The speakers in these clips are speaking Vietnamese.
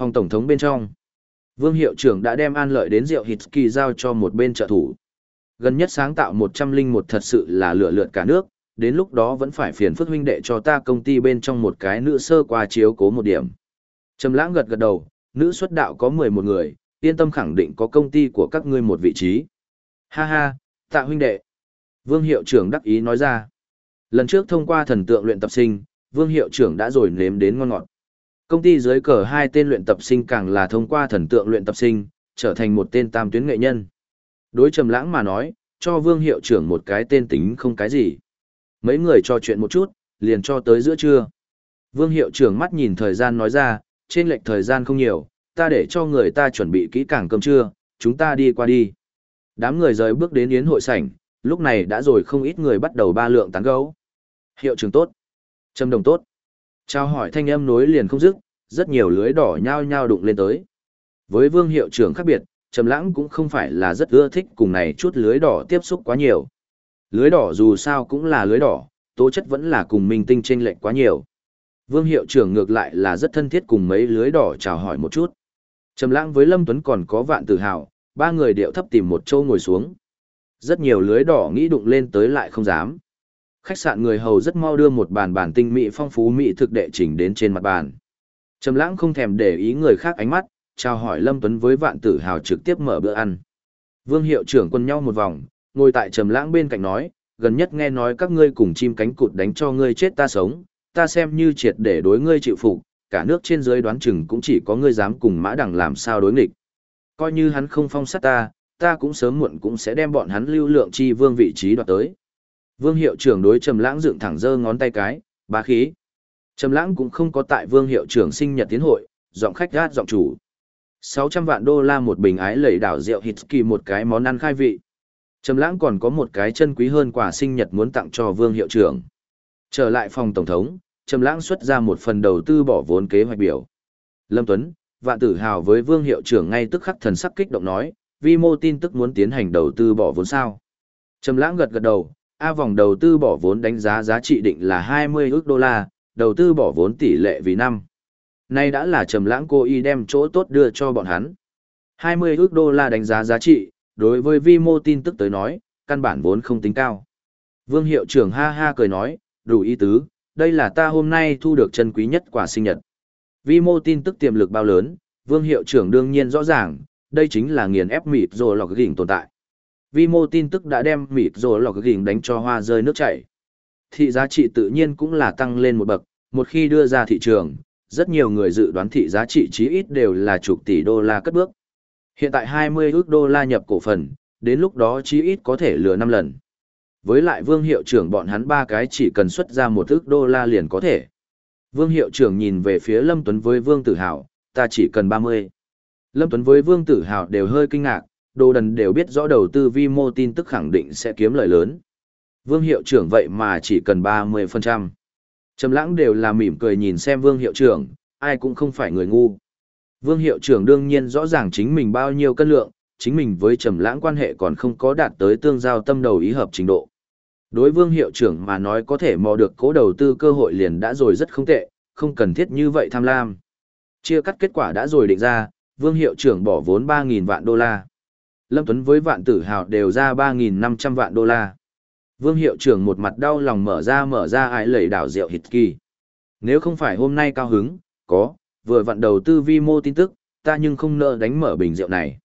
Phòng tổng thống bên trong. Vương hiệu trưởng đã đem an lợi đến rượu Hitsky giao cho một bên trợ thủ. Gần nhất sáng tạo một trăm linh một thật sự là lựa lượt cả nước, đến lúc đó vẫn phải phiền phức huynh đệ cho ta công ty bên trong một cái nữ sơ qua chiếu cố một điểm. Trầm lãng gật gật đầu, nữ xuất đạo có mười một người, yên tâm khẳng định có công ty của các ngươi một vị trí. Ha ha, tạ huynh đệ. Vương hiệu trưởng đắc ý nói ra. Lần trước thông qua thần tượng luyện tập sinh, vương hiệu trưởng đã rồi nếm đến ngon ngọt. Công ty dưới cờ hai tên luyện tập sinh càng là thông qua thần tượng luyện tập sinh, trở thành một tên tam tuyến nghệ nhân. Đối trầm lãng mà nói, cho vương hiệu trưởng một cái tên tính không cái gì. Mấy người trò chuyện một chút, liền cho tới giữa trưa. Vương hiệu trưởng mắt nhìn thời gian nói ra, trên lệch thời gian không nhiều, ta để cho người ta chuẩn bị kỹ càng cơm trưa, chúng ta đi qua đi. Đám người rời bước đến yến hội sảnh, lúc này đã rồi không ít người bắt đầu ba lượng tán gấu. Hiệu trưởng tốt. Trâm đồng tốt. Trao hỏi thanh âm nối liền không dứt, rất nhiều lưới đỏ nhao nhao đụng lên tới. Với vương hiệu trưởng khác biệt, Trầm Lãng cũng không phải là rất ưa thích cùng này chút lưới đỏ tiếp xúc quá nhiều. Lưới đỏ dù sao cũng là lưới đỏ, tố chất vẫn là cùng minh tinh chênh lệch quá nhiều. Vương hiệu trưởng ngược lại là rất thân thiết cùng mấy lưới đỏ chào hỏi một chút. Trầm Lãng với Lâm Tuấn còn có vạn tự hào, ba người điệu thấp tìm một chỗ ngồi xuống. Rất nhiều lưới đỏ nghĩ đụng lên tới lại không dám. Khách sạn người hầu rất mau đưa một bàn bàn tinh mỹ phong phú mỹ thực đệ chỉnh đến trên mặt bàn. Trầm Lãng không thèm để ý người khác ánh mắt, chào hỏi Lâm Tuấn với Vạn Tử Hào trực tiếp mở bữa ăn. Vương hiệu trưởng quân nhau một vòng, ngồi tại Trầm Lãng bên cạnh nói, gần nhất nghe nói các ngươi cùng chim cánh cụt đánh cho ngươi chết ta sống, ta xem như triệt để đối ngươi chịu phục, cả nước trên dưới đoán chừng cũng chỉ có ngươi dám cùng Mã Đằng làm sao đối nghịch. Coi như hắn không phong sát ta, ta cũng sớm muộn cũng sẽ đem bọn hắn lưu lượng chi vương vị trí đoạt tới. Vương hiệu trưởng đối Trầm Lãng dựng thẳng giơ ngón tay cái, bá khí. Trầm Lãng cũng không có tại Vương hiệu trưởng sinh nhật tiến hội, giọng khách gát giọng chủ. 600 vạn đô la một bình ái lẩy đảo rượu Hitsky một cái món ăn khai vị. Trầm Lãng còn có một cái chân quý hơn quà sinh nhật muốn tặng cho Vương hiệu trưởng. Trở lại phòng tổng thống, Trầm Lãng xuất ra một phần đầu tư bỏ vốn kế hoạch biểu. Lâm Tuấn, vạn tử hào với Vương hiệu trưởng ngay tức khắc thần sắc kích động nói, vi mô tin tức muốn tiến hành đầu tư bỏ vốn sao? Trầm Lãng gật gật đầu, A vòng đầu tư bỏ vốn đánh giá giá trị định là 20 ước đô la, đầu tư bỏ vốn tỷ lệ vì năm. Nay đã là Trầm Lãng cô y đem chỗ tốt đưa cho bọn hắn. 20 ước đô la đánh giá giá trị, đối với vi mô tin tức tới nói, căn bản vốn không tính cao. Vương hiệu trưởng ha ha cười nói, đủ ý tứ, đây là ta hôm nay thu được chân quý nhất quả sinh nhật. Vi mô tin tức tiềm lực bao lớn, vương hiệu trưởng đương nhiên rõ ràng, đây chính là nghiền ép mịt rồi lọc gỉnh tồn tại. Vi mô tin tức đã đem mịt rồi lọc gỉnh đánh cho hoa rơi nước chảy. Thị giá trị tự nhiên cũng là tăng lên một bậc, một khi đưa ra thị trường, rất nhiều người dự đoán thị giá trị chí ít đều là chục tỷ đô la cất bước. Hiện tại 20 ước đô la nhập cổ phần, đến lúc đó chí ít có thể lừa 5 lần. Với lại vương hiệu trưởng bọn hắn ba cái chỉ cần xuất ra một ước đô la liền có thể. Vương hiệu trưởng nhìn về phía Lâm Tuấn với Vương Tử Hào, ta chỉ cần 30. Lâm Tuấn với Vương Tử Hào đều hơi kinh ngạc, đồ đần đều biết rõ đầu tư vi mô tin tức khẳng định sẽ kiếm lợi lớn. Vương hiệu trưởng vậy mà chỉ cần 30%. Trầm lãng đều là mỉm cười nhìn xem vương hiệu trưởng, ai cũng không phải người ngu. Vương hiệu trưởng đương nhiên rõ ràng chính mình bao nhiêu cân lượng, chính mình với trầm lãng quan hệ còn không có đạt tới tương giao tâm đầu ý hợp trình độ. Đối vương hiệu trưởng mà nói có thể mò được cố đầu tư cơ hội liền đã rồi rất không tệ, không cần thiết như vậy tham lam. Chia cắt kết quả đã rồi định ra, vương hiệu trưởng bỏ vốn 3.000 vạn đô la. Lâm Tuấn với vạn tử hào đều ra 3.500 vạn đô la. Vương hiệu trưởng một mặt đau lòng mở ra mở ra ái lẩy đảo rượu hít kỳ. Nếu không phải hôm nay cao hứng, có, vừa vặn đầu tư vi mô tin tức, ta nhưng không nợ đánh mở bình rượu này.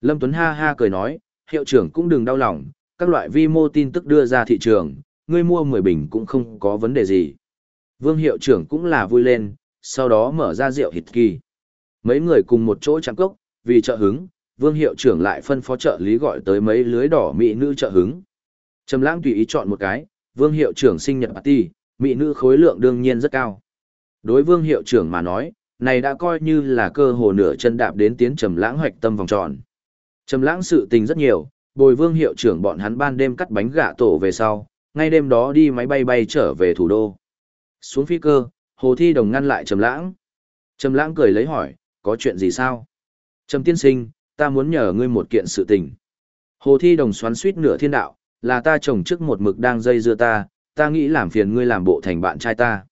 Lâm Tuấn ha ha cười nói, hiệu trưởng cũng đừng đau lòng, các loại vi mô tin tức đưa ra thị trường, ngươi mua 10 bình cũng không có vấn đề gì. Vương hiệu trưởng cũng là vui lên, sau đó mở ra rượu hít kỳ. Mấy người cùng một chỗ chạm cốc, vì trợ hứng, vương hiệu trưởng lại phân phó trợ lý gọi tới mấy lưới đỏ mỹ nữ trợ hứng. Trầm lãng tùy ý chọn một cái, vương hiệu trưởng sinh nhật party, mỹ nữ khối lượng đương nhiên rất cao. Đối vương hiệu trưởng mà nói, này đã coi như là cơ hồ nửa chân đạp đến tiến trầm lãng hoạch tâm vòng tròn. Trầm lãng sự tình rất nhiều, bồi vương hiệu trưởng bọn hắn ban đêm cắt bánh gạ tổ về sau, ngay đêm đó đi máy bay bay trở về thủ đô. Xuống phi cơ, Hồ Thi Đồng ngăn lại Trầm lãng. Trầm lãng cười lấy hỏi, có chuyện gì sao? Trầm tiên sinh, ta muốn nhờ ngươi một kiện sự tình. Hồ Thi Đồng xoắn suýt nửa thiên đạo, là ta chồng trước một mực đang dây dưa ta, ta nghĩ làm phiền ngươi làm bộ thành bạn trai ta.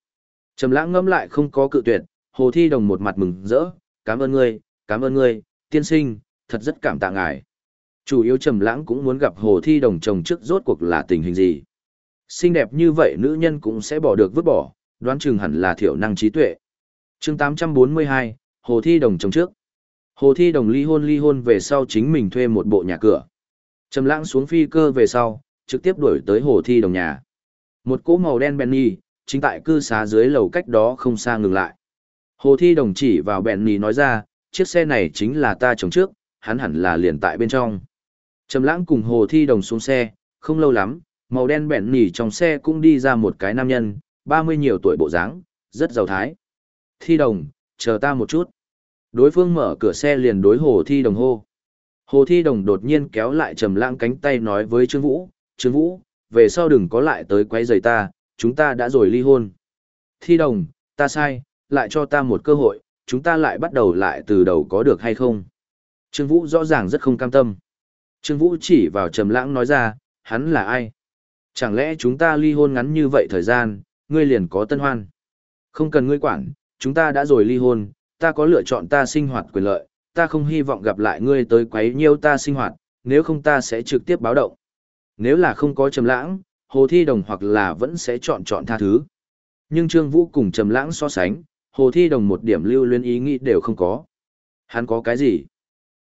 Trầm lãng ngẫm lại không có cự tuyệt, Hồ Thi Đồng một mặt mừng rỡ, cảm ơn ngươi, cảm ơn ngươi, tiên sinh, thật rất cảm tạ ngài. Chủ yếu Trầm Lãng cũng muốn gặp Hồ Thi Đồng chồng trước rốt cuộc là tình hình gì. Xinh đẹp như vậy nữ nhân cũng sẽ bỏ được vứt bỏ, đoán chừng hẳn là thiểu năng trí tuệ. Chương 842, Hồ Thi Đồng chồng trước. Hồ Thi Đồng ly hôn ly hôn về sau chính mình thuê một bộ nhà cửa. Trầm Lãng xuống phi cơ về sau, trực tiếp đuổi tới Hồ Thi Đồng nhà. Một cỗ màu đen Benny, chính tại cư xá dưới lầu cách đó không xa ngừng lại. Hồ Thi Đồng chỉ vào Benny nói ra, chiếc xe này chính là ta chồng trước, hắn hẳn là liền tại bên trong. Trầm lãng cùng Hồ Thi Đồng xuống xe, không lâu lắm, màu đen bẹn trong xe cũng đi ra một cái nam nhân, 30 nhiều tuổi bộ dáng, rất giàu thái. Thi Đồng, chờ ta một chút. Đối phương mở cửa xe liền đối Hồ Thi Đồng hô. Hồ Thi Đồng đột nhiên kéo lại Trầm lãng cánh tay nói với Trương Vũ, Trương Vũ, về sau đừng có lại tới quấy rầy ta, chúng ta đã rồi ly hôn. Thi Đồng, ta sai, lại cho ta một cơ hội, chúng ta lại bắt đầu lại từ đầu có được hay không? Trương Vũ rõ ràng rất không cam tâm. Trương Vũ chỉ vào Trầm Lãng nói ra, hắn là ai? Chẳng lẽ chúng ta ly hôn ngắn như vậy thời gian, ngươi liền có tân hoan? Không cần ngươi quản, chúng ta đã rồi ly hôn, ta có lựa chọn ta sinh hoạt quyền lợi, ta không hy vọng gặp lại ngươi tới quấy nhiêu ta sinh hoạt, nếu không ta sẽ trực tiếp báo động. Nếu là không có Trầm Lãng, Hồ Thi Đồng hoặc là vẫn sẽ chọn chọn tha thứ. Nhưng Trương Vũ cùng Trầm Lãng so sánh, Hồ Thi Đồng một điểm lưu luyến ý nghĩ đều không có. Hắn có cái gì?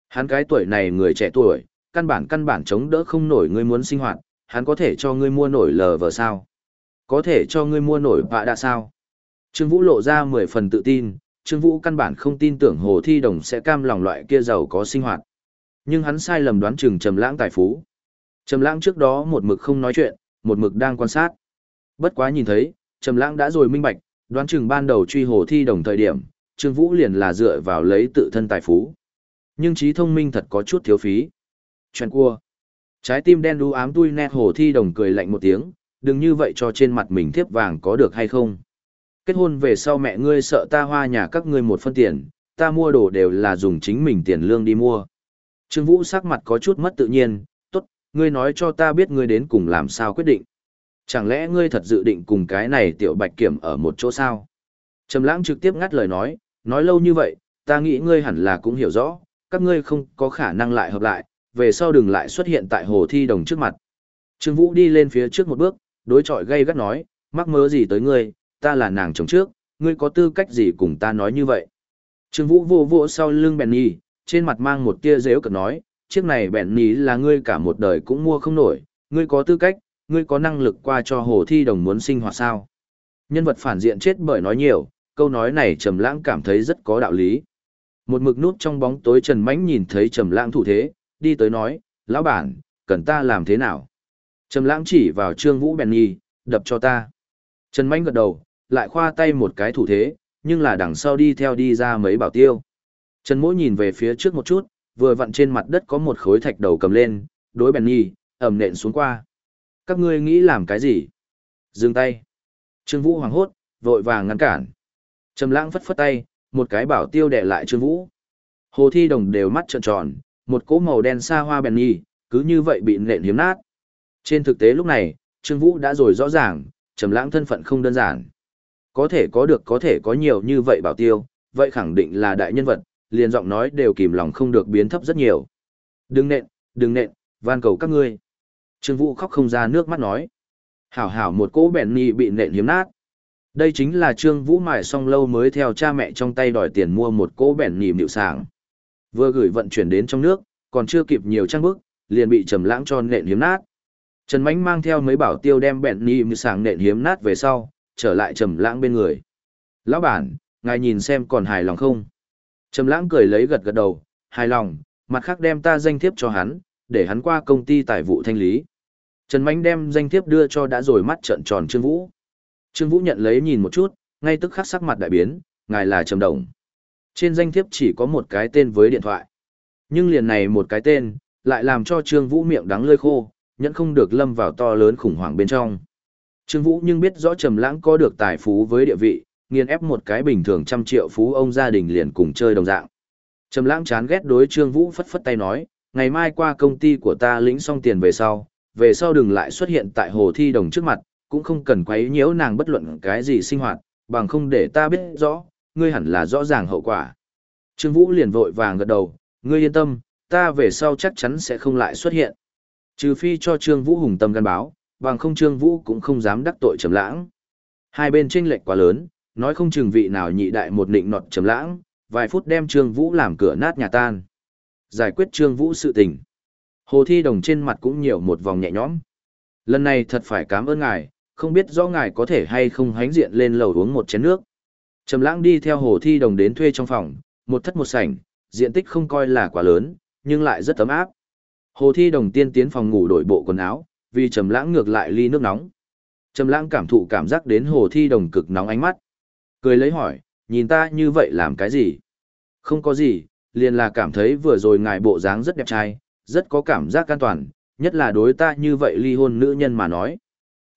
Hắn cái tuổi này người trẻ tuổi, căn bản căn bản chống đỡ không nổi ngươi muốn sinh hoạt, hắn có thể cho ngươi mua nổi lờ vờ sao? Có thể cho ngươi mua nổi bạ đạ sao? Trương Vũ lộ ra mười phần tự tin, Trương Vũ căn bản không tin tưởng Hồ Thi Đồng sẽ cam lòng loại kia giàu có sinh hoạt. Nhưng hắn sai lầm đoán chừng Trầm Lãng tài phú. Trầm Lãng trước đó một mực không nói chuyện, một mực đang quan sát. Bất quá nhìn thấy, Trầm Lãng đã rồi minh bạch, đoán chừng ban đầu truy Hồ Thi Đồng thời điểm, Trương Vũ liền là dựa vào lấy tự thân tài phú. Nhưng trí thông minh thật có chút thiếu phí. Chuyện cua. Trái tim đen đu ám tui nét hồ thi đồng cười lạnh một tiếng, đừng như vậy cho trên mặt mình thiếp vàng có được hay không. Kết hôn về sau mẹ ngươi sợ ta hoa nhà các ngươi một phân tiền, ta mua đồ đều là dùng chính mình tiền lương đi mua. Trương Vũ sắc mặt có chút mất tự nhiên, tốt, ngươi nói cho ta biết ngươi đến cùng làm sao quyết định. Chẳng lẽ ngươi thật dự định cùng cái này tiểu bạch kiểm ở một chỗ sao? Trầm lãng trực tiếp ngắt lời nói, nói lâu như vậy, ta nghĩ ngươi hẳn là cũng hiểu rõ, các ngươi không có khả năng lại hợp lại, về sau đừng lại xuất hiện tại hồ thi đồng trước mặt. Trương Vũ đi lên phía trước một bước, đối chọi gay gắt nói, mắc mớ gì tới ngươi, ta là nàng chồng trước, ngươi có tư cách gì cùng ta nói như vậy. Trương Vũ vô vô sau lưng bèn nhì, trên mặt mang một tia dễu cợt nói, chiếc này bèn nhì là ngươi cả một đời cũng mua không nổi, ngươi có tư cách, ngươi có năng lực qua cho hồ thi đồng muốn sinh hoạt sao. Nhân vật phản diện chết bởi nói nhiều, câu nói này trầm lãng cảm thấy rất có đạo lý. Một mực núp trong bóng tối Trần Mãnh nhìn thấy Trầm Lãng thủ thế, đi tới nói, lão bản, cần ta làm thế nào? Trầm Lãng chỉ vào Trương Vũ bèn nhi, đập cho ta. Trần Mãnh gật đầu, lại khoa tay một cái thủ thế, nhưng là đằng sau đi theo đi ra mấy bảo tiêu. Trần Mỗ nhìn về phía trước một chút, vừa vặn trên mặt đất có một khối thạch đầu cầm lên, đối bèn nhi, ầm nện xuống qua. Các ngươi nghĩ làm cái gì? Dừng tay. Trương Vũ hoảng hốt, vội vàng ngăn cản. Trầm Lãng phất phất tay, một cái bảo tiêu đè lại Trương Vũ. Hồ Thi Đồng đều mắt trợn tròn, một cỗ màu đen xa hoa bèn nhi cứ như vậy bị nện hiếm nát. Trên thực tế lúc này, Trương Vũ đã rồi rõ ràng, Trầm Lãng thân phận không đơn giản. Có thể có được có thể có nhiều như vậy bảo tiêu, vậy khẳng định là đại nhân vật, liền giọng nói đều kìm lòng không được biến thấp rất nhiều. Đừng nện, đừng nện, van cầu các ngươi. Trương Vũ khóc không ra nước mắt nói. Hảo hảo một cỗ bèn nì bị nện hiếm nát. Đây chính là Trương Vũ mải xong lâu mới theo cha mẹ trong tay đòi tiền mua một cỗ bèn nì nịu sàng. Vừa gửi vận chuyển đến trong nước, còn chưa kịp nhiều trang bức, liền bị trầm lãng cho nện hiếm nát. Trần Mánh mang theo mấy bảo tiêu đem bẻn nìm sàng nện hiếm nát về sau, trở lại trầm lãng bên người. Lão bản, ngài nhìn xem còn hài lòng không? Trầm lãng cười lấy gật gật đầu, hài lòng, mặt khác đem ta danh thiếp cho hắn, để hắn qua công ty tài vụ thanh lý. Trần Mạnh đem danh thiếp đưa cho đã rồi mắt trợn tròn Trương Vũ. Trương Vũ nhận lấy nhìn một chút, ngay tức khắc sắc mặt đại biến, ngài là Trầm Đồng. Trên danh thiếp chỉ có một cái tên với điện thoại. Nhưng liền này một cái tên, lại làm cho Trương Vũ miệng đắng lơi khô, nhẫn không được lâm vào to lớn khủng hoảng bên trong. Trương Vũ nhưng biết rõ Trầm Lãng có được tài phú với địa vị, nghiền ép một cái bình thường trăm triệu phú ông gia đình liền cùng chơi đồng dạng. Trầm Lãng chán ghét đối Trương Vũ phất phất tay nói, ngày mai qua công ty của ta lĩnh xong tiền về sau, về sau đừng lại xuất hiện tại hồ thi đồng trước mặt, cũng không cần quấy nhiễu nàng bất luận cái gì sinh hoạt, bằng không để ta biết rõ, ngươi hẳn là rõ ràng hậu quả. Trương Vũ liền vội vàng gật đầu, ngươi yên tâm, ta về sau chắc chắn sẽ không lại xuất hiện. Trừ phi cho Trương Vũ hùng tâm gan báo, bằng không Trương Vũ cũng không dám đắc tội Trầm Lãng. Hai bên chênh lệch quá lớn, nói không chừng vị nào nhị đại một định nọt Trầm Lãng, vài phút đem Trương Vũ làm cửa nát nhà tan. Giải quyết Trương Vũ sự tình. Hồ Thi Đồng trên mặt cũng nhiều một vòng nhẹ nhõm. Lần này thật phải cảm ơn ngài, không biết rõ ngài có thể hay không hánh diện lên lầu uống một chén nước. Trầm Lãng đi theo Hồ Thi Đồng đến thuê trong phòng, một thất một sảnh, diện tích không coi là quá lớn, nhưng lại rất ấm áp. Hồ Thi Đồng tiên tiến phòng ngủ đổi bộ quần áo, vì Trầm Lãng ngược lại ly nước nóng. Trầm Lãng cảm thụ cảm giác đến Hồ Thi Đồng cực nóng ánh mắt. Cười lấy hỏi, nhìn ta như vậy làm cái gì? Không có gì, liền là cảm thấy vừa rồi ngài bộ dáng rất đẹp trai, rất có cảm giác an toàn, nhất là đối ta như vậy ly hôn nữ nhân mà nói.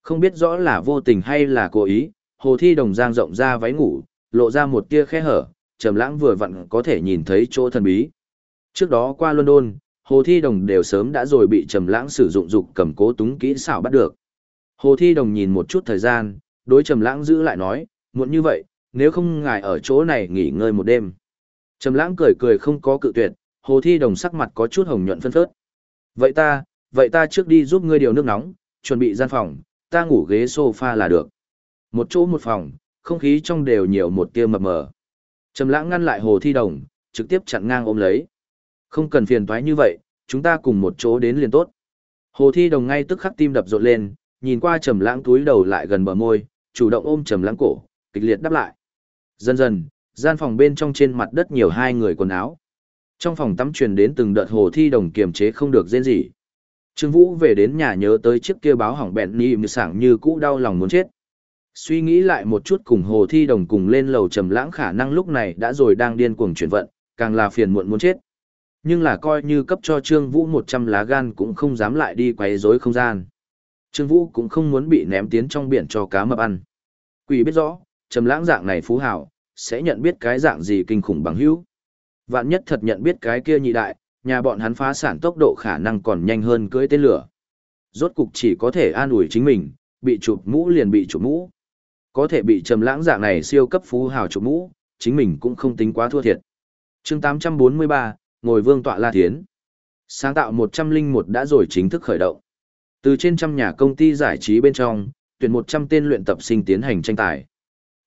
Không biết rõ là vô tình hay là cố ý, Hồ Thi Đồng giang rộng ra váy ngủ, lộ ra một tia khe hở, Trầm Lãng vừa vặn có thể nhìn thấy chỗ thần bí. Trước đó qua London, Hồ Thi Đồng đều sớm đã rồi bị Trầm Lãng sử dụng dục cầm cố túng kỹ xảo bắt được. Hồ Thi Đồng nhìn một chút thời gian, đối Trầm Lãng giữ lại nói, muộn như vậy, nếu không ngài ở chỗ này nghỉ ngơi một đêm. Trầm Lãng cười cười không có cự tuyệt, Hồ Thi Đồng sắc mặt có chút hồng nhuận phân phớt. Vậy ta, vậy ta trước đi giúp ngươi điều nước nóng, chuẩn bị gian phòng, ta ngủ ghế sofa là được. Một chỗ một phòng, không khí trong đều nhiều một tia mập mờ. Trầm Lãng ngăn lại Hồ Thi Đồng, trực tiếp chặn ngang ôm lấy. Không cần phiền toái như vậy, chúng ta cùng một chỗ đến liền tốt. Hồ Thi Đồng ngay tức khắc tim đập rộn lên, nhìn qua Trầm Lãng túi đầu lại gần bờ môi, chủ động ôm Trầm Lãng cổ, kịch liệt đáp lại. Dần dần, gian phòng bên trong trên mặt đất nhiều hai người quần áo. Trong phòng tắm truyền đến từng đợt Hồ Thi Đồng kiềm chế không được rên rỉ. Trương Vũ về đến nhà nhớ tới chiếc kia báo hỏng bẹn ni như sảng như cũ đau lòng muốn chết. Suy nghĩ lại một chút cùng Hồ Thi Đồng cùng lên lầu trầm lãng khả năng lúc này đã rồi đang điên cuồng chuyển vận, càng là phiền muộn muốn chết. Nhưng là coi như cấp cho Trương Vũ 100 lá gan cũng không dám lại đi quấy rối không gian. Trương Vũ cũng không muốn bị ném tiến trong biển cho cá mập ăn. Quỷ biết rõ, trầm lãng dạng này phú hảo, sẽ nhận biết cái dạng gì kinh khủng bằng hữu. Vạn nhất thật nhận biết cái kia nhị đại, nhà bọn hắn phá sản tốc độ khả năng còn nhanh hơn cưỡi tên lửa. Rốt cục chỉ có thể an ủi chính mình, bị chụp mũ liền bị chụp mũ. Có thể bị trầm lãng dạng này siêu cấp phú hào chụp mũ, chính mình cũng không tính quá thua thiệt. Chương 843, ngồi vương tọa La Thiến. Sáng tạo 101 đã rồi chính thức khởi động. Từ trên trăm nhà công ty giải trí bên trong, tuyển 100 tên luyện tập sinh tiến hành tranh tài.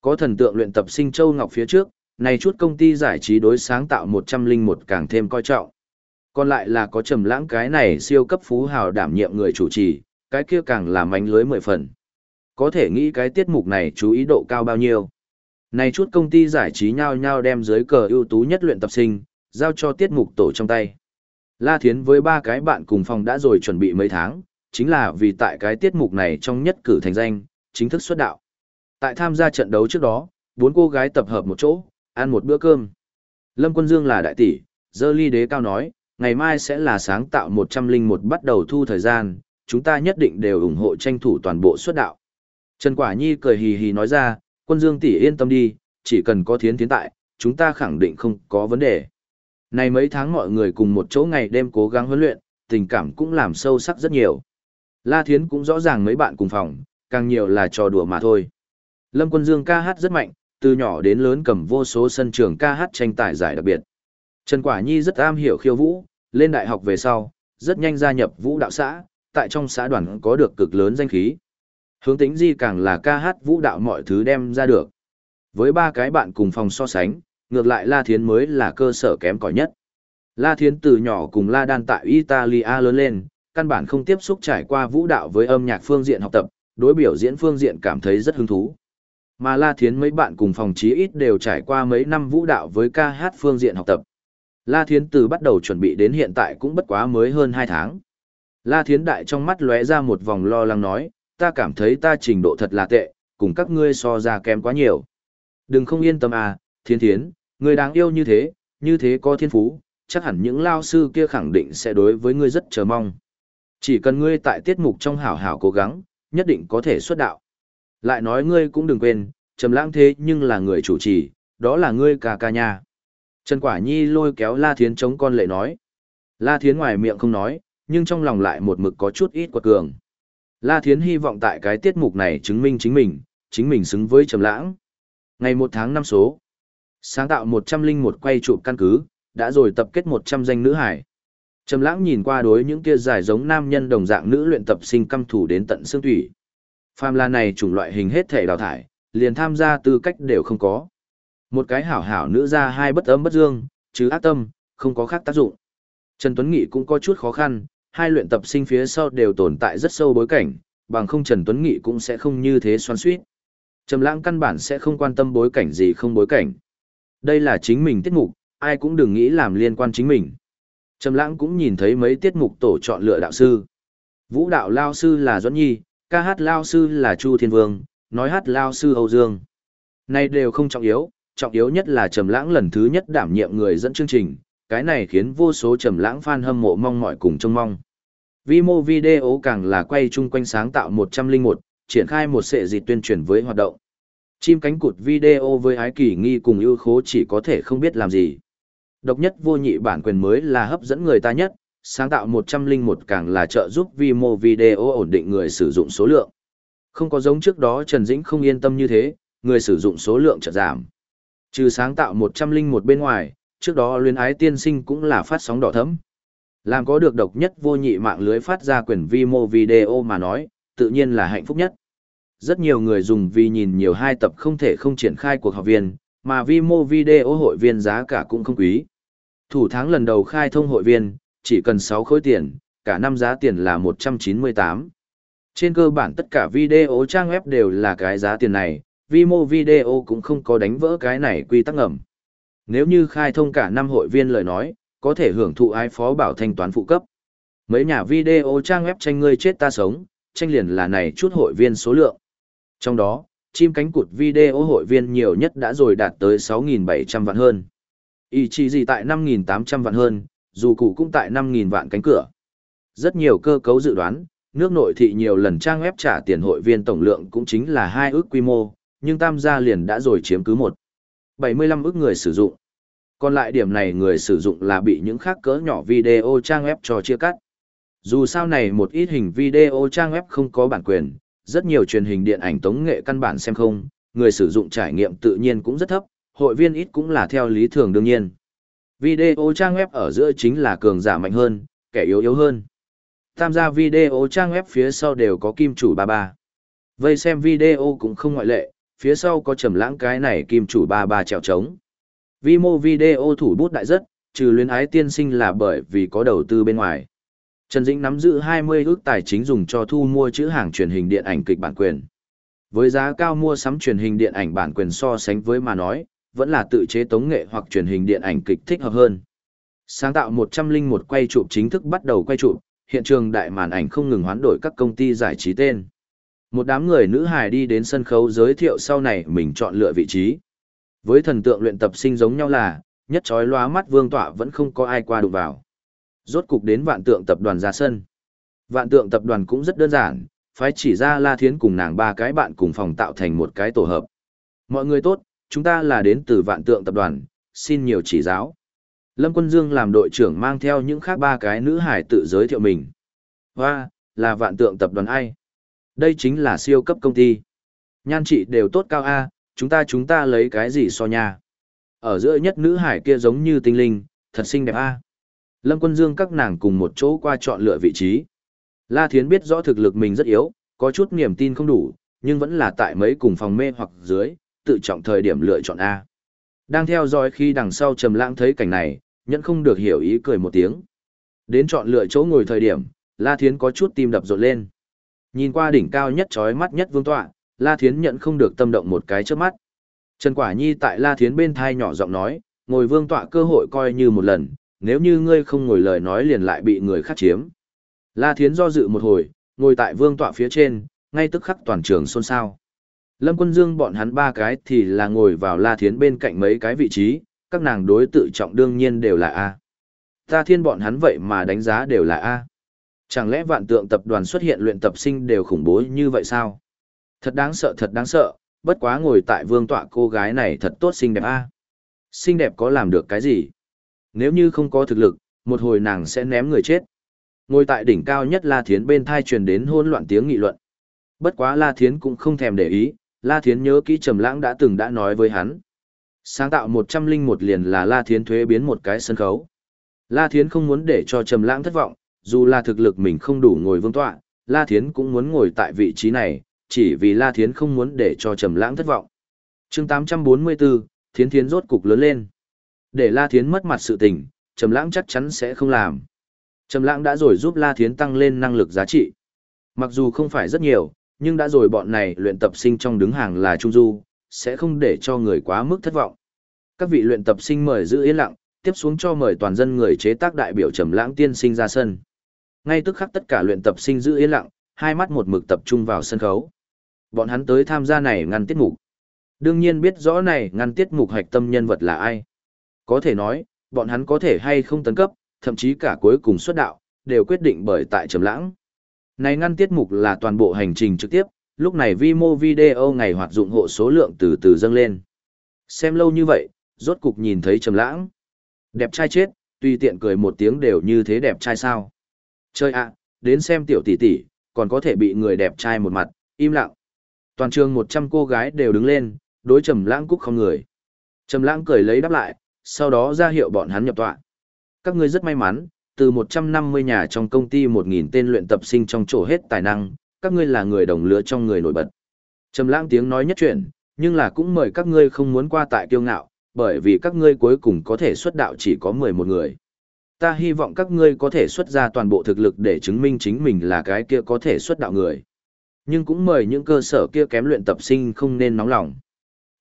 Có thần tượng luyện tập sinh Châu Ngọc phía trước, này chút công ty giải trí đối sáng tạo 101 càng thêm coi trọng. Còn lại là có trầm lãng cái này siêu cấp phú hào đảm nhiệm người chủ trì, cái kia càng là mánh lưới mười phần. Có thể nghĩ cái tiết mục này chú ý độ cao bao nhiêu. Này chút công ty giải trí nhau nhau đem dưới cờ ưu tú nhất luyện tập sinh, giao cho tiết mục tổ trong tay. La Thiến với ba cái bạn cùng phòng đã rồi chuẩn bị mấy tháng, chính là vì tại cái tiết mục này trong nhất cử thành danh, chính thức xuất đạo. Tại tham gia trận đấu trước đó, bốn cô gái tập hợp một chỗ, ăn một bữa cơm. Lâm Quân Dương là đại tỷ, dơ ly đế cao nói, ngày mai sẽ là sáng tạo 101 bắt đầu thu thời gian, chúng ta nhất định đều ủng hộ tranh thủ toàn bộ xuất đạo. Trần Quả Nhi cười hì hì nói ra, quân dương tỷ yên tâm đi, chỉ cần có thiến tiến tại, chúng ta khẳng định không có vấn đề. Này mấy tháng mọi người cùng một chỗ ngày đêm cố gắng huấn luyện, tình cảm cũng làm sâu sắc rất nhiều. La Thiến cũng rõ ràng mấy bạn cùng phòng, càng nhiều là trò đùa mà thôi. Lâm Quân Dương ca hát rất mạnh, từ nhỏ đến lớn cầm vô số sân trường ca hát tranh tài giải đặc biệt. Trần Quả Nhi rất am hiểu khiêu vũ, lên đại học về sau, rất nhanh gia nhập vũ đạo xã, tại trong xã đoàn có được cực lớn danh khí. Hướng tính di càng là ca hát vũ đạo mọi thứ đem ra được. Với ba cái bạn cùng phòng so sánh, ngược lại La Thiến mới là cơ sở kém cỏi nhất. La Thiến từ nhỏ cùng La Đan tại Italia lớn lên, căn bản không tiếp xúc trải qua vũ đạo với âm nhạc phương diện học tập, đối biểu diễn phương diện cảm thấy rất hứng thú. Mà La Thiến mấy bạn cùng phòng chí ít đều trải qua mấy năm vũ đạo với ca hát phương diện học tập. La Thiến từ bắt đầu chuẩn bị đến hiện tại cũng bất quá mới hơn 2 tháng. La Thiến đại trong mắt lóe ra một vòng lo lắng nói, ta cảm thấy ta trình độ thật là tệ, cùng các ngươi so ra kém quá nhiều. Đừng không yên tâm à, Thiên Thiến, người đáng yêu như thế, như thế có thiên phú, chắc hẳn những lao sư kia khẳng định sẽ đối với ngươi rất chờ mong. Chỉ cần ngươi tại tiết mục trong hảo hảo cố gắng, nhất định có thể xuất đạo. Lại nói ngươi cũng đừng quên, trầm lãng thế nhưng là người chủ trì, đó là ngươi ca ca nha. Trần Quả Nhi lôi kéo La Thiến chống con lệ nói. La Thiến ngoài miệng không nói, nhưng trong lòng lại một mực có chút ít quật cường. La Thiến hy vọng tại cái tiết mục này chứng minh chính mình, chính mình xứng với Trầm Lãng. Ngày 1 tháng 5 số. Sáng tạo 101 quay chụp căn cứ, đã rồi tập kết 100 danh nữ hải. Trầm lãng nhìn qua đối những kia giải giống nam nhân đồng dạng nữ luyện tập sinh căm thủ đến tận xương thủy. Phàm là này chủng loại hình hết thể đào thải, liền tham gia tư cách đều không có. Một cái hảo hảo nữ ra hai bất ấm bất dương, chứ ác tâm, không có khác tác dụng. Trần Tuấn Nghị cũng có chút khó khăn, hai luyện tập sinh phía sau đều tồn tại rất sâu bối cảnh, bằng không Trần Tuấn Nghị cũng sẽ không như thế xoan suýt. Trầm lãng căn bản sẽ không quan tâm bối cảnh gì không bối cảnh. Đây là chính mình tiết mục, ai cũng đừng nghĩ làm liên quan chính mình. Trầm lãng cũng nhìn thấy mấy tiết mục tổ chọn lựa đạo sư. Vũ đạo lao sư là Doãn Nhi, ca hát lao sư là Chu Thiên Vương, nói hát lao sư Âu Dương. Này đều không trọng yếu, trọng yếu nhất là Trầm lãng lần thứ nhất đảm nhiệm người dẫn chương trình, cái này khiến vô số Trầm lãng fan hâm mộ mong mỏi cùng trông mong. Vi mô video càng là quay chung quanh sáng tạo 101, triển khai một sệ dịch tuyên truyền với hoạt động. Chim cánh cụt video với ái kỳ nghi cùng ưu khố chỉ có thể không biết làm gì. Độc nhất vô nhị bản quyền mới là hấp dẫn người ta nhất, sáng tạo 101 càng là trợ giúp vi mô video ổn định người sử dụng số lượng. Không có giống trước đó Trần Dĩnh không yên tâm như thế, người sử dụng số lượng chợt giảm. Trừ sáng tạo 101 bên ngoài, trước đó luyến ái tiên sinh cũng là phát sóng đỏ thấm. Làm có được độc nhất vô nhị mạng lưới phát ra quyền vi mô video mà nói, tự nhiên là hạnh phúc nhất. Rất nhiều người dùng vì nhìn nhiều hai tập không thể không triển khai cuộc học viên, mà vi mô video hội viên giá cả cũng không quý. Thủ tháng lần đầu khai thông hội viên, chỉ cần 6 khối tiền, cả năm giá tiền là 198. Trên cơ bản tất cả video trang web đều là cái giá tiền này, Vimo video cũng không có đánh vỡ cái này quy tắc ngầm. Nếu như khai thông cả năm hội viên lời nói, có thể hưởng thụ ai phó bảo thanh toán phụ cấp. Mấy nhà video trang web tranh ngươi chết ta sống, tranh liền là này chút hội viên số lượng. Trong đó, chim cánh cụt video hội viên nhiều nhất đã rồi đạt tới 6.700 vạn hơn. Ý chỉ gì tại 5.800 vạn hơn, dù cụ cũng tại 5.000 vạn cánh cửa. Rất nhiều cơ cấu dự đoán, nước nội thị nhiều lần trang web trả tiền hội viên tổng lượng cũng chính là hai ước quy mô, nhưng tam gia liền đã rồi chiếm cứ một. 75 ước người sử dụng. Còn lại điểm này người sử dụng là bị những khác cỡ nhỏ video trang web cho chia cắt. Dù sao này một ít hình video trang web không có bản quyền, rất nhiều truyền hình điện ảnh tống nghệ căn bản xem không, người sử dụng trải nghiệm tự nhiên cũng rất thấp, hội viên ít cũng là theo lý thường đương nhiên. Video trang web ở giữa chính là cường giả mạnh hơn, kẻ yếu yếu hơn. Tham gia video trang web phía sau đều có kim chủ ba ba. Vây xem video cũng không ngoại lệ, phía sau có trầm lãng cái này kim chủ ba ba trèo trống. Vimo video thủ bút đại rất, trừ luyến ái tiên sinh là bởi vì có đầu tư bên ngoài. Trần Dĩnh nắm giữ 20 ước tài chính dùng cho thu mua chữ hàng truyền hình điện ảnh kịch bản quyền. Với giá cao mua sắm truyền hình điện ảnh bản quyền so sánh với mà nói, vẫn là tự chế tống nghệ hoặc truyền hình điện ảnh kịch thích hợp hơn. Sáng tạo 101 quay chụp chính thức bắt đầu quay chụp, hiện trường đại màn ảnh không ngừng hoán đổi các công ty giải trí tên. Một đám người nữ hài đi đến sân khấu giới thiệu sau này mình chọn lựa vị trí. Với thần tượng luyện tập sinh giống nhau là, nhất chói lóa mắt vương tọa vẫn không có ai qua đụng vào. Rốt cục đến vạn tượng tập đoàn ra sân. Vạn tượng tập đoàn cũng rất đơn giản, phải chỉ ra La Thiến cùng nàng ba cái bạn cùng phòng tạo thành một cái tổ hợp. Mọi người tốt, chúng ta là đến từ vạn tượng tập đoàn, xin nhiều chỉ giáo. Lâm Quân Dương làm đội trưởng mang theo những khác ba cái nữ hải tự giới thiệu mình. Hoa, là vạn tượng tập đoàn ai? Đây chính là siêu cấp công ty. Nhan trị đều tốt cao A, chúng ta chúng ta lấy cái gì so nha? Ở giữa nhất nữ hải kia giống như tinh linh, thật xinh đẹp A. Lâm Quân Dương các nàng cùng một chỗ qua chọn lựa vị trí. La Thiến biết rõ thực lực mình rất yếu, có chút niềm tin không đủ, nhưng vẫn là tại mấy cùng phòng mê hoặc dưới, tự trọng thời điểm lựa chọn A. Đang theo dõi khi đằng sau Trầm Lãng thấy cảnh này, nhẫn không được hiểu ý cười một tiếng. Đến chọn lựa chỗ ngồi thời điểm, La Thiến có chút tim đập rộn lên. Nhìn qua đỉnh cao nhất chói mắt nhất vương tọa, La Thiến nhận không được tâm động một cái trước mắt. Trần Quả Nhi tại La Thiến bên thai nhỏ giọng nói, ngồi vương tọa cơ hội coi như một lần, nếu như ngươi không ngồi lời nói liền lại bị người khác chiếm. La Thiến do dự một hồi, ngồi tại vương tọa phía trên, ngay tức khắc toàn trường xôn xao. Lâm Quân Dương bọn hắn ba cái thì là ngồi vào La Thiến bên cạnh mấy cái vị trí, các nàng đối tự trọng đương nhiên đều là A. Ta thiên bọn hắn vậy mà đánh giá đều là A. Chẳng lẽ vạn tượng tập đoàn xuất hiện luyện tập sinh đều khủng bố như vậy sao? Thật đáng sợ thật đáng sợ, bất quá ngồi tại vương tọa cô gái này thật tốt xinh đẹp A. Xinh đẹp có làm được cái gì? Nếu như không có thực lực, một hồi nàng sẽ ném người chết. Ngồi tại đỉnh cao nhất La Thiến bên thai truyền đến hỗn loạn tiếng nghị luận. Bất quá La Thiến cũng không thèm để ý, La Thiến nhớ kỹ Trầm Lãng đã từng đã nói với hắn. Sáng tạo 101 liền là La Thiến thuế biến một cái sân khấu. La Thiến không muốn để cho Trầm Lãng thất vọng, dù là thực lực mình không đủ ngồi vương tọa, La Thiến cũng muốn ngồi tại vị trí này, chỉ vì La Thiến không muốn để cho Trầm Lãng thất vọng. Chương 844, Thiến Thiến rốt cục lớn lên. Để La Thiến mất mặt sự tình, Trầm Lãng chắc chắn sẽ không làm. Trầm Lãng đã rồi giúp La Thiến tăng lên năng lực giá trị. Mặc dù không phải rất nhiều, nhưng đã rồi bọn này luyện tập sinh trong đứng hàng là trung du, sẽ không để cho người quá mức thất vọng. Các vị luyện tập sinh mời giữ yên lặng, tiếp xuống cho mời toàn dân người chế tác đại biểu Trầm Lãng tiên sinh ra sân. Ngay tức khắc tất cả luyện tập sinh giữ yên lặng, hai mắt một mực tập trung vào sân khấu. Bọn hắn tới tham gia này ngăn tiết mục. Đương nhiên biết rõ này ngăn tiết mục hạch tâm nhân vật là ai. Có thể nói, bọn hắn có thể hay không tấn cấp, thậm chí cả cuối cùng xuất đạo, đều quyết định bởi tại Trầm Lãng. Này ngăn tiết mục là toàn bộ hành trình trực tiếp, lúc này vi mô video ngày hoạt dụng hộ số lượng từ từ dâng lên. Xem lâu như vậy, rốt cục nhìn thấy Trầm Lãng. Đẹp trai chết, tuy tiện cười một tiếng đều như thế đẹp trai sao. Chơi ạ, đến xem tiểu tỷ tỷ, còn có thể bị người đẹp trai một mặt, im lặng. Toàn trường 100 cô gái đều đứng lên, đối Trầm Lãng cúc không người. Trầm Lãng cười lấy đáp lại, sau đó ra hiệu bọn hắn nhập tọa. Các ngươi rất may mắn, từ 150 nhà trong công ty 1000 tên luyện tập sinh trong chỗ hết tài năng, các ngươi là người đồng lứa trong người nổi bật. Trầm Lãng tiếng nói nhất chuyện, nhưng là cũng mời các ngươi không muốn qua tại kiêu ngạo, bởi vì các ngươi cuối cùng có thể xuất đạo chỉ có 11 người. Ta hy vọng các ngươi có thể xuất ra toàn bộ thực lực để chứng minh chính mình là cái kia có thể xuất đạo người. Nhưng cũng mời những cơ sở kia kém luyện tập sinh không nên nóng lòng.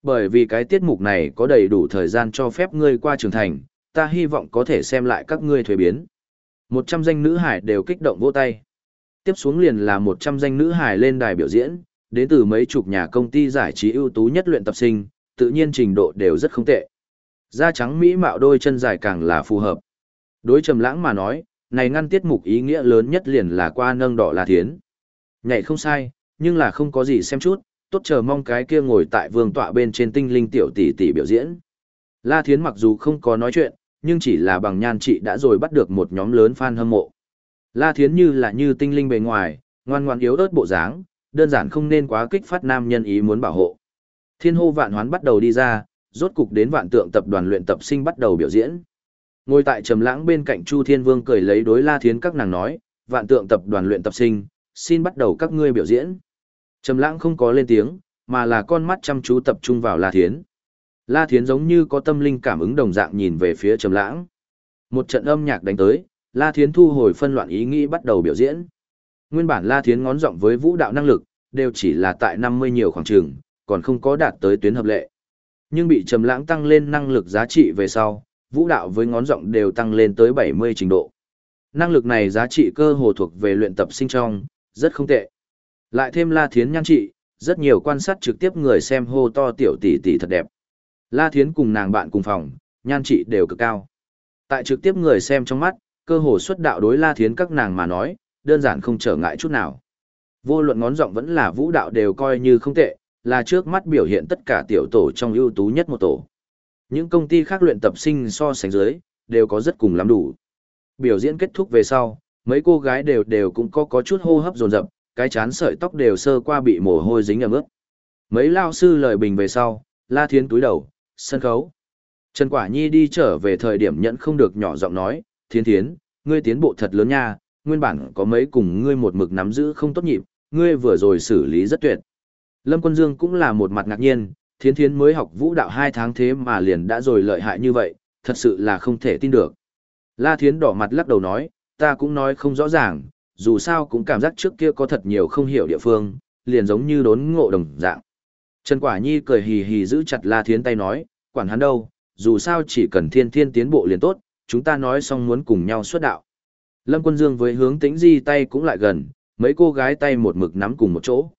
Bởi vì cái tiết mục này có đầy đủ thời gian cho phép ngươi qua trưởng thành, ta hy vọng có thể xem lại các ngươi thuế biến. 100 danh nữ hải đều kích động vỗ tay. Tiếp xuống liền là 100 danh nữ hải lên đài biểu diễn, đến từ mấy chục nhà công ty giải trí ưu tú nhất luyện tập sinh, tự nhiên trình độ đều rất không tệ. Da trắng mỹ mạo đôi chân dài càng là phù hợp. Đối trầm lãng mà nói, này ngăn tiết mục ý nghĩa lớn nhất liền là qua nâng đỏ là thiến. Nhảy không sai, nhưng là không có gì xem chút, tốt chờ mong cái kia ngồi tại vương tọa bên trên tinh linh tiểu tỷ tỷ biểu diễn. La Thiến mặc dù không có nói chuyện, nhưng chỉ là bằng nhan trị đã rồi bắt được một nhóm lớn fan hâm mộ. La Thiến như là như tinh linh bề ngoài, ngoan ngoan yếu ớt bộ dáng, đơn giản không nên quá kích phát nam nhân ý muốn bảo hộ. Thiên hô vạn hoán bắt đầu đi ra, rốt cục đến vạn tượng tập đoàn luyện tập sinh bắt đầu biểu diễn. Ngồi tại trầm lãng bên cạnh Chu Thiên Vương cười lấy đối La Thiến các nàng nói, vạn tượng tập đoàn luyện tập sinh, xin bắt đầu các ngươi biểu diễn. Trầm lãng không có lên tiếng, mà là con mắt chăm chú tập trung vào La Thiến. La Thiến giống như có tâm linh cảm ứng đồng dạng nhìn về phía Trầm lãng. Một trận âm nhạc đánh tới, La Thiến thu hồi phân loạn ý nghĩ bắt đầu biểu diễn. Nguyên bản La Thiến ngón giọng với vũ đạo năng lực, đều chỉ là tại 50 nhiều khoảng trường, còn không có đạt tới tuyến hợp lệ. Nhưng bị Trầm lãng tăng lên năng lực giá trị về sau, vũ đạo với ngón giọng đều tăng lên tới 70 trình độ. Năng lực này giá trị cơ hồ thuộc về luyện tập sinh trong, rất không tệ. Lại thêm La Thiến nhan trị, rất nhiều quan sát trực tiếp người xem hô to tiểu tỷ tỷ thật đẹp. La Thiến cùng nàng bạn cùng phòng, nhan trị đều cực cao. Tại trực tiếp người xem trong mắt, cơ hồ xuất đạo đối La Thiến các nàng mà nói, đơn giản không trở ngại chút nào. Vô luận ngón giọng vẫn là vũ đạo đều coi như không tệ, là trước mắt biểu hiện tất cả tiểu tổ trong ưu tú nhất một tổ. Những công ty khác luyện tập sinh so sánh dưới, đều có rất cùng lắm đủ. Biểu diễn kết thúc về sau, mấy cô gái đều đều cũng có có chút hô hấp dồn dập, cái chán sợi tóc đều sơ qua bị mồ hôi dính ẩm ướt. Mấy lao sư lời bình về sau, La Thiến túi đầu, sân khấu. Trần Quả Nhi đi trở về thời điểm nhận không được nhỏ giọng nói, Thiên Thiến, ngươi tiến bộ thật lớn nha, nguyên bản có mấy cùng ngươi một mực nắm giữ không tốt nhịp, ngươi vừa rồi xử lý rất tuyệt. Lâm Quân Dương cũng là một mặt ngạc nhiên, Thiến Thiến mới học vũ đạo hai tháng thế mà liền đã rồi lợi hại như vậy, thật sự là không thể tin được. La Thiến đỏ mặt lắc đầu nói, ta cũng nói không rõ ràng, dù sao cũng cảm giác trước kia có thật nhiều không hiểu địa phương, liền giống như đốn ngộ đồng dạng. Trần Quả Nhi cười hì hì giữ chặt La Thiến tay nói, quản hắn đâu, dù sao chỉ cần thiên thiên tiến bộ liền tốt, chúng ta nói xong muốn cùng nhau xuất đạo. Lâm Quân Dương với hướng tĩnh di tay cũng lại gần, mấy cô gái tay một mực nắm cùng một chỗ.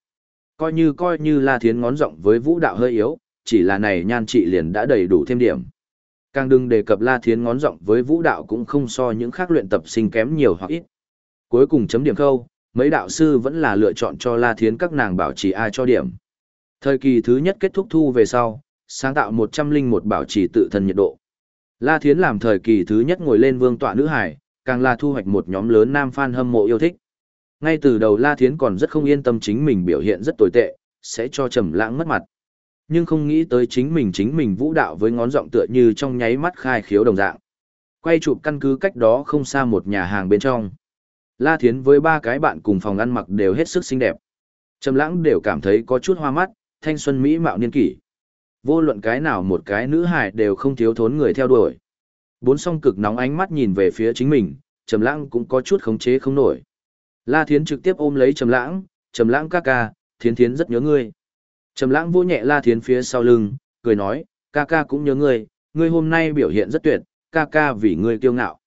Coi như coi như La Thiến ngón rộng với vũ đạo hơi yếu, chỉ là này nhan trị liền đã đầy đủ thêm điểm. Càng đừng đề cập La Thiến ngón rộng với vũ đạo cũng không so những khác luyện tập sinh kém nhiều hoặc ít. Cuối cùng chấm điểm khâu, mấy đạo sư vẫn là lựa chọn cho La Thiến các nàng bảo trì ai cho điểm. Thời kỳ thứ nhất kết thúc thu về sau, sáng tạo 101 bảo trì tự thân nhiệt độ. La Thiến làm thời kỳ thứ nhất ngồi lên vương tọa nữ hải, càng là thu hoạch một nhóm lớn nam fan hâm mộ yêu thích. Ngay từ đầu La Thiến còn rất không yên tâm chính mình biểu hiện rất tồi tệ, sẽ cho Trầm Lãng mất mặt. Nhưng không nghĩ tới chính mình chính mình vũ đạo với ngón giọng tựa như trong nháy mắt khai khiếu đồng dạng. Quay chụp căn cứ cách đó không xa một nhà hàng bên trong. La Thiến với ba cái bạn cùng phòng ăn mặc đều hết sức xinh đẹp. Trầm lãng đều cảm thấy có chút hoa mắt, thanh xuân mỹ mạo niên kỷ. Vô luận cái nào một cái nữ hài đều không thiếu thốn người theo đuổi. Bốn song cực nóng ánh mắt nhìn về phía chính mình, Trầm lãng cũng có chút khống chế không nổi. La Thiến trực tiếp ôm lấy Trầm lãng, Trầm lãng ca ca, Thiến Thiến rất nhớ ngươi. Trầm lãng vỗ nhẹ La Thiến phía sau lưng, cười nói, ca ca cũng nhớ ngươi, ngươi hôm nay biểu hiện rất tuyệt, ca ca vì ngươi kiêu ngạo.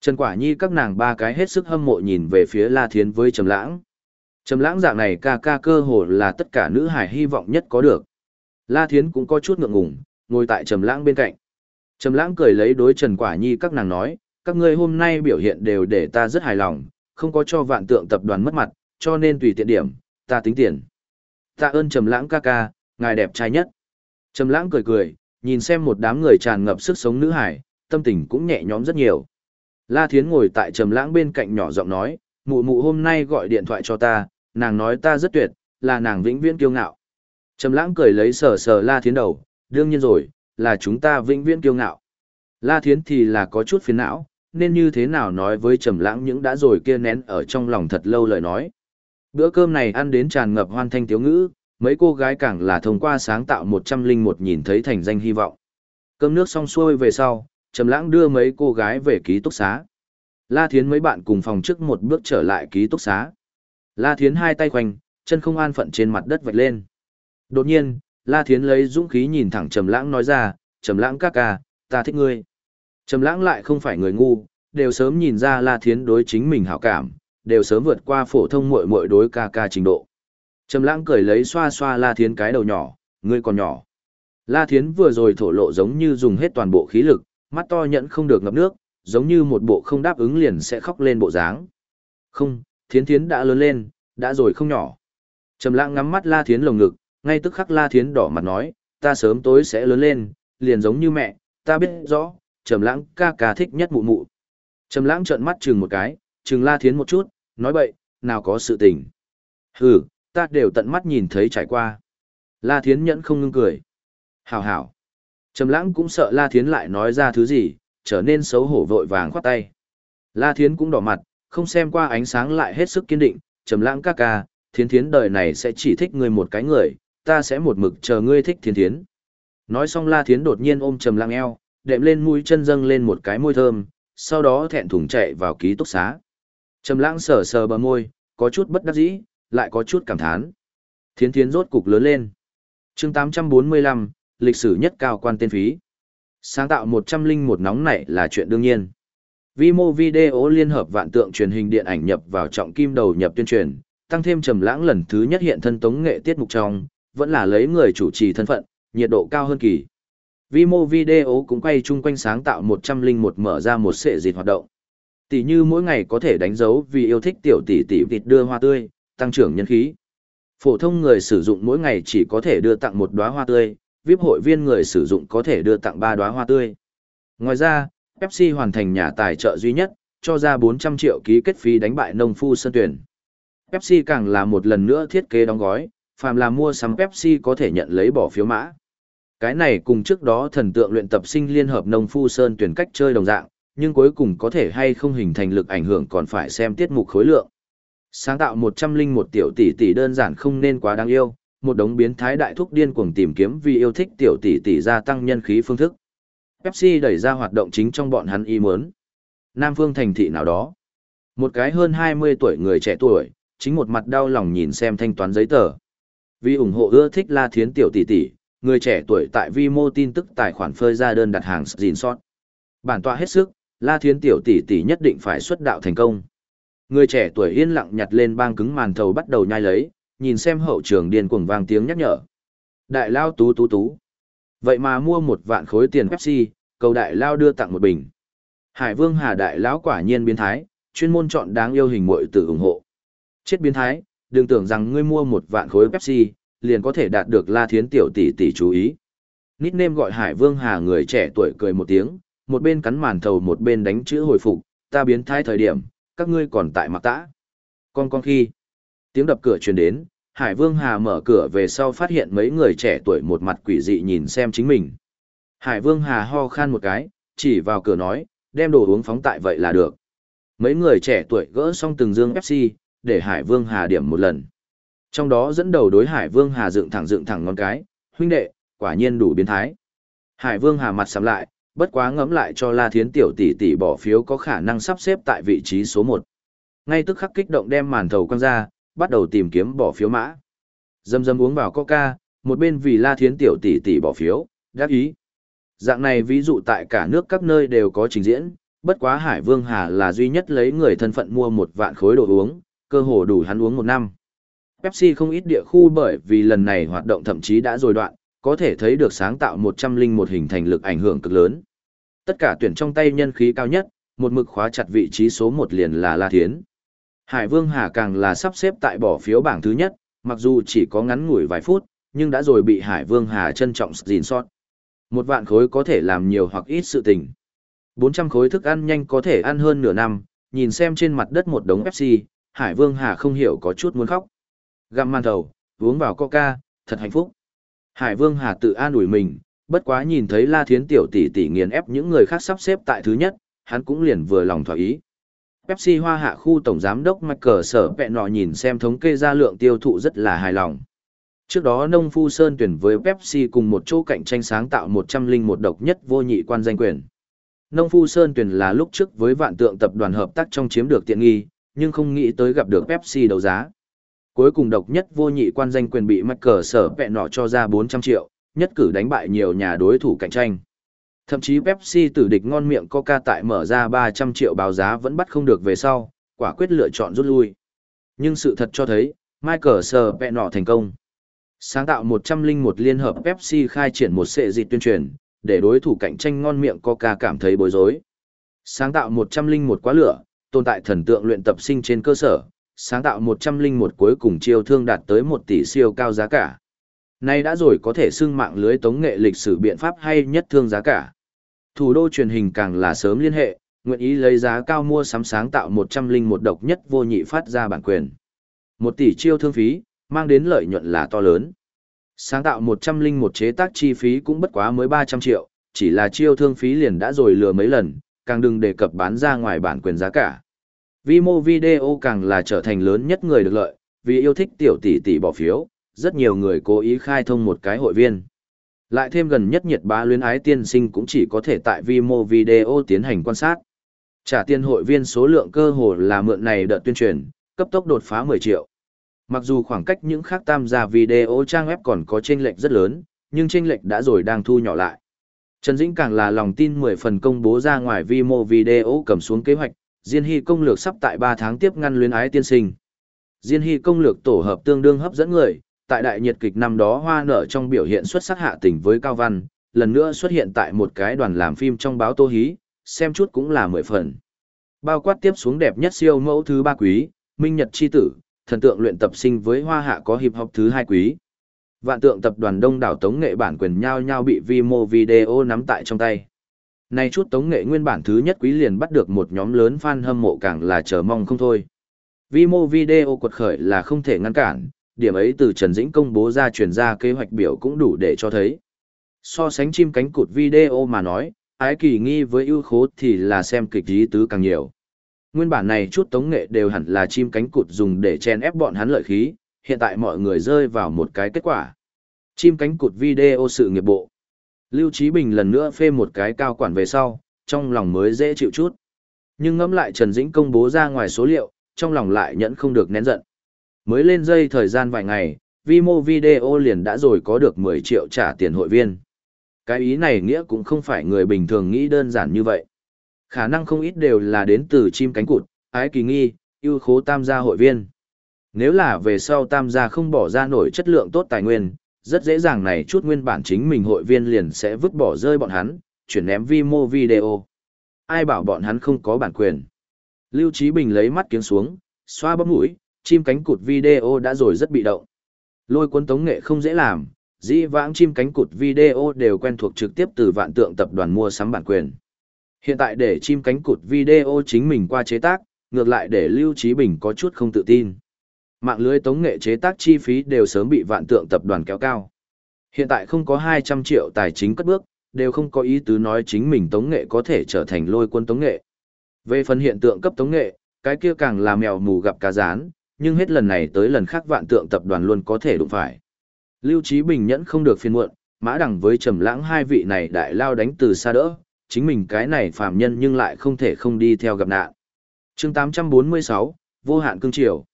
Trần Quả Nhi các nàng ba cái hết sức hâm mộ nhìn về phía La Thiến với Trầm Lãng. Trầm Lãng dạng này ca ca cơ hồ là tất cả nữ hải hy vọng nhất có được. La Thiến cũng có chút ngượng ngùng, ngồi tại Trầm Lãng bên cạnh. Trầm Lãng cười lấy đối Trần Quả Nhi các nàng nói, các ngươi hôm nay biểu hiện đều để ta rất hài lòng, không có cho vạn tượng tập đoàn mất mặt, cho nên tùy tiện điểm, ta tính tiền. Tạ ơn Trầm Lãng ca ca, ngài đẹp trai nhất. Trầm Lãng cười cười, nhìn xem một đám người tràn ngập sức sống nữ hải, tâm tình cũng nhẹ nhõm rất nhiều. La Thiến ngồi tại Trầm Lãng bên cạnh nhỏ giọng nói, mụ mụ hôm nay gọi điện thoại cho ta, nàng nói ta rất tuyệt, là nàng vĩnh viễn kiêu ngạo. Trầm Lãng cười lấy sờ sờ La Thiến đầu, đương nhiên rồi, là chúng ta vĩnh viễn kiêu ngạo. La Thiến thì là có chút phiền não, nên như thế nào nói với Trầm Lãng những đã rồi kia nén ở trong lòng thật lâu lời nói. Bữa cơm này ăn đến tràn ngập hoan thanh tiếu ngữ, mấy cô gái càng là thông qua sáng tạo 101 nhìn thấy thành danh hy vọng. Cơm nước xong xuôi về sau, Trầm Lãng đưa mấy cô gái về ký túc xá. La Thiến mấy bạn cùng phòng trước một bước trở lại ký túc xá. La Thiến hai tay khoanh, chân không an phận trên mặt đất vạch lên. Đột nhiên, La Thiến lấy dũng khí nhìn thẳng Trầm Lãng nói ra, "Trầm Lãng ca ca, ta thích ngươi." Trầm Lãng lại không phải người ngu, đều sớm nhìn ra La Thiến đối chính mình hảo cảm, đều sớm vượt qua phổ thông muội muội đối ca ca trình độ. Trầm Lãng cười lấy xoa xoa La Thiến cái đầu nhỏ, "Ngươi còn nhỏ." La Thiến vừa rồi thổ lộ giống như dùng hết toàn bộ khí lực, mắt to nhẫn không được ngập nước, giống như một bộ không đáp ứng liền sẽ khóc lên bộ dáng. Không, thiến thiến đã lớn lên, đã rồi không nhỏ. Trầm lãng ngắm mắt La Thiến lồng ngực, ngay tức khắc La Thiến đỏ mặt nói, ta sớm tối sẽ lớn lên, liền giống như mẹ, ta biết rõ, Trầm lãng ca ca thích nhất mụ mụ. Trầm lãng trợn mắt chừng một cái, chừng La Thiến một chút, nói bậy, nào có sự tình. Hừ, ta đều tận mắt nhìn thấy trải qua. La Thiến nhẫn không ngưng cười. Hảo hảo. Trầm lãng cũng sợ La Thiến lại nói ra thứ gì, trở nên xấu hổ vội vàng khoát tay. La Thiến cũng đỏ mặt, không xem qua ánh sáng lại hết sức kiên định, trầm lãng ca ca, Thiến Thiến đời này sẽ chỉ thích ngươi một cái người, ta sẽ một mực chờ ngươi thích Thiến Thiến. Nói xong La Thiến đột nhiên ôm trầm lãng eo, đệm lên mũi chân dâng lên một cái môi thơm, sau đó thẹn thùng chạy vào ký túc xá. Trầm lãng sờ sờ bờ môi, có chút bất đắc dĩ, lại có chút cảm thán. Thiến Thiến rốt cục lớn lên. Chương 845, lịch sử nhất cao quan tên phí. Sáng tạo 101 nóng này là chuyện đương nhiên. Vimo Video liên hợp vạn tượng truyền hình điện ảnh nhập vào trọng kim đầu nhập tuyên truyền, tăng thêm trầm lãng lần thứ nhất hiện thân tống nghệ tiết mục trong, vẫn là lấy người chủ trì thân phận, nhiệt độ cao hơn kỳ. Vimo Video cũng quay chung quanh sáng tạo 101 mở ra một sệ dịch hoạt động. Tỷ như mỗi ngày có thể đánh dấu vì yêu thích tiểu tỷ tỷ vịt đưa hoa tươi, tăng trưởng nhân khí. Phổ thông người sử dụng mỗi ngày chỉ có thể đưa tặng một đóa hoa tươi, VIP hội viên người sử dụng có thể đưa tặng ba đóa hoa tươi. Ngoài ra, Pepsi hoàn thành nhà tài trợ duy nhất, cho ra 400 triệu ký kết phí đánh bại nông phu sân tuyển. Pepsi càng là một lần nữa thiết kế đóng gói, phàm là mua sắm Pepsi có thể nhận lấy bỏ phiếu mã. Cái này cùng trước đó thần tượng luyện tập sinh liên hợp nông phu sơn tuyển cách chơi đồng dạng, nhưng cuối cùng có thể hay không hình thành lực ảnh hưởng còn phải xem tiết mục khối lượng. Sáng tạo 101 tiểu tỷ tỷ đơn giản không nên quá đáng yêu, một đống biến thái đại thúc điên cuồng tìm kiếm vì yêu thích tiểu tỷ tỷ gia tăng nhân khí phương thức. Pepsi đẩy ra hoạt động chính trong bọn hắn y muốn. Nam phương thành thị nào đó. Một cái hơn 20 tuổi người trẻ tuổi, chính một mặt đau lòng nhìn xem thanh toán giấy tờ. Vì ủng hộ ưa thích La Thiến tiểu tỷ tỷ, người trẻ tuổi tại vi mô tin tức tài khoản phơi ra đơn đặt hàng gìn sót. Bản tọa hết sức, La Thiến tiểu tỷ tỷ nhất định phải xuất đạo thành công. Người trẻ tuổi yên lặng nhặt lên băng cứng màn thầu bắt đầu nhai lấy, nhìn xem hậu trường điên cuồng vang tiếng nhắc nhở. Đại lao tú tú tú. Vậy mà mua một vạn khối tiền Pepsi, cầu đại lao đưa tặng một bình. Hải Vương Hà đại lão quả nhiên biến thái, chuyên môn chọn đáng yêu hình muội tử ủng hộ. Chết biến thái, đừng tưởng rằng ngươi mua một vạn khối Pepsi, liền có thể đạt được La Thiến tiểu tỷ tỷ chú ý. Nít nêm gọi Hải Vương Hà người trẻ tuổi cười một tiếng, một bên cắn màn thầu một bên đánh chữ hồi phục, ta biến thái thời điểm, các ngươi còn tại mặc tã. Con con khi, tiếng đập cửa truyền đến, Hải Vương Hà mở cửa về sau phát hiện mấy người trẻ tuổi một mặt quỷ dị nhìn xem chính mình. Hải Vương Hà ho khan một cái, chỉ vào cửa nói, đem đồ uống phóng tại vậy là được. Mấy người trẻ tuổi gỡ xong từng dương Pepsi, để Hải Vương Hà điểm một lần. Trong đó dẫn đầu đối Hải Vương Hà dựng thẳng dựng thẳng ngón cái, huynh đệ, quả nhiên đủ biến thái. Hải Vương Hà mặt sắm lại, bất quá ngẫm lại cho La Thiến tiểu tỷ tỷ bỏ phiếu có khả năng sắp xếp tại vị trí số 1. Ngay tức khắc kích động đem màn thầu quăng ra, bắt đầu tìm kiếm bỏ phiếu mã. Dâm dâm uống vào coca, một bên vì La Thiến tiểu tỷ tỷ bỏ phiếu, đáp ý. Dạng này ví dụ tại cả nước các nơi đều có trình diễn, bất quá Hải Vương Hà là duy nhất lấy người thân phận mua một vạn khối đồ uống, cơ hồ đủ hắn uống một năm. Pepsi không ít địa khu bởi vì lần này hoạt động thậm chí đã rồi đoạn, có thể thấy được sáng tạo một trăm linh một hình thành lực ảnh hưởng cực lớn. Tất cả tuyển trong tay nhân khí cao nhất, một mực khóa chặt vị trí số một liền là La Thiến. Hải Vương Hà càng là sắp xếp tại bỏ phiếu bảng thứ nhất, mặc dù chỉ có ngắn ngủi vài phút, nhưng đã rồi bị Hải Vương Hà trân trọng gìn sót. Một vạn khối có thể làm nhiều hoặc ít sự tình. 400 khối thức ăn nhanh có thể ăn hơn nửa năm, nhìn xem trên mặt đất một đống Pepsi, Hải Vương Hà không hiểu có chút muốn khóc. Gặm man thầu, uống vào coca, thật hạnh phúc. Hải Vương Hà tự an ủi mình, bất quá nhìn thấy La Thiến tiểu tỷ tỷ nghiền ép những người khác sắp xếp tại thứ nhất, hắn cũng liền vừa lòng thỏa ý. Pepsi Hoa Hạ khu tổng giám đốc Michael Sở Pẹ nọ nhìn xem thống kê ra lượng tiêu thụ rất là hài lòng. Trước đó Nông Phu Sơn tuyển với Pepsi cùng một chỗ cạnh tranh sáng tạo 101 độc nhất vô nhị quan danh quyền. Nông Phu Sơn tuyển là lúc trước với vạn tượng tập đoàn hợp tác trong chiếm được tiện nghi, nhưng không nghĩ tới gặp được Pepsi đấu giá. Cuối cùng độc nhất vô nhị quan danh quyền bị Michael sở Pẹ nọ cho ra 400 triệu, nhất cử đánh bại nhiều nhà đối thủ cạnh tranh. Thậm chí Pepsi tử địch ngon miệng Coca tại mở ra 300 triệu báo giá vẫn bắt không được về sau, quả quyết lựa chọn rút lui. Nhưng sự thật cho thấy, Michael Sờ vẹn nọ thành công. Sáng tạo 101 liên hợp Pepsi khai triển một sệ dịch tuyên truyền, để đối thủ cạnh tranh ngon miệng Coca cảm thấy bối rối. Sáng tạo 101 quá lửa, tồn tại thần tượng luyện tập sinh trên cơ sở, sáng tạo 101 cuối cùng chiêu thương đạt tới 1 tỷ siêu cao giá cả. Nay đã rồi có thể xưng mạng lưới tống nghệ lịch sử biện pháp hay nhất thương giá cả. Thủ đô truyền hình càng là sớm liên hệ, nguyện ý lấy giá cao mua sắm sáng tạo 101 độc nhất vô nhị phát ra bản quyền. một tỷ chiêu thương phí, mang đến lợi nhuận là to lớn. Sáng tạo 101 chế tác chi phí cũng bất quá mới 300 triệu, chỉ là chiêu thương phí liền đã rồi lừa mấy lần, càng đừng đề cập bán ra ngoài bản quyền giá cả. Vimo video càng là trở thành lớn nhất người được lợi, vì yêu thích tiểu tỷ tỷ bỏ phiếu, rất nhiều người cố ý khai thông một cái hội viên. Lại thêm gần nhất nhiệt bá luyến ái tiên sinh cũng chỉ có thể tại Vimo video tiến hành quan sát. Trả tiền hội viên số lượng cơ hồ là mượn này đợt tuyên truyền, cấp tốc đột phá 10 triệu. Mặc dù khoảng cách những khác tam gia video trang web còn có chênh lệch rất lớn, nhưng chênh lệch đã rồi đang thu nhỏ lại. Trần Dĩnh càng là lòng tin 10 phần công bố ra ngoài Vimo video cầm xuống kế hoạch, Diên Hy công lược sắp tại 3 tháng tiếp ngăn luyến ái tiên sinh. Diên Hy công lược tổ hợp tương đương hấp dẫn người, tại đại nhiệt kịch năm đó hoa nở trong biểu hiện xuất sắc hạ tình với Cao Văn, lần nữa xuất hiện tại một cái đoàn làm phim trong báo Tô Hí, xem chút cũng là mười phần. Bao quát tiếp xuống đẹp nhất siêu mẫu thứ ba quý, Minh Nhật chi tử, thần tượng luyện tập sinh với hoa hạ có hiệp học thứ hai quý. Vạn tượng tập đoàn đông đảo tống nghệ bản quyền nhau nhau bị Vimo Video nắm tại trong tay. Nay chút tống nghệ nguyên bản thứ nhất quý liền bắt được một nhóm lớn fan hâm mộ càng là chờ mong không thôi. Vimo video quật khởi là không thể ngăn cản, điểm ấy từ Trần Dĩnh công bố ra truyền ra kế hoạch biểu cũng đủ để cho thấy. So sánh chim cánh cụt video mà nói, ái kỳ nghi với ưu khố thì là xem kịch ý tứ càng nhiều. Nguyên bản này chút tống nghệ đều hẳn là chim cánh cụt dùng để chen ép bọn hắn lợi khí, hiện tại mọi người rơi vào một cái kết quả. Chim cánh cụt video sự nghiệp bộ. Lưu Trí Bình lần nữa phê một cái cao quản về sau, trong lòng mới dễ chịu chút. Nhưng ngẫm lại Trần Dĩnh công bố ra ngoài số liệu, trong lòng lại nhẫn không được nén giận. Mới lên dây thời gian vài ngày, Vimo Video liền đã rồi có được 10 triệu trả tiền hội viên. Cái ý này nghĩa cũng không phải người bình thường nghĩ đơn giản như vậy. Khả năng không ít đều là đến từ chim cánh cụt, ái kỳ nghi, yêu khố tam gia hội viên. Nếu là về sau tam gia không bỏ ra nổi chất lượng tốt tài nguyên, rất dễ dàng này chút nguyên bản chính mình hội viên liền sẽ vứt bỏ rơi bọn hắn, chuyển ném Vimo video. Ai bảo bọn hắn không có bản quyền. Lưu Trí Bình lấy mắt kiếng xuống, xoa bấm mũi, chim cánh cụt video đã rồi rất bị động. Lôi cuốn tống nghệ không dễ làm, dĩ vãng chim cánh cụt video đều quen thuộc trực tiếp từ vạn tượng tập đoàn mua sắm bản quyền. Hiện tại để chim cánh cụt video chính mình qua chế tác, ngược lại để Lưu Trí Bình có chút không tự tin. Mạng lưới tống nghệ chế tác chi phí đều sớm bị vạn tượng tập đoàn kéo cao. Hiện tại không có 200 triệu tài chính cất bước, đều không có ý tứ nói chính mình tống nghệ có thể trở thành lôi quân tống nghệ. Về phần hiện tượng cấp tống nghệ, cái kia càng là mèo mù gặp cá rán, nhưng hết lần này tới lần khác vạn tượng tập đoàn luôn có thể đụng phải. Lưu Trí Bình nhẫn không được phiền muộn, mã đẳng với trầm lãng hai vị này đại lao đánh từ xa đỡ, chính mình cái này phàm nhân nhưng lại không thể không đi theo gặp nạn. chương 846, vô hạn cương triều.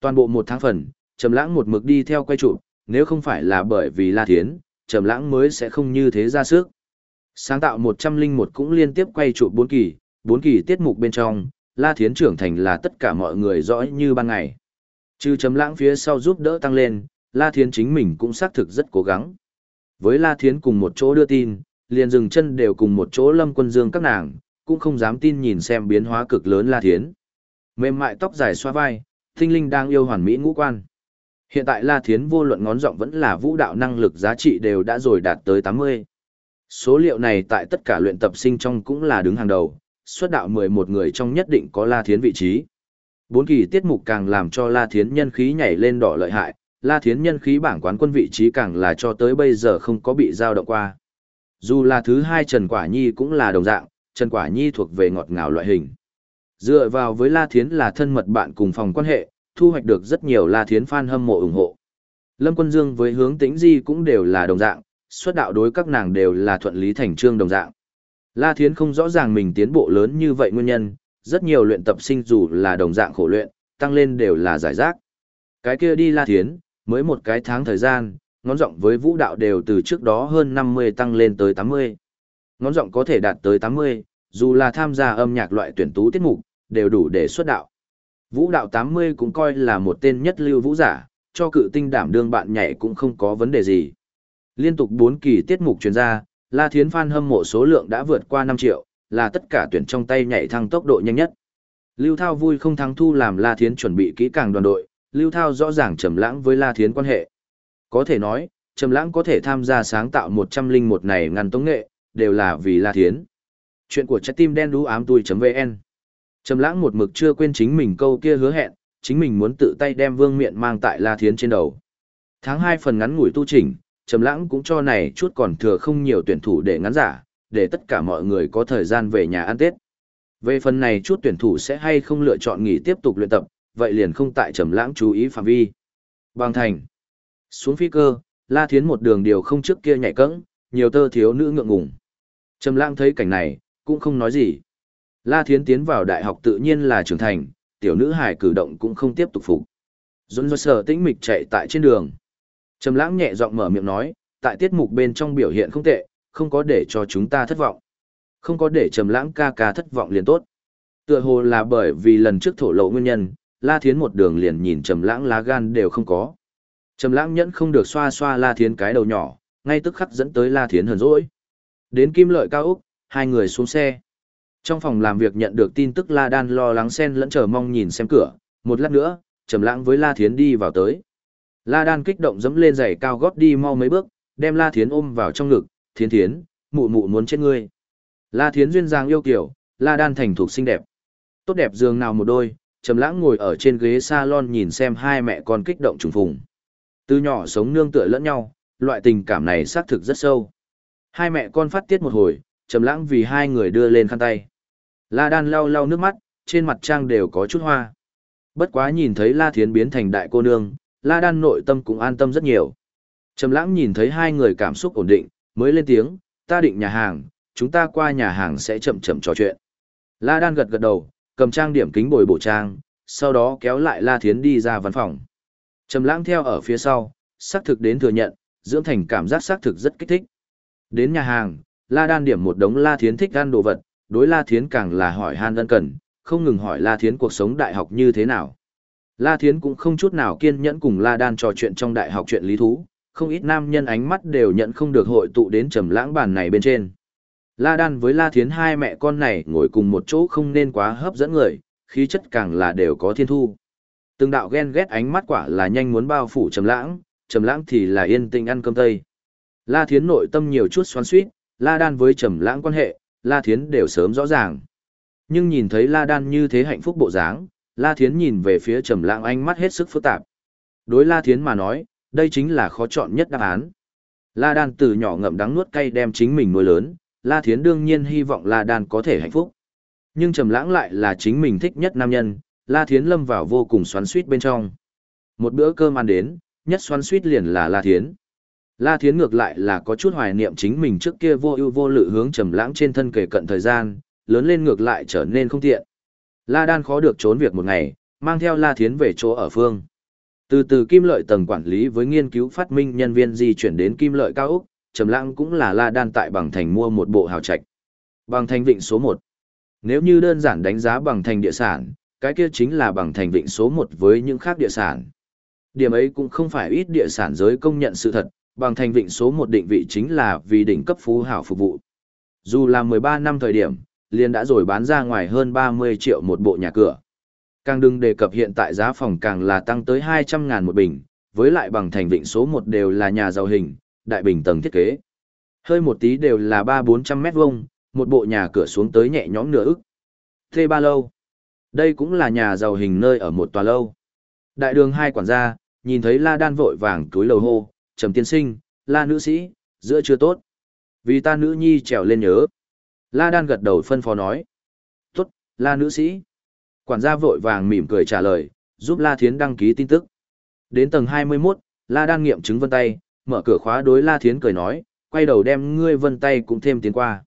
Toàn bộ một tháng phần, trầm lãng một mực đi theo quay trụ, nếu không phải là bởi vì La Thiến, trầm lãng mới sẽ không như thế ra sức. Sáng tạo 101 cũng liên tiếp quay trụ 4 kỳ, 4 kỳ tiết mục bên trong, La Thiến trưởng thành là tất cả mọi người rõ như ban ngày. Trừ chấm lãng phía sau giúp đỡ tăng lên, La Thiến chính mình cũng xác thực rất cố gắng. Với La Thiến cùng một chỗ đưa tin, liền dừng chân đều cùng một chỗ lâm quân dương các nàng, cũng không dám tin nhìn xem biến hóa cực lớn La Thiến. Mềm mại tóc dài xoa vai, tinh linh đang yêu hoàn mỹ ngũ quan. Hiện tại La Thiến vô luận ngón giọng vẫn là vũ đạo năng lực giá trị đều đã rồi đạt tới 80. Số liệu này tại tất cả luyện tập sinh trong cũng là đứng hàng đầu, xuất đạo 11 người trong nhất định có La Thiến vị trí. Bốn kỳ tiết mục càng làm cho La Thiến nhân khí nhảy lên đỏ lợi hại, La Thiến nhân khí bảng quán quân vị trí càng là cho tới bây giờ không có bị giao động qua. Dù là thứ hai Trần Quả Nhi cũng là đồng dạng, Trần Quả Nhi thuộc về ngọt ngào loại hình. Dựa vào với La Thiến là thân mật bạn cùng phòng quan hệ, thu hoạch được rất nhiều La Thiến fan hâm mộ ủng hộ. Lâm Quân Dương với hướng tĩnh di cũng đều là đồng dạng, xuất đạo đối các nàng đều là thuận lý thành trương đồng dạng. La Thiến không rõ ràng mình tiến bộ lớn như vậy nguyên nhân, rất nhiều luyện tập sinh dù là đồng dạng khổ luyện, tăng lên đều là giải rác. Cái kia đi La Thiến, mới một cái tháng thời gian, ngón giọng với vũ đạo đều từ trước đó hơn 50 tăng lên tới 80. Ngón giọng có thể đạt tới 80, dù là tham gia âm nhạc loại tuyển tú tiết mục, đều đủ để xuất đạo. Vũ đạo 80 cũng coi là một tên nhất lưu vũ giả, cho cự tinh đảm đương bạn nhảy cũng không có vấn đề gì. Liên tục 4 kỳ tiết mục truyền ra, La Thiến fan hâm mộ số lượng đã vượt qua 5 triệu, là tất cả tuyển trong tay nhảy thăng tốc độ nhanh nhất. Lưu Thao vui không thắng thu làm La Thiến chuẩn bị kỹ càng đoàn đội, Lưu Thao rõ ràng trầm lãng với La Thiến quan hệ. Có thể nói, trầm lãng có thể tham gia sáng tạo 101 này ngăn tống nghệ, đều là vì La Thiến. Chuyện của trái tim đen đú ám tui.vn Trầm lãng một mực chưa quên chính mình câu kia hứa hẹn, chính mình muốn tự tay đem vương miện mang tại La Thiến trên đầu. Tháng 2 phần ngắn ngủi tu chỉnh, Trầm lãng cũng cho này chút còn thừa không nhiều tuyển thủ để ngắn giả, để tất cả mọi người có thời gian về nhà ăn Tết. Về phần này chút tuyển thủ sẽ hay không lựa chọn nghỉ tiếp tục luyện tập, vậy liền không tại Trầm lãng chú ý phạm vi. Bàng thành. Xuống phi cơ, La Thiến một đường điều không trước kia nhảy cẫng, nhiều tơ thiếu nữ ngượng ngùng. Trầm lãng thấy cảnh này, cũng không nói gì. La Thiến tiến vào đại học tự nhiên là trưởng thành, tiểu nữ hài cử động cũng không tiếp tục phục. Dũng dơ sở tĩnh mịch chạy tại trên đường. Trầm lãng nhẹ giọng mở miệng nói, tại tiết mục bên trong biểu hiện không tệ, không có để cho chúng ta thất vọng. Không có để trầm lãng ca ca thất vọng liền tốt. Tựa hồ là bởi vì lần trước thổ lộ nguyên nhân, La Thiến một đường liền nhìn trầm lãng lá gan đều không có. Trầm lãng nhẫn không được xoa xoa La Thiến cái đầu nhỏ, ngay tức khắc dẫn tới La Thiến hờn dỗi. Đến Kim Lợi Cao Úc, hai người xuống xe. Trong phòng làm việc nhận được tin tức La Đan lo lắng xen lẫn chờ mong nhìn xem cửa, một lát nữa, Trầm Lãng với La Thiến đi vào tới. La Đan kích động dẫm lên giày cao gót đi mau mấy bước, đem La Thiến ôm vào trong ngực, "Thiến Thiến, mụ mụ muốn chết ngươi." La Thiến duyên dáng yêu kiều, La Đan thành thục xinh đẹp. Tốt đẹp giường nào một đôi, Trầm Lãng ngồi ở trên ghế salon nhìn xem hai mẹ con kích động trùng phùng. Từ nhỏ sống nương tựa lẫn nhau, loại tình cảm này xác thực rất sâu. Hai mẹ con phát tiết một hồi, Trầm Lãng vì hai người đưa lên khăn tay. La Đan lau lau nước mắt, trên mặt trang đều có chút hoa. Bất quá nhìn thấy La Thiến biến thành đại cô nương, La Đan nội tâm cũng an tâm rất nhiều. Trầm Lãng nhìn thấy hai người cảm xúc ổn định, mới lên tiếng, "Ta định nhà hàng, chúng ta qua nhà hàng sẽ chậm chậm trò chuyện." La Đan gật gật đầu, cầm trang điểm kính bồi bổ trang, sau đó kéo lại La Thiến đi ra văn phòng. Trầm Lãng theo ở phía sau, xác thực đến thừa nhận, dưỡng thành cảm giác xác thực rất kích thích. Đến nhà hàng, La Đan điểm một đống La Thiến thích ăn đồ vật, đối La Thiến càng là hỏi han ân cần, không ngừng hỏi La Thiến cuộc sống đại học như thế nào. La Thiến cũng không chút nào kiên nhẫn cùng La Đan trò chuyện trong đại học chuyện lý thú, không ít nam nhân ánh mắt đều nhận không được hội tụ đến trầm lãng bàn này bên trên. La Đan với La Thiến hai mẹ con này ngồi cùng một chỗ không nên quá hấp dẫn người, khí chất càng là đều có thiên thu. Từng đạo ghen ghét ánh mắt quả là nhanh muốn bao phủ trầm lãng, trầm lãng thì là yên tĩnh ăn cơm tây. La Thiến nội tâm nhiều chút xoắn xuýt, La Đan với trầm lãng quan hệ, La Thiến đều sớm rõ ràng. Nhưng nhìn thấy La Đan như thế hạnh phúc bộ dáng, La Thiến nhìn về phía Trầm Lãng ánh mắt hết sức phức tạp. Đối La Thiến mà nói, đây chính là khó chọn nhất đáp án. La Đan từ nhỏ ngậm đắng nuốt cay đem chính mình nuôi lớn, La Thiến đương nhiên hy vọng La Đan có thể hạnh phúc. Nhưng Trầm Lãng lại là chính mình thích nhất nam nhân, La Thiến lâm vào vô cùng xoắn xuýt bên trong. Một bữa cơm ăn đến, nhất xoắn xuýt liền là La Thiến. La Thiến ngược lại là có chút hoài niệm chính mình trước kia vô ưu vô lự hướng Trầm Lãng trên thân kề cận thời gian, lớn lên ngược lại trở nên không tiện. La Đan khó được trốn việc một ngày, mang theo La Thiến về chỗ ở phương. Từ từ kim lợi tầng quản lý với nghiên cứu phát minh nhân viên di chuyển đến kim lợi cao Úc, Trầm Lãng cũng là La Đan tại Bằng Thành mua một bộ hào trạch. Bằng Thành Vịnh số 1. Nếu như đơn giản đánh giá Bằng Thành địa sản, cái kia chính là Bằng Thành Vịnh số 1 với những khác địa sản. Điểm ấy cũng không phải ít địa sản giới công nhận sự thật, Bằng Thành Vịnh số 1 định vị chính là vì đỉnh cấp phú hảo phục vụ. Dù là 13 năm thời điểm, liền đã rồi bán ra ngoài hơn 30 triệu một bộ nhà cửa. Càng đừng đề cập hiện tại giá phòng càng là tăng tới 200 ngàn một bình, với lại bằng thành vịnh số 1 đều là nhà giàu hình, đại bình tầng thiết kế. Hơi một tí đều là 3-400 mét vuông, một bộ nhà cửa xuống tới nhẹ nhõm nửa ức. Thê ba lâu. Đây cũng là nhà giàu hình nơi ở một tòa lâu. Đại đường hai quản gia, nhìn thấy la đan vội vàng túi lầu hô, trầm tiên sinh, la nữ sĩ, giữa chưa tốt. Vì ta nữ nhi trèo lên nhớ. La đan gật đầu phân phó nói. Tốt, la nữ sĩ. Quản gia vội vàng mỉm cười trả lời, giúp La Thiến đăng ký tin tức. Đến tầng 21, La Đan nghiệm chứng vân tay, mở cửa khóa đối La Thiến cười nói, quay đầu đem ngươi vân tay cũng thêm tiến qua.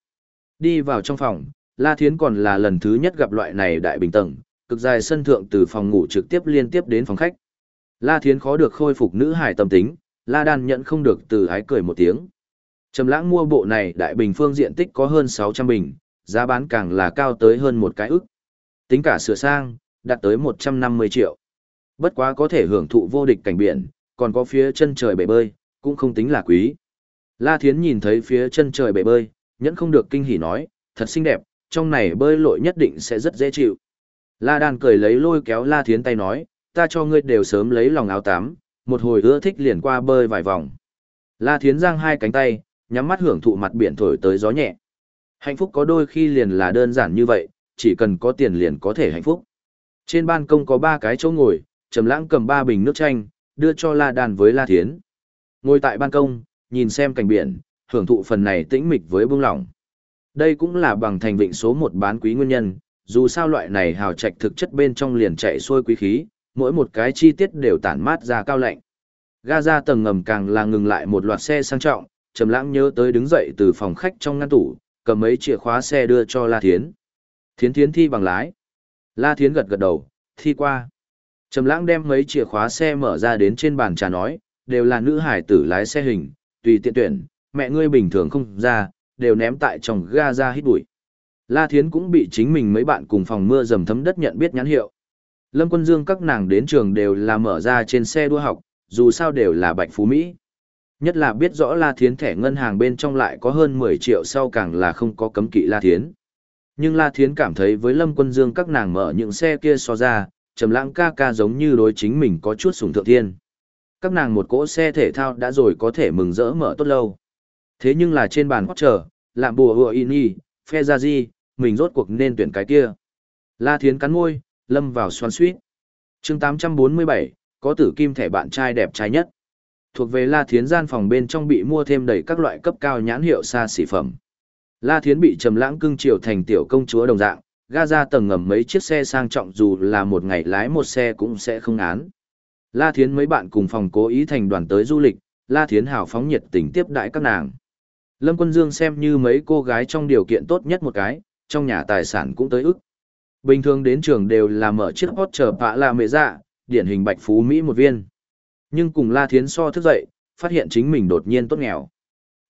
Đi vào trong phòng, La Thiến còn là lần thứ nhất gặp loại này đại bình tầng, cực dài sân thượng từ phòng ngủ trực tiếp liên tiếp đến phòng khách. La Thiến khó được khôi phục nữ hải tâm tính, La Đan nhận không được từ ái cười một tiếng. Trầm lãng mua bộ này đại bình phương diện tích có hơn 600 bình, giá bán càng là cao tới hơn một cái ức. Tính cả sửa sang, đạt tới 150 triệu. Bất quá có thể hưởng thụ vô địch cảnh biển, còn có phía chân trời bể bơi, cũng không tính là quý. La Thiến nhìn thấy phía chân trời bể bơi, nhẫn không được kinh hỉ nói, thật xinh đẹp, trong này bơi lội nhất định sẽ rất dễ chịu. La Đan cười lấy lôi kéo La Thiến tay nói, ta cho ngươi đều sớm lấy lòng áo tắm, một hồi ưa thích liền qua bơi vài vòng. La Thiến giang hai cánh tay, nhắm mắt hưởng thụ mặt biển thổi tới gió nhẹ. Hạnh phúc có đôi khi liền là đơn giản như vậy, chỉ cần có tiền liền có thể hạnh phúc. Trên ban công có ba cái chỗ ngồi, Trầm Lãng cầm ba bình nước chanh, đưa cho La Đan với La Thiến. Ngồi tại ban công, nhìn xem cảnh biển, hưởng thụ phần này tĩnh mịch với buông lòng. Đây cũng là bằng thành vịnh số một bán quý nguyên nhân, dù sao loại này hào trạch thực chất bên trong liền chạy xuôi quý khí, mỗi một cái chi tiết đều tản mát ra cao lạnh. Gaza tầng ngầm càng là ngừng lại một loạt xe sang trọng, Trầm Lãng nhớ tới đứng dậy từ phòng khách trong ngăn tủ, cầm mấy chìa khóa xe đưa cho La Thiến. Thiến thiến thi bằng lái. La thiến gật gật đầu, thi qua. Trầm lãng đem mấy chìa khóa xe mở ra đến trên bàn trà nói, đều là nữ hải tử lái xe hình, tùy tiện tuyển, mẹ ngươi bình thường không ra, đều ném tại trong ga ra hít bụi. La Thiến cũng bị chính mình mấy bạn cùng phòng mưa dầm thấm đất nhận biết nhãn hiệu. Lâm Quân Dương các nàng đến trường đều là mở ra trên xe đua học, dù sao đều là bạch phú Mỹ. Nhất là biết rõ La Thiến thẻ ngân hàng bên trong lại có hơn 10 triệu sau càng là không có cấm kỵ La Thiến. Nhưng La Thiến cảm thấy với Lâm Quân Dương các nàng mở những xe kia so ra, Trầm Lãng ca ca giống như đối chính mình có chút sủng thượng thiên. Các nàng một cỗ xe thể thao đã rồi có thể mừng rỡ mở tốt lâu. Thế nhưng là trên bàn hót chờ, làm bùa hựa in y, phe ra gì, mình rốt cuộc nên tuyển cái kia. La Thiến cắn môi, lâm vào xoan suýt. chương 847, có tử kim thẻ bạn trai đẹp trai nhất. Thuộc về La Thiến gian phòng bên trong bị mua thêm đầy các loại cấp cao nhãn hiệu xa xỉ phẩm. La Thiến bị trầm lãng cưng chiều thành tiểu công chúa đồng dạng, ga ra tầng ngầm mấy chiếc xe sang trọng dù là một ngày lái một xe cũng sẽ không án. La Thiến mấy bạn cùng phòng cố ý thành đoàn tới du lịch, La Thiến hào phóng nhiệt tình tiếp đãi các nàng. Lâm Quân Dương xem như mấy cô gái trong điều kiện tốt nhất một cái, trong nhà tài sản cũng tới ức. Bình thường đến trường đều là mở chiếc hot chờ bạ là mẹ dạ, điển hình bạch phú Mỹ một viên. Nhưng cùng La Thiến so thức dậy, phát hiện chính mình đột nhiên tốt nghèo.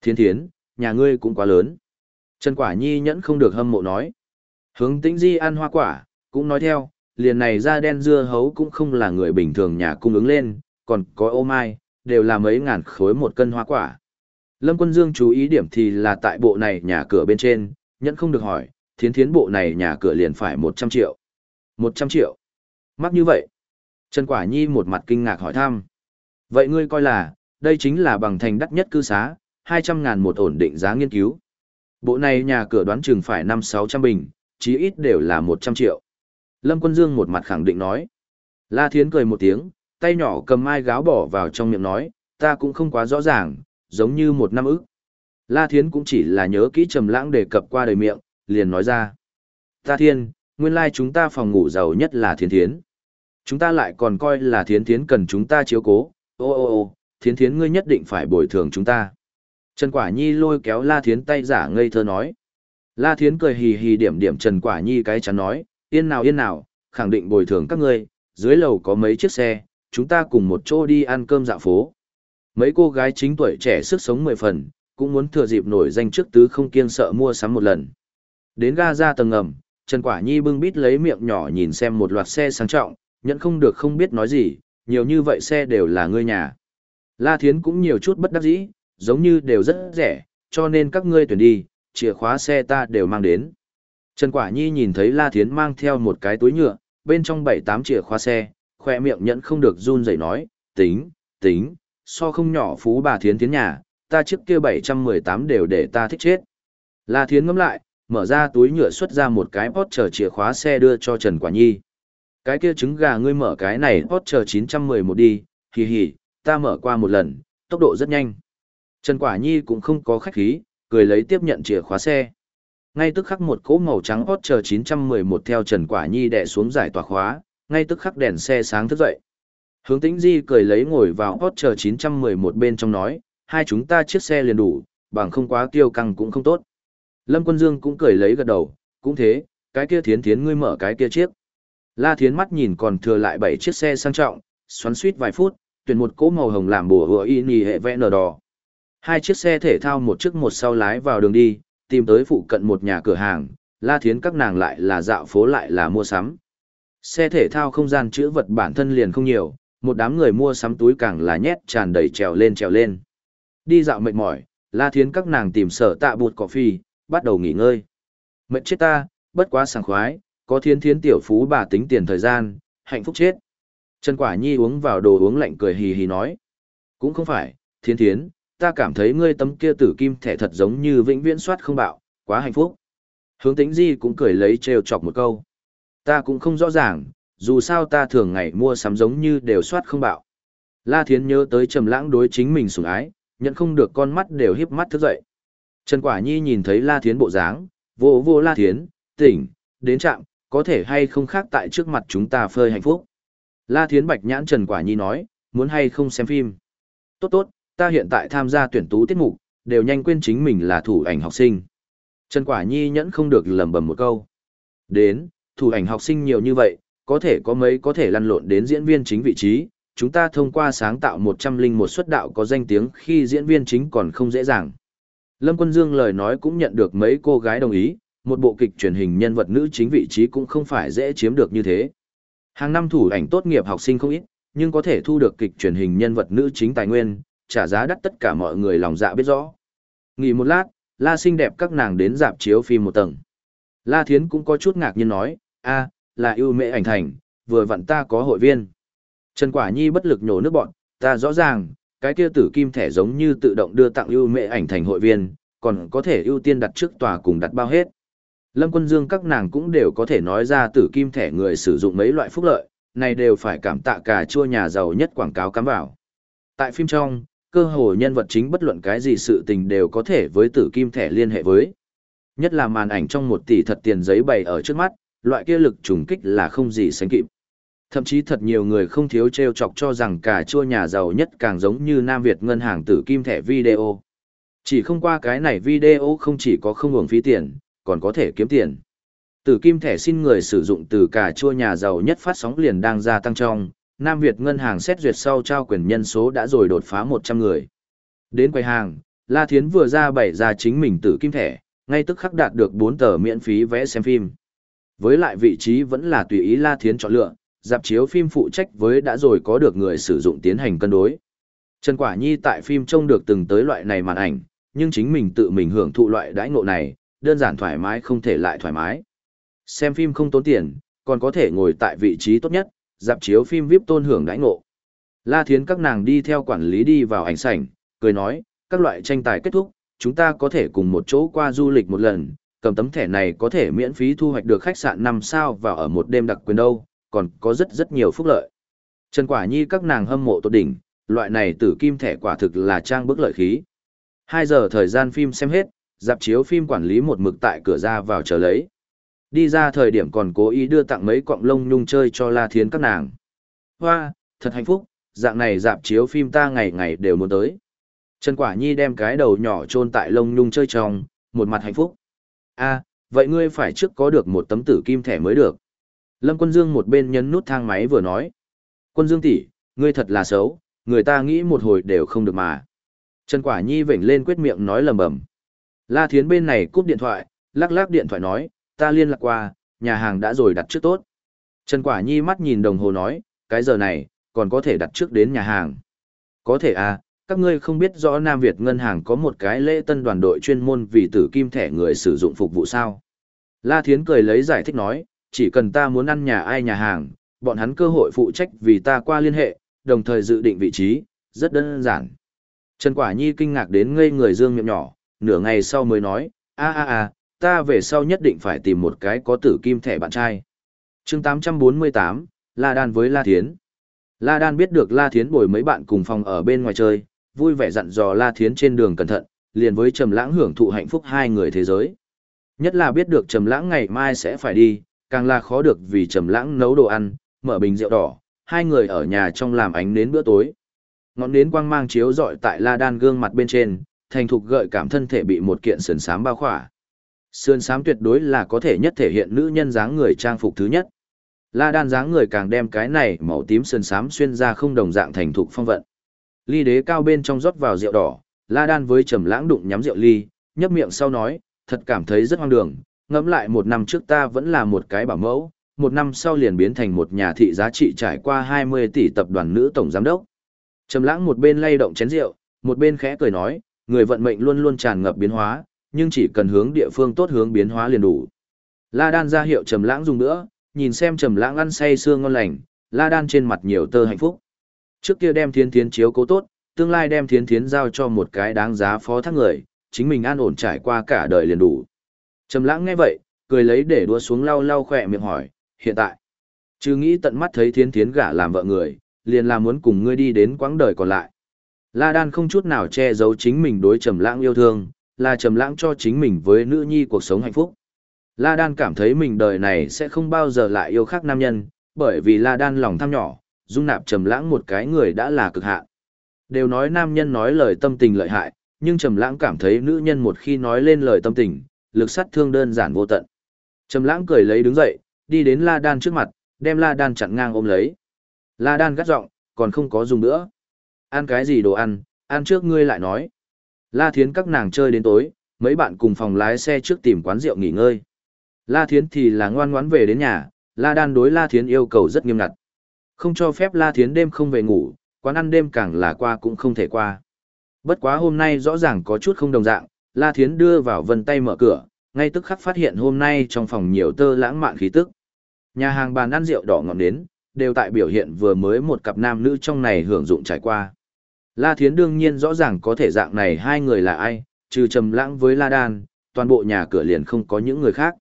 Thiến Thiến, nhà ngươi cũng quá lớn. Trần Quả Nhi nhẫn không được hâm mộ nói. Hướng tĩnh di ăn hoa quả, cũng nói theo, liền này da đen dưa hấu cũng không là người bình thường nhà cung ứng lên, còn có ô mai, đều là mấy ngàn khối một cân hoa quả. Lâm Quân Dương chú ý điểm thì là tại bộ này nhà cửa bên trên, nhẫn không được hỏi, thiến thiến bộ này nhà cửa liền phải 100 triệu. 100 triệu. Mắc như vậy. Trần Quả Nhi một mặt kinh ngạc hỏi thăm. Vậy ngươi coi là, đây chính là bằng thành đắt nhất cư xá, 200 ngàn một ổn định giá nghiên cứu. Bộ này nhà cửa đoán chừng phải năm sáu trăm bình, chí ít đều là một trăm triệu. Lâm Quân Dương một mặt khẳng định nói. La Thiến cười một tiếng, tay nhỏ cầm mai gáo bỏ vào trong miệng nói, ta cũng không quá rõ ràng, giống như một năm ức. La Thiến cũng chỉ là nhớ kỹ trầm lãng đề cập qua đời miệng, liền nói ra. Ta thiên, nguyên lai chúng ta phòng ngủ giàu nhất là Thiến Thiến. Chúng ta lại còn coi là Thiến Thiến cần chúng ta chiếu cố, ô ô ô, Thiến Thiến ngươi nhất định phải bồi thường chúng ta. Trần Quả Nhi lôi kéo La Thiến tay giả ngây thơ nói. La Thiến cười hì hì điểm điểm Trần Quả Nhi cái chắn nói, yên nào yên nào, khẳng định bồi thường các ngươi, dưới lầu có mấy chiếc xe, chúng ta cùng một chỗ đi ăn cơm dạo phố. Mấy cô gái chính tuổi trẻ sức sống mười phần, cũng muốn thừa dịp nổi danh trước tứ không kiêng sợ mua sắm một lần. Đến ga ra tầng ngầm, Trần Quả Nhi bưng bít lấy miệng nhỏ nhìn xem một loạt xe sang trọng, nhận không được không biết nói gì, nhiều như vậy xe đều là ngươi nhà. La Thiến cũng nhiều chút bất đắc dĩ, giống như đều rất rẻ, cho nên các ngươi tuyển đi, chìa khóa xe ta đều mang đến. Trần Quả Nhi nhìn thấy La Thiến mang theo một cái túi nhựa, bên trong bảy tám chìa khóa xe, khoe miệng nhẫn không được run rẩy nói, tính, tính, so không nhỏ phú bà Thiến Thiến nhà, ta trước kia 718 đều để ta thích chết. La Thiến ngắm lại, mở ra túi nhựa xuất ra một cái Porsche chìa khóa xe đưa cho Trần Quả Nhi. Cái kia trứng gà ngươi mở cái này Porsche 911 đi, hì hì, ta mở qua một lần, tốc độ rất nhanh. Trần Quả Nhi cũng không có khách khí, cười lấy tiếp nhận chìa khóa xe. Ngay tức khắc một cỗ màu trắng Porsche 911 theo Trần Quả Nhi đè xuống giải tỏa khóa, ngay tức khắc đèn xe sáng thức dậy. Hướng Tĩnh Di cười lấy ngồi vào Porsche 911 bên trong nói, hai chúng ta chiếc xe liền đủ, bằng không quá tiêu căng cũng không tốt. Lâm Quân Dương cũng cười lấy gật đầu, cũng thế, cái kia thiến thiến ngươi mở cái kia chiếc. La thiến mắt nhìn còn thừa lại bảy chiếc xe sang trọng, xoắn suýt vài phút, tuyển một cỗ màu hồng làm bùa hựa y nì hệ vẽ nở đỏ. Hai chiếc xe thể thao một chiếc một sau lái vào đường đi, tìm tới phụ cận một nhà cửa hàng, La Thiến các nàng lại là dạo phố lại là mua sắm. Xe thể thao không gian chữ vật bản thân liền không nhiều, một đám người mua sắm túi càng là nhét tràn đầy trèo lên trèo lên. Đi dạo mệt mỏi, La Thiến các nàng tìm sở tạ bụt cỏ phi, bắt đầu nghỉ ngơi. Mệt chết ta, bất quá sảng khoái, có thiên thiến tiểu phú bà tính tiền thời gian, hạnh phúc chết. Trần Quả Nhi uống vào đồ uống lạnh cười hì hì nói. Cũng không phải, thiên thiến, ta cảm thấy ngươi tấm kia tử kim thẻ thật giống như vĩnh viễn soát không bạo, quá hạnh phúc. Hướng tĩnh di cũng cười lấy trêu chọc một câu. Ta cũng không rõ ràng, dù sao ta thường ngày mua sắm giống như đều soát không bạo. La Thiến nhớ tới trầm lãng đối chính mình sủng ái, nhận không được con mắt đều híp mắt thức dậy. Trần Quả Nhi nhìn thấy La Thiến bộ dáng, vô vô La Thiến, tỉnh, đến trạm, có thể hay không khác tại trước mặt chúng ta phơi hạnh phúc. La Thiến bạch nhãn Trần Quả Nhi nói, muốn hay không xem phim. Tốt tốt, ta hiện tại tham gia tuyển tú tiết mục, đều nhanh quên chính mình là thủ ảnh học sinh. Trần Quả Nhi nhẫn không được lầm bầm một câu. Đến, thủ ảnh học sinh nhiều như vậy, có thể có mấy có thể lăn lộn đến diễn viên chính vị trí, chúng ta thông qua sáng tạo 101 xuất đạo có danh tiếng khi diễn viên chính còn không dễ dàng. Lâm Quân Dương lời nói cũng nhận được mấy cô gái đồng ý, một bộ kịch truyền hình nhân vật nữ chính vị trí cũng không phải dễ chiếm được như thế. Hàng năm thủ ảnh tốt nghiệp học sinh không ít, nhưng có thể thu được kịch truyền hình nhân vật nữ chính tài nguyên, trả giá đắt tất cả mọi người lòng dạ biết rõ. Nghỉ một lát, La xinh đẹp các nàng đến dạp chiếu phim một tầng. La Thiến cũng có chút ngạc nhiên nói, a, là ưu mệ ảnh thành, vừa vặn ta có hội viên. Trần Quả Nhi bất lực nhổ nước bọn, ta rõ ràng, cái kia tử kim thẻ giống như tự động đưa tặng ưu mệ ảnh thành hội viên, còn có thể ưu tiên đặt trước tòa cùng đặt bao hết. Lâm Quân Dương các nàng cũng đều có thể nói ra tử kim thẻ người sử dụng mấy loại phúc lợi, này đều phải cảm tạ cả chua nhà giàu nhất quảng cáo cắm vào. Tại phim trong, cơ hồ nhân vật chính bất luận cái gì sự tình đều có thể với tử kim thẻ liên hệ với. Nhất là màn ảnh trong một tỷ thật tiền giấy bày ở trước mắt, loại kia lực trùng kích là không gì sánh kịp. Thậm chí thật nhiều người không thiếu treo chọc cho rằng cả chua nhà giàu nhất càng giống như Nam Việt ngân hàng tử kim thẻ video. Chỉ không qua cái này video không chỉ có không hưởng phí tiền, còn có thể kiếm tiền. Tử kim thẻ xin người sử dụng từ cả chua nhà giàu nhất phát sóng liền đang gia tăng trong, Nam Việt ngân hàng xét duyệt sau trao quyền nhân số đã rồi đột phá 100 người. Đến quầy hàng, La Thiến vừa ra bày ra chính mình tử kim thẻ, ngay tức khắc đạt được 4 tờ miễn phí vé xem phim. Với lại vị trí vẫn là tùy ý La Thiến chọn lựa, dạp chiếu phim phụ trách với đã rồi có được người sử dụng tiến hành cân đối. Trần Quả Nhi tại phim trông được từng tới loại này màn ảnh, nhưng chính mình tự mình hưởng thụ loại đãi ngộ này, đơn giản thoải mái không thể lại thoải mái. Xem phim không tốn tiền, còn có thể ngồi tại vị trí tốt nhất, dạp chiếu phim VIP tôn hưởng đãi ngộ. La Thiến các nàng đi theo quản lý đi vào ảnh sảnh, cười nói, các loại tranh tài kết thúc, chúng ta có thể cùng một chỗ qua du lịch một lần, cầm tấm thẻ này có thể miễn phí thu hoạch được khách sạn 5 sao và ở một đêm đặc quyền đâu, còn có rất rất nhiều phúc lợi. Trần Quả Nhi các nàng hâm mộ tột đỉnh, loại này tử kim thẻ quả thực là trang bức lợi khí. 2 giờ thời gian phim xem hết, dạp chiếu phim quản lý một mực tại cửa ra vào chờ lấy. Đi ra thời điểm còn cố ý đưa tặng mấy quặng lông nhung chơi cho La Thiến các nàng. Hoa, thật hạnh phúc, dạng này dạp chiếu phim ta ngày ngày đều muốn tới. Trần Quả Nhi đem cái đầu nhỏ chôn tại lông nhung chơi trong, một mặt hạnh phúc. a vậy ngươi phải trước có được một tấm tử kim thẻ mới được. Lâm Quân Dương một bên nhấn nút thang máy vừa nói. Quân Dương tỷ, ngươi thật là xấu, người ta nghĩ một hồi đều không được mà. Trần Quả Nhi vểnh lên quyết miệng nói lầm bầm. La Thiến bên này cúp điện thoại, lắc lắc điện thoại nói, ta liên lạc qua, nhà hàng đã rồi đặt trước tốt. Trần Quả Nhi mắt nhìn đồng hồ nói, cái giờ này, còn có thể đặt trước đến nhà hàng. Có thể à, các ngươi không biết rõ Nam Việt Ngân hàng có một cái lễ tân đoàn đội chuyên môn vì tử kim thẻ người sử dụng phục vụ sao. La Thiến cười lấy giải thích nói, chỉ cần ta muốn ăn nhà ai nhà hàng, bọn hắn cơ hội phụ trách vì ta qua liên hệ, đồng thời dự định vị trí, rất đơn giản. Trần Quả Nhi kinh ngạc đến ngây người dương miệng nhỏ, nửa ngày sau mới nói, a a a, ta về sau nhất định phải tìm một cái có tử kim thẻ bạn trai. chương 848, La Đan với La Thiến. La Đan biết được La Thiến bồi mấy bạn cùng phòng ở bên ngoài chơi, vui vẻ dặn dò La Thiến trên đường cẩn thận, liền với Trầm Lãng hưởng thụ hạnh phúc hai người thế giới. Nhất là biết được Trầm Lãng ngày mai sẽ phải đi, càng là khó được vì Trầm Lãng nấu đồ ăn, mở bình rượu đỏ, hai người ở nhà trong làm ánh nến bữa tối. Ngọn nến quang mang chiếu rọi tại La Đan gương mặt bên trên, thành thục gợi cảm thân thể bị một kiện sườn xám bao khỏa. Sườn xám tuyệt đối là có thể nhất thể hiện nữ nhân dáng người trang phục thứ nhất. La Đan dáng người càng đem cái này màu tím sườn xám xuyên ra không đồng dạng thành thục phong vận. Ly đế cao bên trong rót vào rượu đỏ, La Đan với trầm lãng đụng nhắm rượu ly, nhấp miệng sau nói, thật cảm thấy rất hoang đường, ngẫm lại một năm trước ta vẫn là một cái bảo mẫu, một năm sau liền biến thành một nhà thị giá trị trải qua 20 tỷ tập đoàn nữ tổng giám đốc. Trầm lãng một bên lay động chén rượu, một bên khẽ cười nói, người vận mệnh luôn luôn tràn ngập biến hóa, nhưng chỉ cần hướng địa phương tốt hướng biến hóa liền đủ. La Đan ra hiệu Trầm lãng dùng nữa, nhìn xem Trầm lãng ăn say sưa ngon lành, La Đan trên mặt nhiều tơ hạnh phúc. Trước kia đem Thiên Thiến chiếu cố tốt, tương lai đem Thiên Thiến giao cho một cái đáng giá phó thác người, chính mình an ổn trải qua cả đời liền đủ. Trầm lãng nghe vậy, cười lấy để đũa xuống lau lau khóe miệng hỏi, hiện tại, chứ nghĩ tận mắt thấy Thiên Thiến gả làm vợ người, liền là muốn cùng ngươi đi đến quãng đời còn lại. La Đan không chút nào che giấu chính mình đối Trầm Lãng yêu thương, là Trầm Lãng cho chính mình với nữ nhi cuộc sống hạnh phúc. La Đan cảm thấy mình đời này sẽ không bao giờ lại yêu khác nam nhân, bởi vì La Đan lòng tham nhỏ, dung nạp Trầm Lãng một cái người đã là cực hạn. Đều nói nam nhân nói lời tâm tình lợi hại, nhưng Trầm Lãng cảm thấy nữ nhân một khi nói lên lời tâm tình, lực sát thương đơn giản vô tận. Trầm Lãng cười lấy đứng dậy, đi đến La Đan trước mặt, đem La Đan chặn ngang ôm lấy. La Đan gắt giọng, còn không có dùng nữa. Ăn cái gì đồ ăn, ăn trước ngươi lại nói. La Thiến các nàng chơi đến tối, mấy bạn cùng phòng lái xe trước tìm quán rượu nghỉ ngơi. La Thiến thì là ngoan ngoãn về đến nhà, La Đan đối La Thiến yêu cầu rất nghiêm ngặt. Không cho phép La Thiến đêm không về ngủ, quán ăn đêm càng là qua cũng không thể qua. Bất quá hôm nay rõ ràng có chút không đồng dạng, La Thiến đưa vào vân tay mở cửa, ngay tức khắc phát hiện hôm nay trong phòng nhiều tơ lãng mạn khí tức. Nhà hàng bàn ăn rượu đỏ ngọn đến, đều tại biểu hiện vừa mới một cặp nam nữ trong này hưởng dụng trải qua. La Thiến đương nhiên rõ ràng có thể dạng này hai người là ai, trừ trầm lãng với La Đan, toàn bộ nhà cửa liền không có những người khác.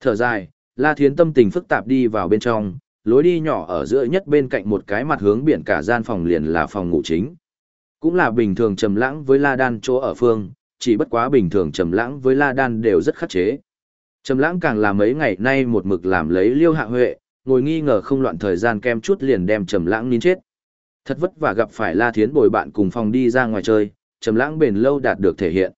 Thở dài, La Thiến tâm tình phức tạp đi vào bên trong, lối đi nhỏ ở giữa nhất bên cạnh một cái mặt hướng biển cả gian phòng liền là phòng ngủ chính. Cũng là bình thường trầm lãng với La Đan chỗ ở phương, chỉ bất quá bình thường trầm lãng với La Đan đều rất khắc chế. Trầm lãng càng là mấy ngày nay một mực làm lấy Liêu Hạ Huệ, ngồi nghi ngờ không loạn thời gian kem chút liền đem trầm lãng nín chết. Thật vất vả gặp phải La Thiến bồi bạn cùng phòng đi ra ngoài chơi, trầm lãng bền lâu đạt được thể hiện.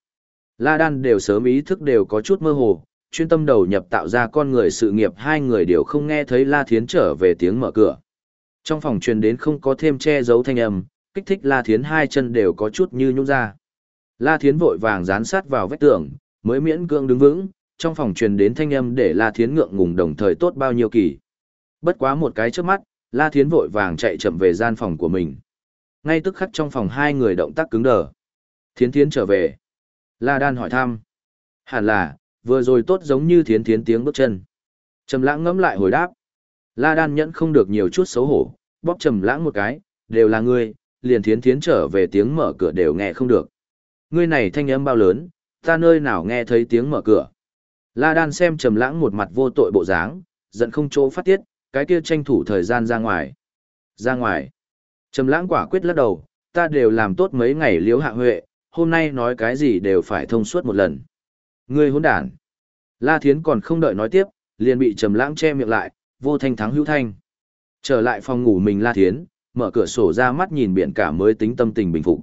La Đan đều sớm ý thức đều có chút mơ hồ, chuyên tâm đầu nhập tạo ra con người sự nghiệp hai người đều không nghe thấy La Thiến trở về tiếng mở cửa. Trong phòng truyền đến không có thêm che giấu thanh âm, kích thích La Thiến hai chân đều có chút như nhũn ra. La Thiến vội vàng dán sát vào vách tường, mới miễn cưỡng đứng vững, trong phòng truyền đến thanh âm để La Thiến ngượng ngùng đồng thời tốt bao nhiêu kỳ. Bất quá một cái trước mắt, La Thiến vội vàng chạy chậm về gian phòng của mình. Ngay tức khắc trong phòng hai người động tác cứng đờ. Thiến Thiến trở về. La Đan hỏi thăm. Hẳn là, vừa rồi tốt giống như Thiến Thiến tiếng bước chân. Trầm lãng ngẫm lại hồi đáp. La Đan nhẫn không được nhiều chút xấu hổ, bóp trầm lãng một cái, đều là ngươi, liền Thiến Thiến trở về tiếng mở cửa đều nghe không được. Ngươi này thanh âm bao lớn, ta nơi nào nghe thấy tiếng mở cửa. La Đan xem Trầm Lãng một mặt vô tội bộ dáng, giận không chỗ phát tiết, cái kia tranh thủ thời gian ra ngoài. Ra ngoài. Trầm Lãng quả quyết lắc đầu, ta đều làm tốt mấy ngày liếu hạ huệ, hôm nay nói cái gì đều phải thông suốt một lần. Ngươi hỗn đản. La Thiến còn không đợi nói tiếp, liền bị Trầm Lãng che miệng lại, vô thanh thắng hữu thanh. Trở lại phòng ngủ mình La Thiến, mở cửa sổ ra mắt nhìn biển cả mới tính tâm tình bình phục.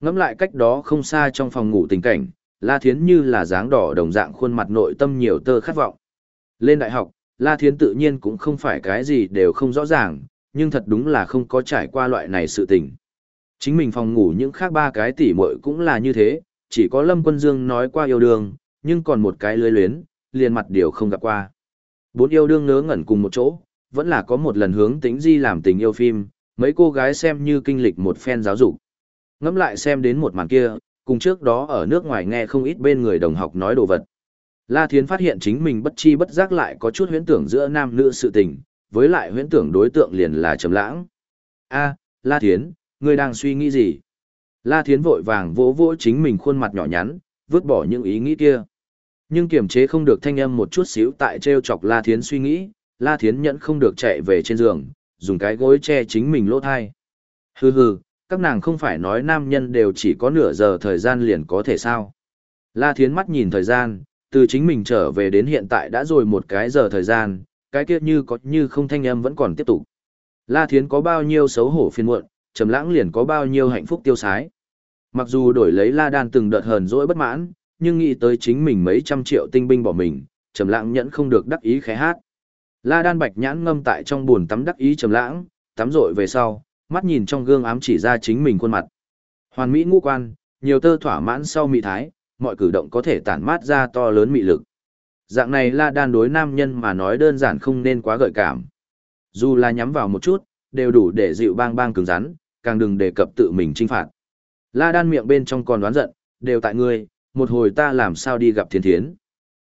Ngẫm lại cách đó không xa trong phòng ngủ tình cảnh, La Thiến như là dáng đỏ đồng dạng khuôn mặt nội tâm nhiều tơ khát vọng. Lên đại học, La Thiến tự nhiên cũng không phải cái gì đều không rõ ràng, nhưng thật đúng là không có trải qua loại này sự tình. Chính mình phòng ngủ những khác ba cái tỉ muội cũng là như thế, chỉ có Lâm Quân Dương nói qua yêu đương, nhưng còn một cái lưới luyến, liền mặt điều không gặp qua. Bốn yêu đương ngớ ngẩn cùng một chỗ, vẫn là có một lần hướng tính di làm tình yêu phim, mấy cô gái xem như kinh lịch một phen giáo dục. Ngẫm lại xem đến một màn kia, cùng trước đó ở nước ngoài nghe không ít bên người đồng học nói đồ vật. La Thiến phát hiện chính mình bất chi bất giác lại có chút huyễn tưởng giữa nam nữ sự tình, với lại huyễn tưởng đối tượng liền là Trầm Lãng. A, La Thiến, ngươi đang suy nghĩ gì? La Thiến vội vàng vỗ vỗ chính mình khuôn mặt nhỏ nhắn, vứt bỏ những ý nghĩ kia. Nhưng kiềm chế không được thanh âm một chút xíu tại treo chọc La Thiến suy nghĩ, La Thiến nhẫn không được chạy về trên giường, dùng cái gối che chính mình lỗ hai. Hừ hừ, các nàng không phải nói nam nhân đều chỉ có nửa giờ thời gian liền có thể sao. La Thiến mắt nhìn thời gian, từ chính mình trở về đến hiện tại đã rồi một cái giờ thời gian, cái kia như có như không thanh âm vẫn còn tiếp tục. La Thiến có bao nhiêu xấu hổ phiền muộn, Trầm Lãng liền có bao nhiêu hạnh phúc tiêu sái. Mặc dù đổi lấy La Đan từng đợt hờn dỗi bất mãn, nhưng nghĩ tới chính mình mấy trăm triệu tinh binh bỏ mình, Trầm Lãng nhẫn không được đắc ý khẽ hát. La Đan Bạch nhãn ngâm tại trong buồn tắm đắc ý Trầm Lãng, tắm rội về sau, mắt nhìn trong gương ám chỉ ra chính mình khuôn mặt. Hoàn mỹ ngũ quan, nhiều tơ thỏa mãn sau mị thái, mọi cử động có thể tản mát ra to lớn mị lực. Dạng này La Đan đối nam nhân mà nói đơn giản không nên quá gợi cảm. Dù là nhắm vào một chút, đều đủ để dịu bang bang cứng rắn, càng đừng đề cập tự mình trinh phạt. La Đan miệng bên trong còn đoán giận, đều tại ngươi, một hồi ta làm sao đi gặp Thiến Thiến.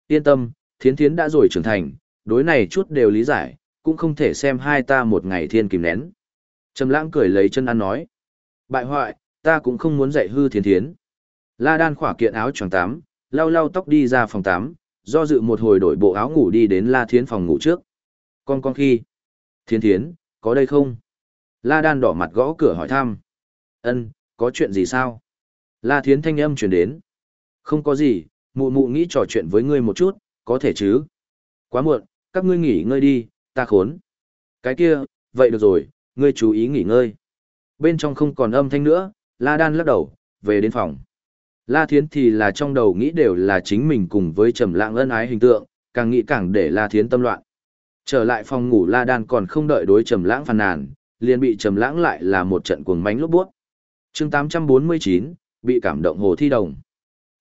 Yên tâm, Thiến Thiến đã rồi trưởng thành, đối này chút đều lý giải, cũng không thể xem hai ta một ngày thiên kìm nén. Trầm lãng cười lấy chân ăn nói. Bại hoại, ta cũng không muốn dạy hư Thiến Thiến. La Đan khỏa kiện áo choàng tắm, lau lau tóc đi ra phòng tắm, do dự một hồi đổi bộ áo ngủ đi đến La Thiến phòng ngủ trước. Con con khi. Thiến Thiến, có đây không? La Đan đỏ mặt gõ cửa hỏi thăm. Ân, có chuyện gì sao? La Thiến thanh âm truyền đến. Không có gì, mụ mụ nghĩ trò chuyện với ngươi một chút, có thể chứ? Quá muộn, các ngươi nghỉ ngơi đi, ta khốn. Cái kia, vậy được rồi, ngươi chú ý nghỉ ngơi. Bên trong không còn âm thanh nữa, La Đan lắc đầu, về đến phòng. La Thiến thì là trong đầu nghĩ đều là chính mình cùng với Trầm Lãng ân ái hình tượng, càng nghĩ càng để La Thiến tâm loạn. Trở lại phòng ngủ La Đan còn không đợi đối Trầm Lãng phàn nàn, liền bị Trầm Lãng lại là một trận cuồng mánh lúc buốt. Chương 849, bị cảm động hồ thi đồng.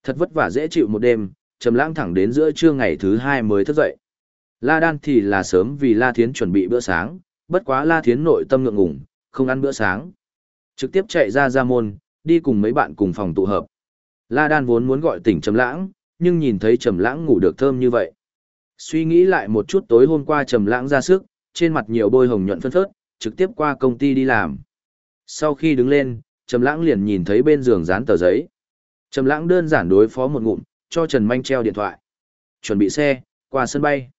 Thật vất vả dễ chịu một đêm, Trầm Lãng thẳng đến giữa trưa ngày thứ hai mới thức dậy. La Đan thì là sớm vì La Thiến chuẩn bị bữa sáng, bất quá La Thiến nội tâm ngượng ngùng, không ăn bữa sáng. Trực tiếp chạy ra ra môn, đi cùng mấy bạn cùng phòng tụ hợp. La Đan vốn muốn gọi tỉnh Trầm Lãng, nhưng nhìn thấy Trầm Lãng ngủ được thơm như vậy. Suy nghĩ lại một chút tối hôm qua Trầm Lãng ra sức, trên mặt nhiều bôi hồng nhuận phân phớt, trực tiếp qua công ty đi làm. Sau khi đứng lên, Trầm Lãng liền nhìn thấy bên giường dán tờ giấy. Trầm Lãng đơn giản đối phó một ngụm, cho Trần Minh treo điện thoại. Chuẩn bị xe, qua sân bay.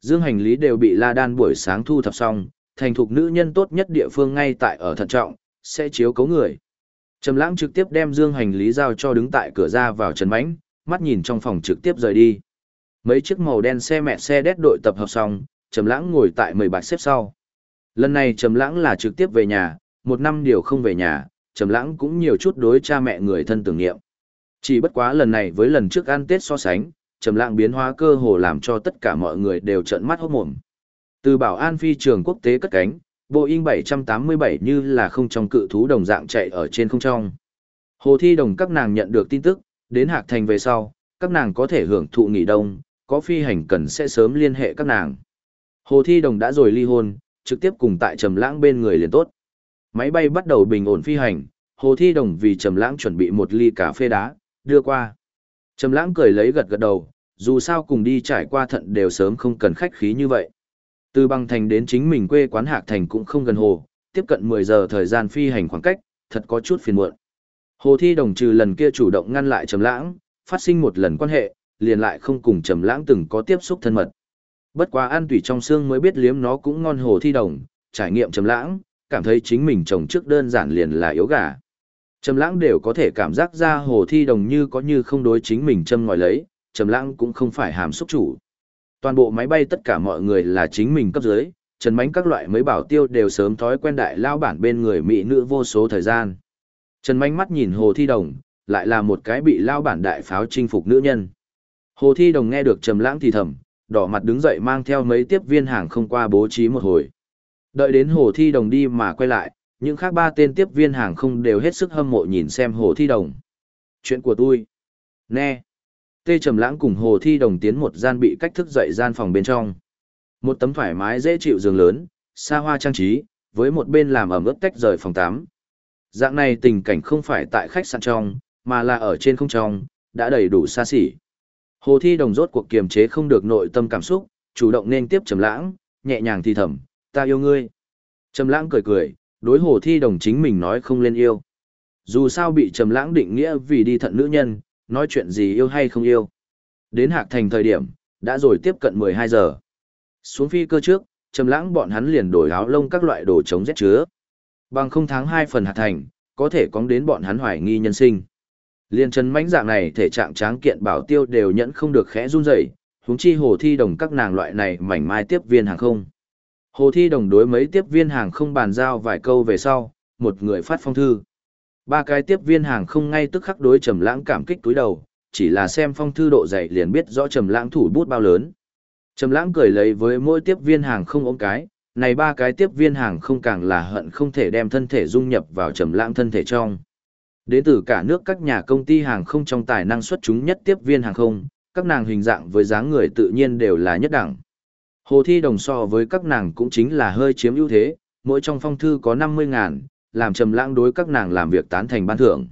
Dương hành lý đều bị La Đan buổi sáng thu thập xong, thành thục nữ nhân tốt nhất địa phương ngay tại ở thận trọng, sẽ chiếu cố người. Trầm Lãng trực tiếp đem dương hành lý giao cho đứng tại cửa ra vào Trần Mãnh, mắt nhìn trong phòng trực tiếp rời đi. Mấy chiếc màu đen xe mẹ xe đét đội tập hợp xong, Trầm Lãng ngồi tại mười bạch xếp sau. Lần này Trầm Lãng là trực tiếp về nhà, một năm điều không về nhà, Trầm Lãng cũng nhiều chút đối cha mẹ người thân tưởng niệm. Chỉ bất quá lần này với lần trước ăn Tết so sánh, Trầm Lãng biến hóa cơ hồ làm cho tất cả mọi người đều trợn mắt hốt mồm. Từ Bảo An phi trường quốc tế cất cánh, Boeing 787 như là không trong cự thú đồng dạng chạy ở trên không trong. Hồ Thi Đồng các nàng nhận được tin tức, đến Hạc Thành về sau, các nàng có thể hưởng thụ nghỉ đông, có phi hành cần sẽ sớm liên hệ các nàng. Hồ Thi Đồng đã rồi ly hôn, trực tiếp cùng tại Trầm Lãng bên người liền tốt. Máy bay bắt đầu bình ổn phi hành, Hồ Thi Đồng vì Trầm Lãng chuẩn bị một ly cà phê đá, đưa qua. Trầm Lãng cười lấy gật gật đầu, dù sao cùng đi trải qua thận đều sớm không cần khách khí như vậy. Từ băng thành đến chính mình quê quán Hạc Thành cũng không gần hồ, tiếp cận 10 giờ thời gian phi hành khoảng cách, thật có chút phiền muộn. Hồ Thi Đồng trừ lần kia chủ động ngăn lại Trầm Lãng, phát sinh một lần quan hệ, liền lại không cùng Trầm Lãng từng có tiếp xúc thân mật. Bất quá ăn tủy trong xương mới biết liếm nó cũng ngon hồ thi đồng, trải nghiệm Trầm Lãng, cảm thấy chính mình chồng trước đơn giản liền là yếu gà. Trầm Lãng đều có thể cảm giác ra hồ thi đồng như có như không đối chính mình châm ngòi lấy, Trầm Lãng cũng không phải hàm xúc chủ. Toàn bộ máy bay tất cả mọi người là chính mình cấp dưới, Trần Mánh các loại mấy bảo tiêu đều sớm thói quen đại lao bản bên người mỹ nữ vô số thời gian. Trần Mánh mắt nhìn Hồ Thi Đồng, lại là một cái bị lao bản đại pháo chinh phục nữ nhân. Hồ Thi Đồng nghe được Trầm Lãng thì thầm, đỏ mặt đứng dậy mang theo mấy tiếp viên hàng không qua bố trí một hồi. Đợi đến Hồ Thi Đồng đi mà quay lại, những khác ba tên tiếp viên hàng không đều hết sức hâm mộ nhìn xem Hồ Thi Đồng. Chuyện của tôi. Nè. Tê Trầm Lãng cùng Hồ Thi Đồng tiến một gian bị cách thức dậy gian phòng bên trong. Một tấm thoải mái dễ chịu giường lớn, xa hoa trang trí, với một bên làm ẩm ướt tách rời phòng tắm. Dạng này tình cảnh không phải tại khách sạn trong, mà là ở trên không trong, đã đầy đủ xa xỉ. Hồ Thi Đồng rốt cuộc kiềm chế không được nội tâm cảm xúc, chủ động nên tiếp Trầm Lãng, nhẹ nhàng thì thầm, "Ta yêu ngươi." Trầm Lãng cười cười, đối Hồ Thi Đồng chính mình nói không lên yêu. Dù sao bị Trầm Lãng định nghĩa vì đi thận nữ nhân, nói chuyện gì yêu hay không yêu. Đến Hạc Thành thời điểm, đã rồi tiếp cận 12 giờ. Xuống phi cơ trước, Trầm Lãng bọn hắn liền đổi áo lông các loại đồ chống rét chứa. Bằng không tháng 2 phần Hạc Thành, có thể cóng đến bọn hắn hoài nghi nhân sinh. Liên chân mãnh dạng này thể trạng tráng kiện bảo tiêu đều nhẫn không được khẽ run rẩy, huống chi hồ thi đồng các nàng loại này mảnh mai tiếp viên hàng không. Hồ thi đồng đối mấy tiếp viên hàng không bàn giao vài câu về sau, một người phát phong thư. Ba cái tiếp viên hàng không ngay tức khắc đối trầm lãng cảm kích túi đầu, chỉ là xem phong thư độ dày liền biết rõ trầm lãng thủ bút bao lớn. Trầm lãng cười lấy với mỗi tiếp viên hàng không ôm cái, này ba cái tiếp viên hàng không càng là hận không thể đem thân thể dung nhập vào trầm lãng thân thể trong. Đến từ cả nước các nhà công ty hàng không trong tài năng xuất chúng nhất tiếp viên hàng không, các nàng hình dạng với dáng người tự nhiên đều là nhất đẳng. Hồ thi đồng so với các nàng cũng chính là hơi chiếm ưu thế, mỗi trong phong thư có 50 ngàn, làm trầm lãng đối các nàng làm việc tán thành ban thưởng.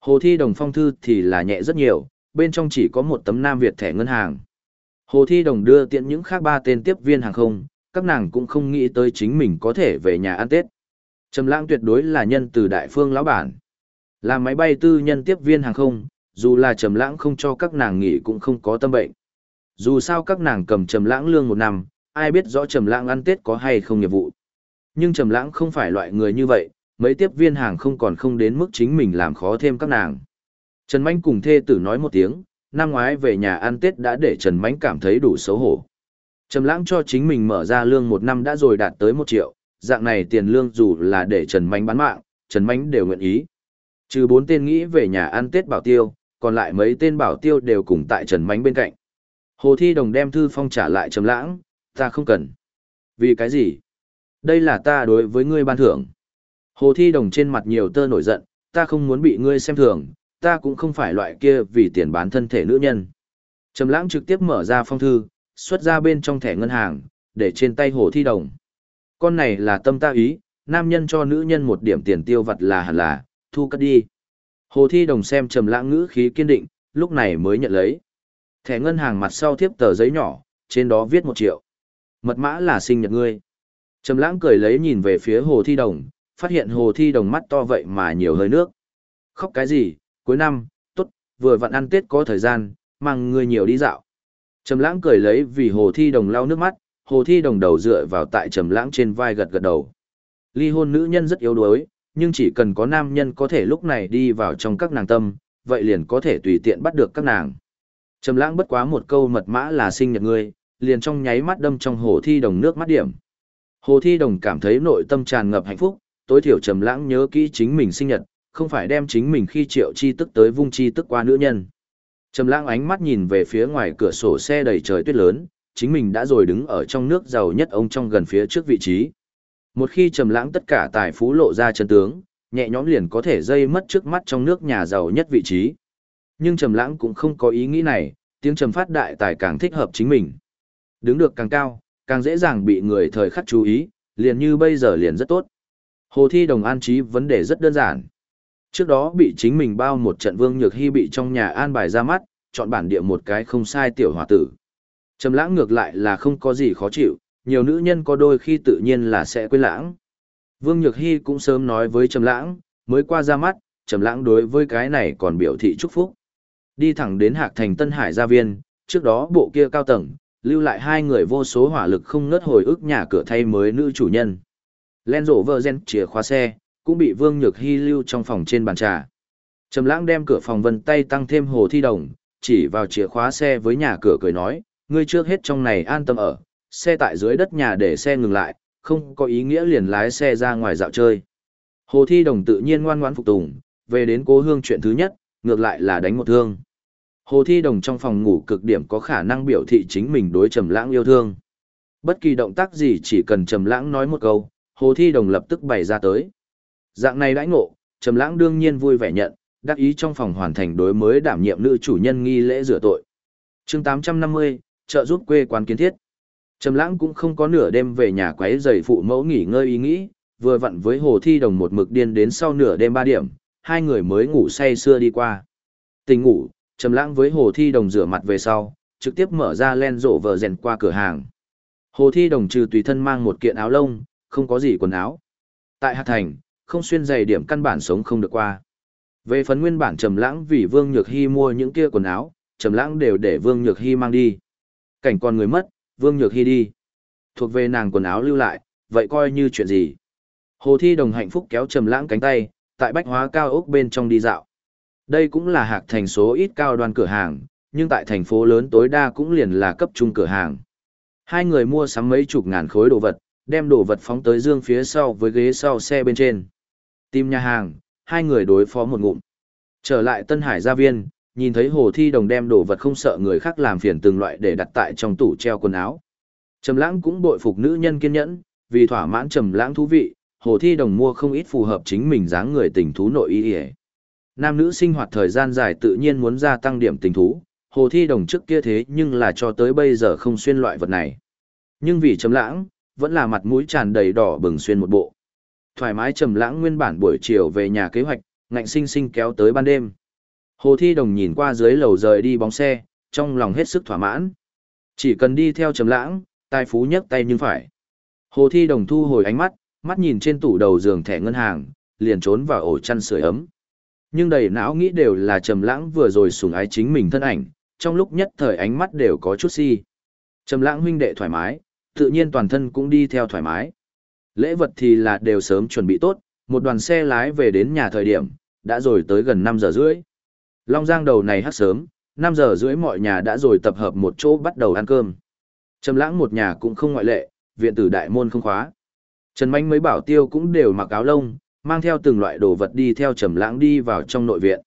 Hồ thi đồng phong thư thì là nhẹ rất nhiều, bên trong chỉ có một tấm Nam Việt thẻ ngân hàng. Hồ thi đồng đưa tiện những khác ba tên tiếp viên hàng không, các nàng cũng không nghĩ tới chính mình có thể về nhà ăn Tết. Trầm lãng tuyệt đối là nhân từ đại phương lão bản. Là máy bay tư nhân tiếp viên hàng không, dù là trầm lãng không cho các nàng nghỉ cũng không có tâm bệnh. Dù sao các nàng cầm trầm lãng lương một năm, ai biết rõ trầm lãng ăn Tết có hay không nghiệp vụ. Nhưng trầm lãng không phải loại người như vậy, mấy tiếp viên hàng không còn không đến mức chính mình làm khó thêm các nàng. Trần Mánh cùng thê tử nói một tiếng, năm ngoái về nhà ăn Tết đã để Trần Mánh cảm thấy đủ xấu hổ. Trầm lãng cho chính mình mở ra lương một năm đã rồi đạt tới một triệu, dạng này tiền lương dù là để Trần Mánh bán mạng, Trần Mánh đều nguyện ý. Trừ bốn tên nghĩ về nhà ăn Tết bảo tiêu, còn lại mấy tên bảo tiêu đều cùng tại Trần Mánh bên cạnh. Hồ Thi Đồng đem thư phong trả lại Trầm Lãng, ta không cần. Vì cái gì? Đây là ta đối với ngươi ban thưởng. Hồ Thi Đồng trên mặt nhiều tơ nổi giận, ta không muốn bị ngươi xem thường, ta cũng không phải loại kia vì tiền bán thân thể nữ nhân. Trầm Lãng trực tiếp mở ra phong thư, xuất ra bên trong thẻ ngân hàng, để trên tay Hồ Thi Đồng. Con này là tâm ta ý, nam nhân cho nữ nhân một điểm tiền tiêu vặt là hẳn là, thu cất đi. Hồ Thi Đồng xem trầm lãng ngữ khí kiên định, lúc này mới nhận lấy. Thẻ ngân hàng mặt sau tiếp tờ giấy nhỏ, trên đó viết một triệu. Mật mã là sinh nhật ngươi. Trầm lãng cười lấy nhìn về phía Hồ Thi Đồng, phát hiện Hồ Thi Đồng mắt to vậy mà nhiều hơi nước. Khóc cái gì, cuối năm, tốt, vừa vặn ăn Tết có thời gian, mang người nhiều đi dạo. Trầm lãng cười lấy vì Hồ Thi Đồng lau nước mắt, Hồ Thi Đồng đầu dựa vào tại Trầm lãng trên vai gật gật đầu. Ly hôn nữ nhân rất yếu đuối, nhưng chỉ cần có nam nhân có thể lúc này đi vào trong các nàng tâm, vậy liền có thể tùy tiện bắt được các nàng. Trầm lãng bất quá một câu mật mã là sinh nhật ngươi, liền trong nháy mắt đâm trong hồ thi đồng nước mắt điểm. Hồ thi đồng cảm thấy nội tâm tràn ngập hạnh phúc, tối thiểu trầm lãng nhớ kỹ chính mình sinh nhật, không phải đem chính mình khi triệu chi tức tới vung chi tức qua nữ nhân. Trầm lãng ánh mắt nhìn về phía ngoài cửa sổ xe đầy trời tuyết lớn, chính mình đã rồi đứng ở trong nước giàu nhất ông trong gần phía trước vị trí. Một khi trầm lãng tất cả tài phú lộ ra chân tướng, nhẹ nhõm liền có thể dây mất trước mắt trong nước nhà giàu nhất vị trí. Nhưng trầm lãng cũng không có ý nghĩ này, tiếng trầm phát đại tài càng thích hợp chính mình. Đứng được càng cao, càng dễ dàng bị người thời khắc chú ý, liền như bây giờ liền rất tốt. Hồ Thi Đồng an trí vấn đề rất đơn giản. Trước đó bị chính mình bao một trận Vương Nhược Hy bị trong nhà an bài ra mắt, chọn bản địa một cái không sai tiểu hòa tử. Trầm lãng ngược lại là không có gì khó chịu, nhiều nữ nhân có đôi khi tự nhiên là sẽ quên lãng. Vương Nhược Hy cũng sớm nói với Trầm Lãng, mới qua ra mắt, Trầm Lãng đối với cái này còn biểu thị chúc phúc. Đi thẳng đến Hạc Thành Tân Hải gia viên, trước đó bộ kia cao tầng, lưu lại hai người vô số hỏa lực không ngớt hồi ức nhà cửa thay mới nữ chủ nhân. Len rổ vơ gen chìa khóa xe, cũng bị Vương Nhược Hy lưu trong phòng trên bàn trà. Trầm lãng đem cửa phòng vân tay tăng thêm hồ thi đồng, chỉ vào chìa khóa xe với nhà cửa cười nói, ngươi trước hết trong này an tâm ở, xe tại dưới đất nhà để xe ngừng lại, không có ý nghĩa liền lái xe ra ngoài dạo chơi. Hồ thi đồng tự nhiên ngoan ngoãn phục tùng, về đến cố hương chuyện thứ nhất, ngược lại là đánh một thương. Hồ thi đồng trong phòng ngủ cực điểm có khả năng biểu thị chính mình đối trầm lãng yêu thương. Bất kỳ động tác gì chỉ cần trầm lãng nói một câu, hồ thi đồng lập tức bày ra tới. Dạng này đãi ngộ, trầm lãng đương nhiên vui vẻ nhận, đắc ý trong phòng hoàn thành đối mới đảm nhiệm nữ chủ nhân nghi lễ rửa tội. Chương 850, trợ giúp quê quán kiến thiết. Trầm lãng cũng không có nửa đêm về nhà quấy rầy phụ mẫu nghỉ ngơi ý nghĩ, vừa vặn với hồ thi đồng một mực điên đến sau nửa đêm 3 điểm, hai người mới ngủ say sưa đi qua. Tình ngủ, trầm lãng với hồ thi đồng rửa mặt về sau, trực tiếp mở ra len rộ vờ rèn qua cửa hàng. Hồ thi đồng trừ tùy thân mang một kiện áo lông, không có gì quần áo. Tại Hạt Thành, không xuyên giày điểm căn bản sống không được qua. Về phần nguyên bản Trầm Lãng vì Vương Nhược Hi mua những kia quần áo, Trầm Lãng đều để Vương Nhược Hi mang đi. Cảnh con người mất, Vương Nhược Hi đi. Thuộc về nàng quần áo lưu lại, vậy coi như chuyện gì? Hồ Thi Đồng hạnh phúc kéo Trầm Lãng cánh tay, tại bách hóa cao ốc bên trong đi dạo. Đây cũng là hạc thành số ít cao đoàn cửa hàng, nhưng tại thành phố lớn tối đa cũng liền là cấp trung cửa hàng. Hai người mua sắm mấy chục ngàn khối đồ vật, đem đồ vật phóng tới dương phía sau với ghế sau xe bên trên. Tìm nhà hàng, hai người đối phó một ngụm. Trở lại Tân Hải gia viên, nhìn thấy Hồ Thi Đồng đem đồ vật không sợ người khác làm phiền từng loại để đặt tại trong tủ treo quần áo. Trầm Lãng cũng bội phục nữ nhân kiên nhẫn, vì thỏa mãn Trầm Lãng thú vị, Hồ Thi Đồng mua không ít phù hợp chính mình dáng người tình thú nội y. Nam nữ sinh hoạt thời gian dài tự nhiên muốn gia tăng điểm tình thú, Hồ Thi Đồng trước kia thế nhưng là cho tới bây giờ không xuyên loại vật này. Nhưng vì Trầm Lãng, vẫn là mặt mũi tràn đầy đỏ bừng xuyên một bộ. Thoải mái trầm lãng nguyên bản buổi chiều về nhà kế hoạch, ngạnh sinh sinh kéo tới ban đêm. Hồ Thi Đồng nhìn qua dưới lầu rời đi bóng xe, trong lòng hết sức thỏa mãn. Chỉ cần đi theo trầm lãng, tài phú nhấc tay nhưng phải. Hồ Thi Đồng thu hồi ánh mắt, mắt nhìn trên tủ đầu giường thẻ ngân hàng, liền trốn vào ổ chăn sưởi ấm. Nhưng đầy não nghĩ đều là trầm lãng vừa rồi sủng ái chính mình thân ảnh, trong lúc nhất thời ánh mắt đều có chút si. Trầm lãng huynh đệ thoải mái, tự nhiên toàn thân cũng đi theo thoải mái. Lễ vật thì là đều sớm chuẩn bị tốt, một đoàn xe lái về đến nhà thời điểm, đã rồi tới gần 5 giờ rưỡi. Long Giang đầu này hát sớm, 5 giờ rưỡi mọi nhà đã rồi tập hợp một chỗ bắt đầu ăn cơm. Trầm lãng một nhà cũng không ngoại lệ, viện tử đại môn không khóa. Trần Mạnh mấy bảo tiêu cũng đều mặc áo lông, mang theo từng loại đồ vật đi theo Trầm lãng đi vào trong nội viện.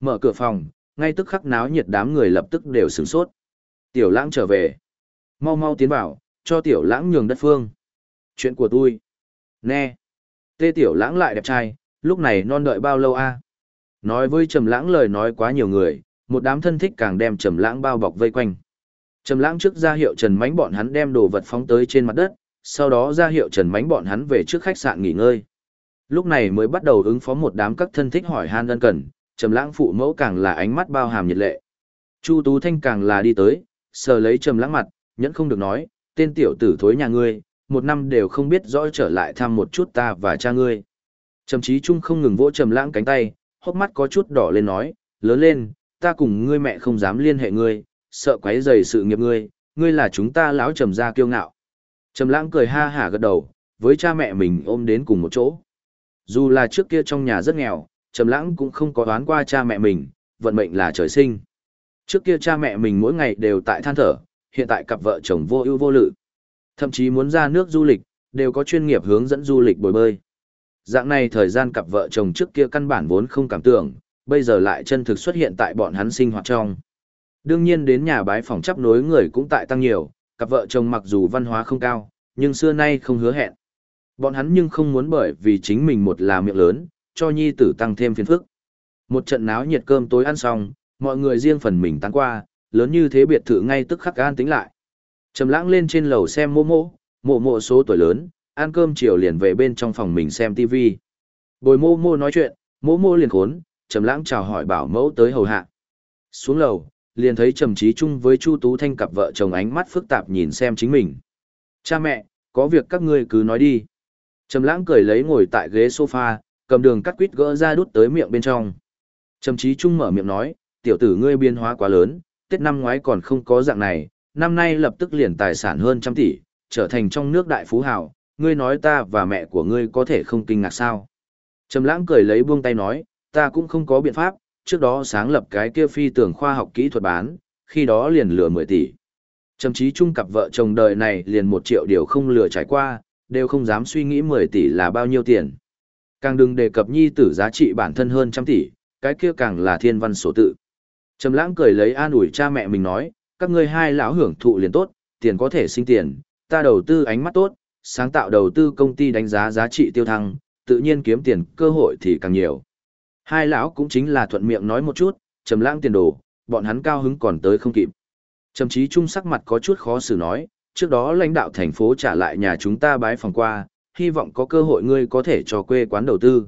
Mở cửa phòng, ngay tức khắc náo nhiệt đám người lập tức đều sửng sốt. Tiểu lãng trở về. Mau mau tiến vào, cho tiểu lãng nhường đất phương. Chuyện của tôi. Nè. Tê tiểu lãng lại đẹp trai, lúc này non đợi bao lâu a? Nói với trầm lãng lời nói quá nhiều người, một đám thân thích càng đem trầm lãng bao bọc vây quanh. Trầm lãng trước ra hiệu Trần Mánh bọn hắn đem đồ vật phóng tới trên mặt đất, sau đó ra hiệu Trần Mánh bọn hắn về trước khách sạn nghỉ ngơi. Lúc này mới bắt đầu ứng phó một đám các thân thích hỏi han ân cần, Trầm lãng phụ mẫu càng là ánh mắt bao hàm nhiệt lệ. Chu Tú Thanh càng là đi tới, sờ lấy Trầm lãng mặt, nhẫn không được nói, tên tiểu tử thối nhà ngươi, một năm đều không biết rõ trở lại thăm một chút ta và cha ngươi. Trầm trí trung không ngừng vỗ trầm lãng cánh tay, hốc mắt có chút đỏ lên nói, lớn lên, ta cùng ngươi mẹ không dám liên hệ ngươi, sợ quấy rầy sự nghiệp ngươi, ngươi là chúng ta lão trầm gia kiêu ngạo. Trầm lãng cười ha hả gật đầu, với cha mẹ mình ôm đến cùng một chỗ. Dù là trước kia trong nhà rất nghèo, Trầm lãng cũng không có đoán qua cha mẹ mình, vận mệnh là trời sinh. Trước kia cha mẹ mình mỗi ngày đều tại than thở, hiện tại cặp vợ chồng vô ưu vô lự. Thậm chí muốn ra nước du lịch, đều có chuyên nghiệp hướng dẫn du lịch bồi bơi. Dạng này thời gian cặp vợ chồng trước kia căn bản vốn không cảm tưởng, bây giờ lại chân thực xuất hiện tại bọn hắn sinh hoạt trong. Đương nhiên đến nhà bái phòng chấp nối người cũng tại tăng nhiều, cặp vợ chồng mặc dù văn hóa không cao, nhưng xưa nay không hứa hẹn. Bọn hắn nhưng không muốn bởi vì chính mình một là miệng lớn, cho nhi tử tăng thêm phiền phức. Một trận náo nhiệt cơm tối ăn xong, mọi người riêng phần mình tán qua, lớn như thế biệt thự ngay tức khắc an tính lại. Trầm lãng lên trên lầu xem mô mô, mộ mộ số tuổi lớn, ăn cơm chiều liền về bên trong phòng mình xem TV. Bồi mô mô nói chuyện, mô mô liền khốn, trầm lãng chào hỏi bảo mẫu tới hầu hạ. Xuống lầu, liền thấy trầm trí chung với Chu Tú Thanh cặp vợ chồng ánh mắt phức tạp nhìn xem chính mình. Cha mẹ, có việc các ngươi cứ nói đi. Trầm lãng cười lấy ngồi tại ghế sofa, cầm đường cắt quýt gỡ ra đút tới miệng bên trong. Trầm trí chung mở miệng nói, tiểu tử ngươi biến hóa quá lớn, Tết năm ngoái còn không có dạng này, năm nay lập tức liền tài sản hơn trăm tỷ, trở thành trong nước đại phú hào, ngươi nói ta và mẹ của ngươi có thể không kinh ngạc sao. Trầm lãng cười lấy buông tay nói, ta cũng không có biện pháp, trước đó sáng lập cái kia phi tưởng khoa học kỹ thuật bán, khi đó liền lừa 10 tỷ. Trầm chí chung cặp vợ chồng đời này liền một triệu điều không lừa trải qua, đều không dám suy nghĩ 10 tỷ là bao nhiêu tiền. Càng đừng đề cập nhi tử giá trị bản thân hơn trăm tỷ, cái kia càng là thiên văn số tự. Trầm lãng cười lấy an ủi cha mẹ mình nói, các ngươi hai lão hưởng thụ liền tốt, tiền có thể sinh tiền, ta đầu tư ánh mắt tốt, sáng tạo đầu tư công ty đánh giá giá trị tiêu thăng, tự nhiên kiếm tiền cơ hội thì càng nhiều. Hai lão cũng chính là thuận miệng nói một chút, trầm lãng tiền đồ, bọn hắn cao hứng còn tới không kịp. Trầm chí trung sắc mặt có chút khó xử nói, trước đó lãnh đạo thành phố trả lại nhà chúng ta bái phòng qua, hy vọng có cơ hội ngươi có thể cho quê quán đầu tư.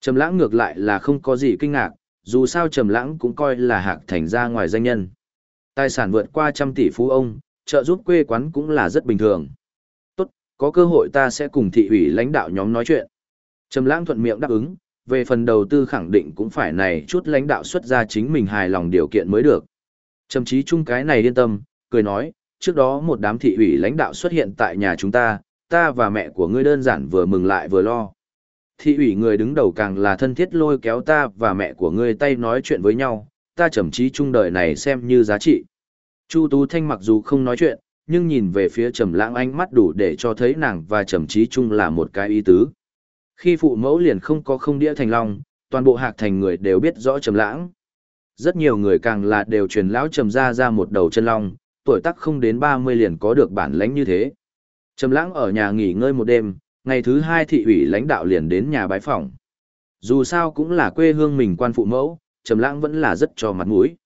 Trầm lãng ngược lại là không có gì kinh ngạc, dù sao Trầm lãng cũng coi là hạc thành ra ngoài danh nhân. Tài sản vượt qua trăm tỷ phú ông, trợ giúp quê quán cũng là rất bình thường. Tốt, có cơ hội ta sẽ cùng thị ủy lãnh đạo nhóm nói chuyện. Trầm lãng thuận miệng đáp ứng, về phần đầu tư khẳng định cũng phải này chút lãnh đạo xuất ra chính mình hài lòng điều kiện mới được. Trầm chí chung cái này yên tâm, cười nói, trước đó một đám thị ủy lãnh đạo xuất hiện tại nhà chúng ta, ta và mẹ của ngươi đơn giản vừa mừng lại vừa lo. Thị ủy người đứng đầu càng là thân thiết lôi kéo ta và mẹ của ngươi tay nói chuyện với nhau, ta trầm trí chung đời này xem như giá trị. Chu Tú Thanh mặc dù không nói chuyện, nhưng nhìn về phía Trầm Lãng ánh mắt đủ để cho thấy nàng và Trầm Chí Trung là một cái ý tứ. Khi phụ mẫu liền không có không đĩa thành long, toàn bộ Hạc Thành người đều biết rõ Trầm Lãng. Rất nhiều người càng là đều truyền lão Trầm gia ra một đầu chân long, tuổi tác không đến 30 liền có được bản lãnh như thế. Trầm Lãng ở nhà nghỉ ngơi một đêm, ngày thứ hai thị ủy lãnh đạo liền đến nhà bái phỏng. Dù sao cũng là quê hương mình quan phụ mẫu, Trầm Lãng vẫn là rất cho mặt mũi.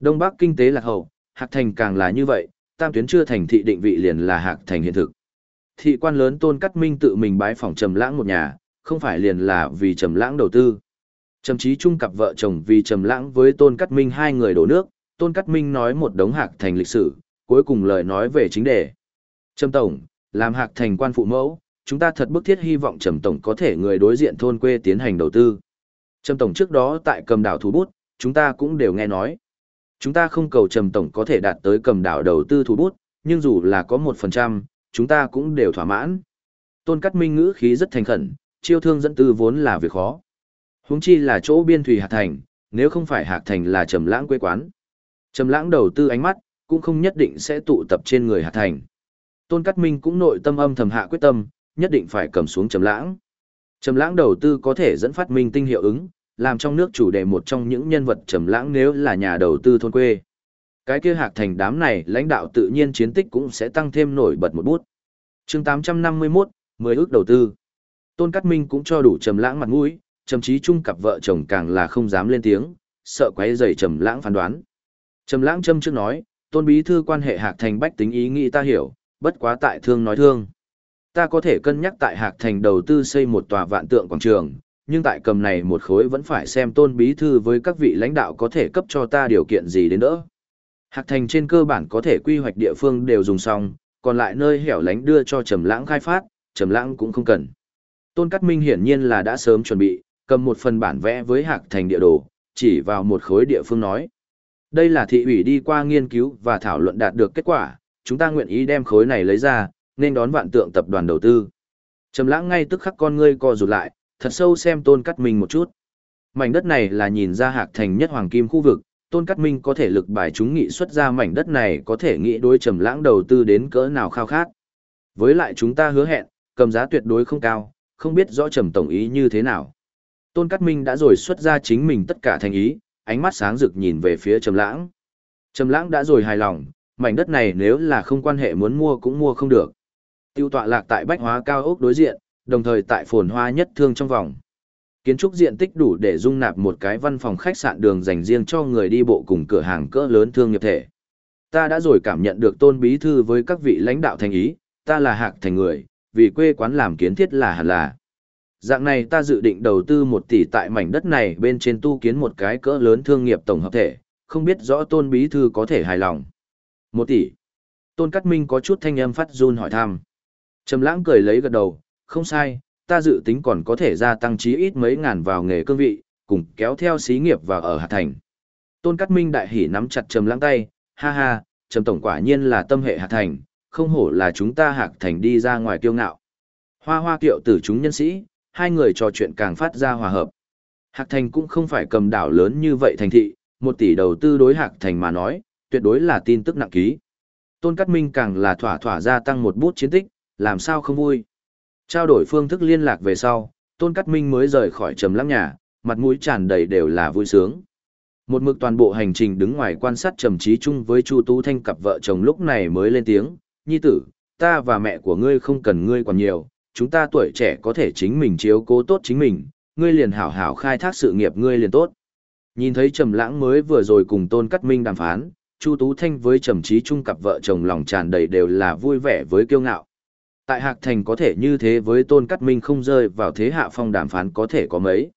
Đông Bắc kinh tế lạc hậu, Hạc Thành càng là như vậy, tam tuyến chưa thành thị định vị liền là Hạc Thành hiện thực. Thị quan lớn Tôn Cắt Minh tự mình bái phỏng Trầm Lãng một nhà, không phải liền là vì Trầm Lãng đầu tư. Trầm chí trung cặp vợ chồng vì Trầm Lãng với Tôn Cắt Minh hai người đổ nước, Tôn Cắt Minh nói một đống Hạc Thành lịch sử, cuối cùng lời nói về chính đề. Trầm tổng, làm Hạc Thành quan phụ mẫu, chúng ta thật bức thiết hy vọng Trầm tổng có thể người đối diện thôn quê tiến hành đầu tư. Trầm tổng trước đó tại cầm đảo thủ bút, chúng ta cũng đều nghe nói. Chúng ta không cầu Trầm Tổng có thể đạt tới cầm đảo đầu tư thủ bút, nhưng dù là có một phần trăm, chúng ta cũng đều thỏa mãn. Tôn Cát Minh ngữ khí rất thành khẩn, chiêu thương dẫn tư vốn là việc khó. Huống chi là chỗ biên thủy Hạc Thành, nếu không phải Hạc Thành là Trầm Lãng quê quán. Trầm Lãng đầu tư ánh mắt, cũng không nhất định sẽ tụ tập trên người Hạc Thành. Tôn Cát Minh cũng nội tâm âm thầm hạ quyết tâm, nhất định phải cầm xuống Trầm Lãng. Trầm Lãng đầu tư có thể dẫn phát minh tinh hiệu ứng, làm trong nước chủ đề một trong những nhân vật trầm lãng nếu là nhà đầu tư thôn quê. Cái kia hạc thành đám này lãnh đạo tự nhiên chiến tích cũng sẽ tăng thêm nổi bật một bút. chương 851, 10 ước đầu tư. Tôn Cát Minh cũng cho đủ trầm lãng mặt mũi, trầm chí chung cặp vợ chồng càng là không dám lên tiếng, sợ quấy rầy trầm lãng phán đoán. Trầm lãng châm trước nói, tôn bí thư quan hệ hạc thành bách tính ý nghĩ ta hiểu, bất quá tại thương nói thương. Ta có thể cân nhắc tại hạc thành đầu tư xây một tòa vạn tượng quảng trường, nhưng tại cầm này một khối vẫn phải xem tôn bí thư với các vị lãnh đạo có thể cấp cho ta điều kiện gì đến đỡ. Hạc thành trên cơ bản có thể quy hoạch địa phương đều dùng xong, còn lại nơi hẻo lánh đưa cho Trầm Lãng khai phát, Trầm Lãng cũng không cần. Tôn Cát Minh hiển nhiên là đã sớm chuẩn bị, cầm một phần bản vẽ với Hạc thành địa đồ, chỉ vào một khối địa phương nói: "Đây là thị ủy đi qua nghiên cứu và thảo luận đạt được kết quả, chúng ta nguyện ý đem khối này lấy ra, nên đón vạn tượng tập đoàn đầu tư." Trầm Lãng ngay tức khắc con ngươi co rụt lại, thật sâu xem tôn cắt minh một chút. Mảnh đất này là nhìn ra hạc thành nhất hoàng kim khu vực, tôn cắt minh có thể lực bài chúng nghị xuất ra mảnh đất này có thể nghĩ đối trầm lãng đầu tư đến cỡ nào khao khát. Với lại chúng ta hứa hẹn, cầm giá tuyệt đối không cao, không biết rõ trầm tổng ý như thế nào. Tôn Cát Minh đã rồi xuất ra chính mình tất cả thành ý, ánh mắt sáng rực nhìn về phía Trầm Lãng. Trầm Lãng đã rồi hài lòng, mảnh đất này nếu là không quan hệ muốn mua cũng mua không được. Tiêu tọa lạc tại Bách Hóa cao ốc đối diện, đồng thời tại phồn hoa nhất thương trong vòng. Kiến trúc diện tích đủ để dung nạp một cái văn phòng khách sạn đường dành riêng cho người đi bộ cùng cửa hàng cỡ lớn thương nghiệp thể. Ta đã rồi cảm nhận được tôn bí thư với các vị lãnh đạo thành ý, ta là hạc thành người, vì quê quán làm kiến thiết là hẳn là. Dạng này ta dự định đầu tư một tỷ tại mảnh đất này bên trên tu kiến một cái cỡ lớn thương nghiệp tổng hợp thể, không biết rõ tôn bí thư có thể hài lòng. Một tỷ. Tôn Cát Minh có chút thanh âm phát run hỏi thăm. Trầm lãng cười lấy gật đầu, không sai, ta dự tính còn có thể gia tăng chí ít mấy ngàn vào nghề cương vị, cùng kéo theo xí nghiệp vào ở hạt thành. Tôn Cát Minh đại hỉ nắm chặt Trầm Lãng tay, ha ha, Trầm tổng quả nhiên là tâm hệ hạt Thành, không hổ là chúng ta hạt Thành đi ra ngoài kiêu ngạo. Hoa hoa kiệu tử chúng nhân sĩ, hai người trò chuyện càng phát ra hòa hợp. Hạc Thành cũng không phải cầm đảo lớn như vậy thành thị, một tỷ đầu tư đối Hạc Thành mà nói, tuyệt đối là tin tức nặng ký. Tôn Cát Minh càng là thỏa thỏa gia tăng một bút chiến tích, làm sao không vui. Trao đổi phương thức liên lạc về sau, Tôn Cát Minh mới rời khỏi trầm lãng nhà, mặt mũi tràn đầy đều là vui sướng. Một mực toàn bộ hành trình đứng ngoài quan sát trầm trí chung với Chu Tú Thanh cặp vợ chồng lúc này mới lên tiếng, nhi tử, ta và mẹ của ngươi không cần ngươi còn nhiều, chúng ta tuổi trẻ có thể chính mình chiếu cố tốt chính mình, ngươi liền hảo hảo khai thác sự nghiệp ngươi liền tốt. Nhìn thấy Trầm Lãng mới vừa rồi cùng Tôn Cát Minh đàm phán, Chu Tú Thanh với Trầm Chí Trung cặp vợ chồng lòng tràn đầy đều là vui vẻ với kiêu ngạo. Tại Hạc Thành có thể như thế với Tôn Cát Minh không rơi vào thế hạ phong đàm phán có thể có mấy.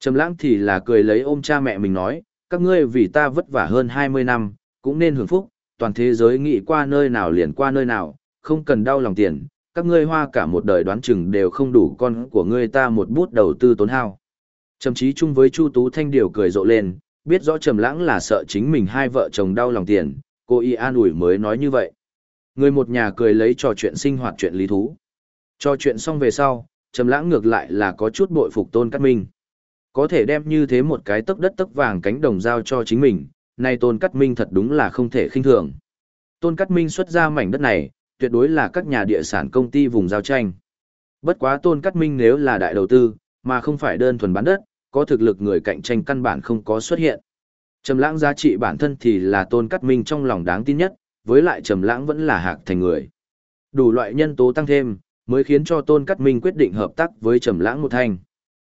Trầm Lãng thì là cười lấy ôm cha mẹ mình nói, các ngươi vì ta vất vả hơn 20 năm, cũng nên hưởng phúc, toàn thế giới nghĩ qua nơi nào liền qua nơi nào, không cần đau lòng tiền, các ngươi hoa cả một đời đoán chừng đều không đủ con của ngươi ta một bút đầu tư tốn hao. Trầm chí chung với Chu Tú Thanh điều cười rộ lên, biết rõ Trầm Lãng là sợ chính mình hai vợ chồng đau lòng tiền, cô y an ủi mới nói như vậy. Người một nhà cười lấy trò chuyện sinh hoạt chuyện lý thú. Trò chuyện xong về sau, Trầm Lãng ngược lại là có chút bội phục Tôn Cát Minh. Có thể đem như thế một cái tấc đất tấc vàng cánh đồng giao cho chính mình, nay Tôn Cát Minh thật đúng là không thể khinh thường. Tôn Cát Minh xuất ra mảnh đất này, tuyệt đối là các nhà địa sản công ty vùng giao tranh. Bất quá Tôn Cát Minh nếu là đại đầu tư, mà không phải đơn thuần bán đất, có thực lực người cạnh tranh căn bản không có xuất hiện. Trầm Lãng giá trị bản thân thì là Tôn Cát Minh trong lòng đáng tin nhất, với lại Trầm Lãng vẫn là hạc thành người. Đủ loại nhân tố tăng thêm, mới khiến cho Tôn Cát Minh quyết định hợp tác với Trầm Lãng một thành.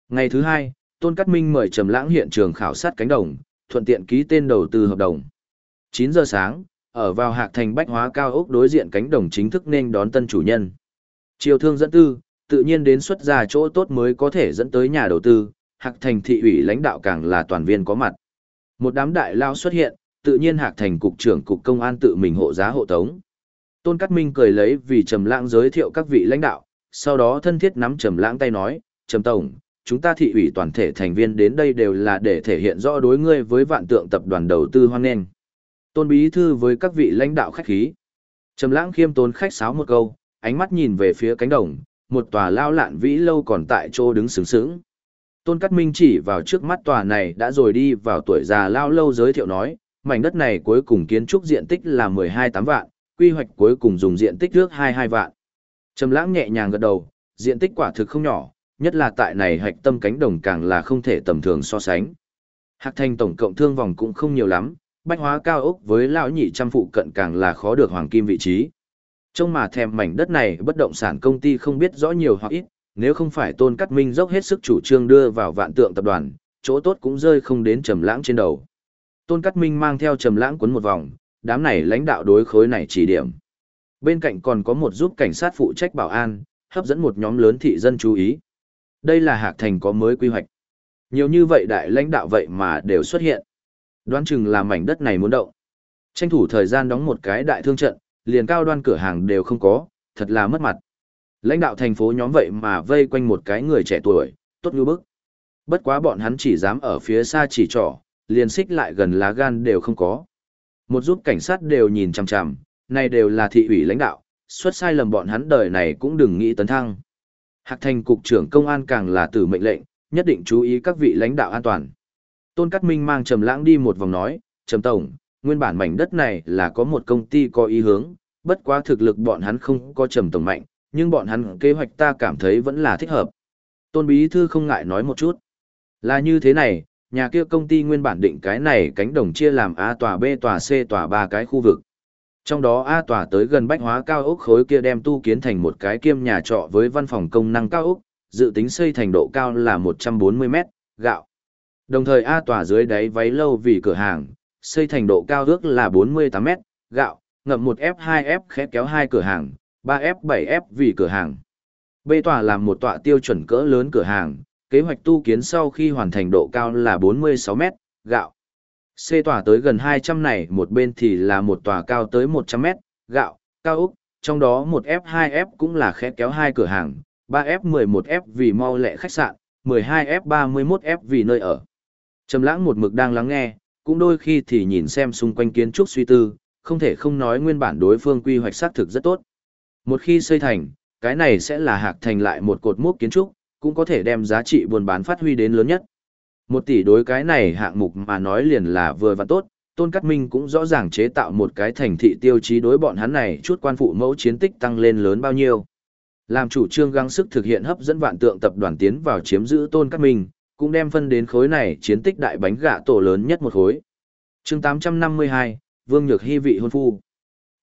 Ngày thứ hai, Tôn Cát Minh mời Trầm Lãng hiện trường khảo sát cánh đồng, thuận tiện ký tên đầu tư hợp đồng. 9 giờ sáng, ở vào Hạc Thành Bách Hóa cao ốc đối diện cánh đồng chính thức nên đón tân chủ nhân. Triều thương dẫn tư, tự nhiên đến xuất ra chỗ tốt mới có thể dẫn tới nhà đầu tư, Hạc Thành thị ủy lãnh đạo càng là toàn viên có mặt. Một đám đại lao xuất hiện, tự nhiên Hạc Thành cục trưởng cục công an tự mình hộ giá hộ tống. Tôn Cát Minh cười lấy vì Trầm Lãng giới thiệu các vị lãnh đạo, sau đó thân thiết nắm Trầm Lãng tay nói, "Trầm tổng, chúng ta thị ủy toàn thể thành viên đến đây đều là để thể hiện rõ đối ngươi với vạn tượng tập đoàn đầu tư hoan nghênh." Tôn bí thư với các vị lãnh đạo khách khí. Trầm Lãng khiêm tốn khách sáo một câu, ánh mắt nhìn về phía cánh đồng, một tòa lao lạn vĩ lâu còn tại chỗ đứng sướng sướng. Tôn Cát Minh chỉ vào trước mắt tòa này đã rồi đi vào tuổi già lao lâu giới thiệu nói, mảnh đất này cuối cùng kiến trúc diện tích là 12 tám vạn, quy hoạch cuối cùng dùng diện tích trước 22 vạn. Trầm Lãng nhẹ nhàng gật đầu, diện tích quả thực không nhỏ, nhất là tại này hạch tâm cánh đồng càng là không thể tầm thường so sánh. Hạc Thành tổng cộng thương vòng cũng không nhiều lắm, bách hóa cao ốc với lão nhị trăm phụ cận càng là khó được hoàng kim vị trí. Trong mà thèm mảnh đất này bất động sản công ty không biết rõ nhiều hoặc ít, nếu không phải Tôn Cát Minh dốc hết sức chủ trương đưa vào vạn tượng tập đoàn, chỗ tốt cũng rơi không đến trầm lãng trên đầu. Tôn Cát Minh mang theo trầm lãng cuốn một vòng, đám này lãnh đạo đối khối này chỉ điểm. Bên cạnh còn có một giúp cảnh sát phụ trách bảo an, hấp dẫn một nhóm lớn thị dân chú ý. Đây là Hạc Thành có mới quy hoạch. Nhiều như vậy đại lãnh đạo vậy mà đều xuất hiện. Đoán chừng là mảnh đất này muốn động. Tranh thủ thời gian đóng một cái đại thương trận, liền cao đoan cửa hàng đều không có, thật là mất mặt. Lãnh đạo thành phố nhóm vậy mà vây quanh một cái người trẻ tuổi, tốt như bức. Bất quá bọn hắn chỉ dám ở phía xa chỉ trỏ, liền xích lại gần lá gan đều không có. Một giúp cảnh sát đều nhìn chằm chằm, này đều là thị ủy lãnh đạo, xuất sai lầm bọn hắn đời này cũng đừng nghĩ tấn thăng. Hạc thành cục trưởng công an càng là tử mệnh lệnh, nhất định chú ý các vị lãnh đạo an toàn. Tôn Cát Minh mang Trầm Lãng đi một vòng nói, "Trầm tổng, nguyên bản mảnh đất này là có một công ty có ý hướng, bất quá thực lực bọn hắn không có Trầm tổng mạnh, nhưng bọn hắn kế hoạch ta cảm thấy vẫn là thích hợp." Tôn bí thư không ngại nói một chút. Là như thế này, nhà kia công ty nguyên bản định cái này cánh đồng chia làm A tòa B tòa C tòa ba cái khu vực. Trong đó A tòa tới gần bách hóa cao ốc khối kia đem tu kiến thành một cái kiêm nhà trọ với văn phòng công năng cao ốc, dự tính xây thành độ cao là 140 mét, gạo. Đồng thời A tòa dưới đáy váy lâu vì cửa hàng, xây thành độ cao ước là 48 mét, gạo, ngậm một F2F khẽ kéo hai cửa hàng, 3F7F vì cửa hàng. B tòa làm một tọa tiêu chuẩn cỡ lớn cửa hàng, kế hoạch tu kiến sau khi hoàn thành độ cao là 46 mét, gạo. C tòa tới gần 200 này một bên thì là một tòa cao tới 100 mét, gạo, cao Úc, trong đó một F2F cũng là khẽ kéo hai cửa hàng, 3F11F vì mau lẹ khách sạn, 12F31F vì nơi ở. Trầm lãng một mực đang lắng nghe, cũng đôi khi thì nhìn xem xung quanh kiến trúc suy tư, không thể không nói nguyên bản đối phương quy hoạch xác thực rất tốt. Một khi xây thành, cái này sẽ là hạc thành lại một cột mốc kiến trúc, cũng có thể đem giá trị buôn bán phát huy đến lớn nhất. Một tỷ đối cái này hạng mục mà nói liền là vừa và tốt, Tôn Cát Minh cũng rõ ràng chế tạo một cái thành thị tiêu chí đối bọn hắn này chút quan phụ mẫu chiến tích tăng lên lớn bao nhiêu. Làm chủ trương gắng sức thực hiện hấp dẫn vạn tượng tập đoàn tiến vào chiếm giữ Tôn Cát Minh, cũng đem phân đến khối này chiến tích đại bánh gạ tổ lớn nhất một khối. chương 852, Vương Nhược Hy vị hôn phu.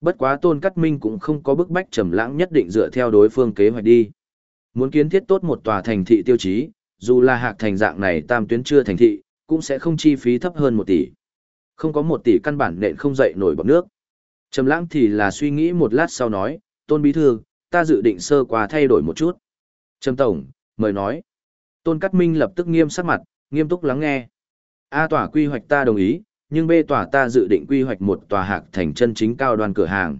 Bất quá Tôn Cát Minh cũng không có bức bách trầm lãng nhất định dựa theo đối phương kế hoạch đi. Muốn kiến thiết tốt một tòa thành thị tiêu chí, dù là hạc thành dạng này tam tuyến chưa thành thị, cũng sẽ không chi phí thấp hơn một tỷ. Không có một tỷ căn bản nện không dậy nổi bọc nước. Trầm lãng thì là suy nghĩ một lát sau nói, Tôn Bí Thư, ta dự định sơ qua thay đổi một chút. Trầm Tổng, mời nói. Tôn Cát Minh lập tức nghiêm sắc mặt, nghiêm túc lắng nghe. A tòa quy hoạch ta đồng ý, nhưng B tòa ta dự định quy hoạch một tòa hạc thành chân chính cao đoan cửa hàng.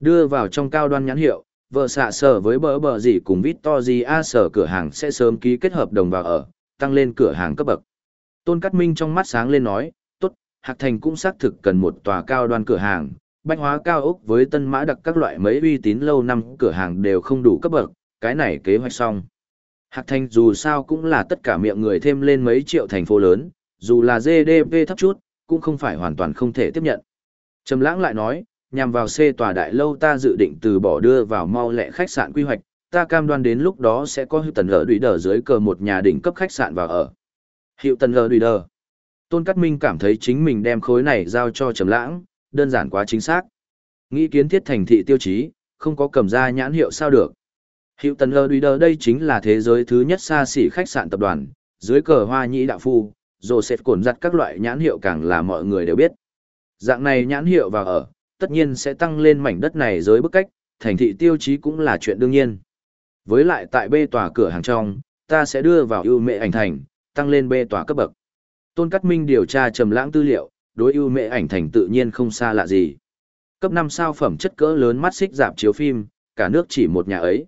Đưa vào trong cao đoan nhãn hiệu, vợ xạ sở với bỡ bờ gì cùng Victory A sở cửa hàng sẽ sớm ký kết hợp đồng vào ở, tăng lên cửa hàng cấp bậc. Tôn Cát Minh trong mắt sáng lên nói, tốt, Hạc Thành cũng xác thực cần một tòa cao đoan cửa hàng, bách hóa cao ốc với tân mã đặc các loại mấy uy tín lâu năm cửa hàng đều không đủ cấp bậc, cái này kế hoạch xong. Hạc Thành dù sao cũng là tất cả miệng người thêm lên mấy triệu thành phố lớn, dù là GDP thấp chút, cũng không phải hoàn toàn không thể tiếp nhận. Trầm lãng lại nói, nhằm vào C tòa đại lâu ta dự định từ bỏ đưa vào mau lẹ khách sạn quy hoạch, ta cam đoan đến lúc đó sẽ có hiệu tần lờ đùi đờ dưới cờ một nhà đỉnh cấp khách sạn vào ở. Hiệu tần lờ đùi đờ. Tôn Cát Minh cảm thấy chính mình đem khối này giao cho Trầm Lãng, đơn giản quá chính xác. Nghĩ kiến thiết thành thị tiêu chí, không có cầm ra nhãn hiệu sao được. Hiệu tần lờ đùi đờ đây chính là thế giới thứ nhất xa xỉ khách sạn tập đoàn, dưới cờ hoa nhĩ đạo phu, Joseph cổn giặt các loại nhãn hiệu càng là mọi người đều biết. Dạng này nhãn hiệu vào ở, tất nhiên sẽ tăng lên mảnh đất này giới bức cách, thành thị tiêu chí cũng là chuyện đương nhiên. Với lại tại B tòa cửa hàng trong, ta sẽ đưa vào ưu mệ ảnh thành, tăng lên B tòa cấp bậc. Tôn Cát Minh điều tra trầm lãng tư liệu, đối ưu mệ ảnh thành tự nhiên không xa lạ gì. Cấp 5 sao phẩm chất cỡ lớn mắt xích dạp chiếu phim, cả nước chỉ một nhà ấy.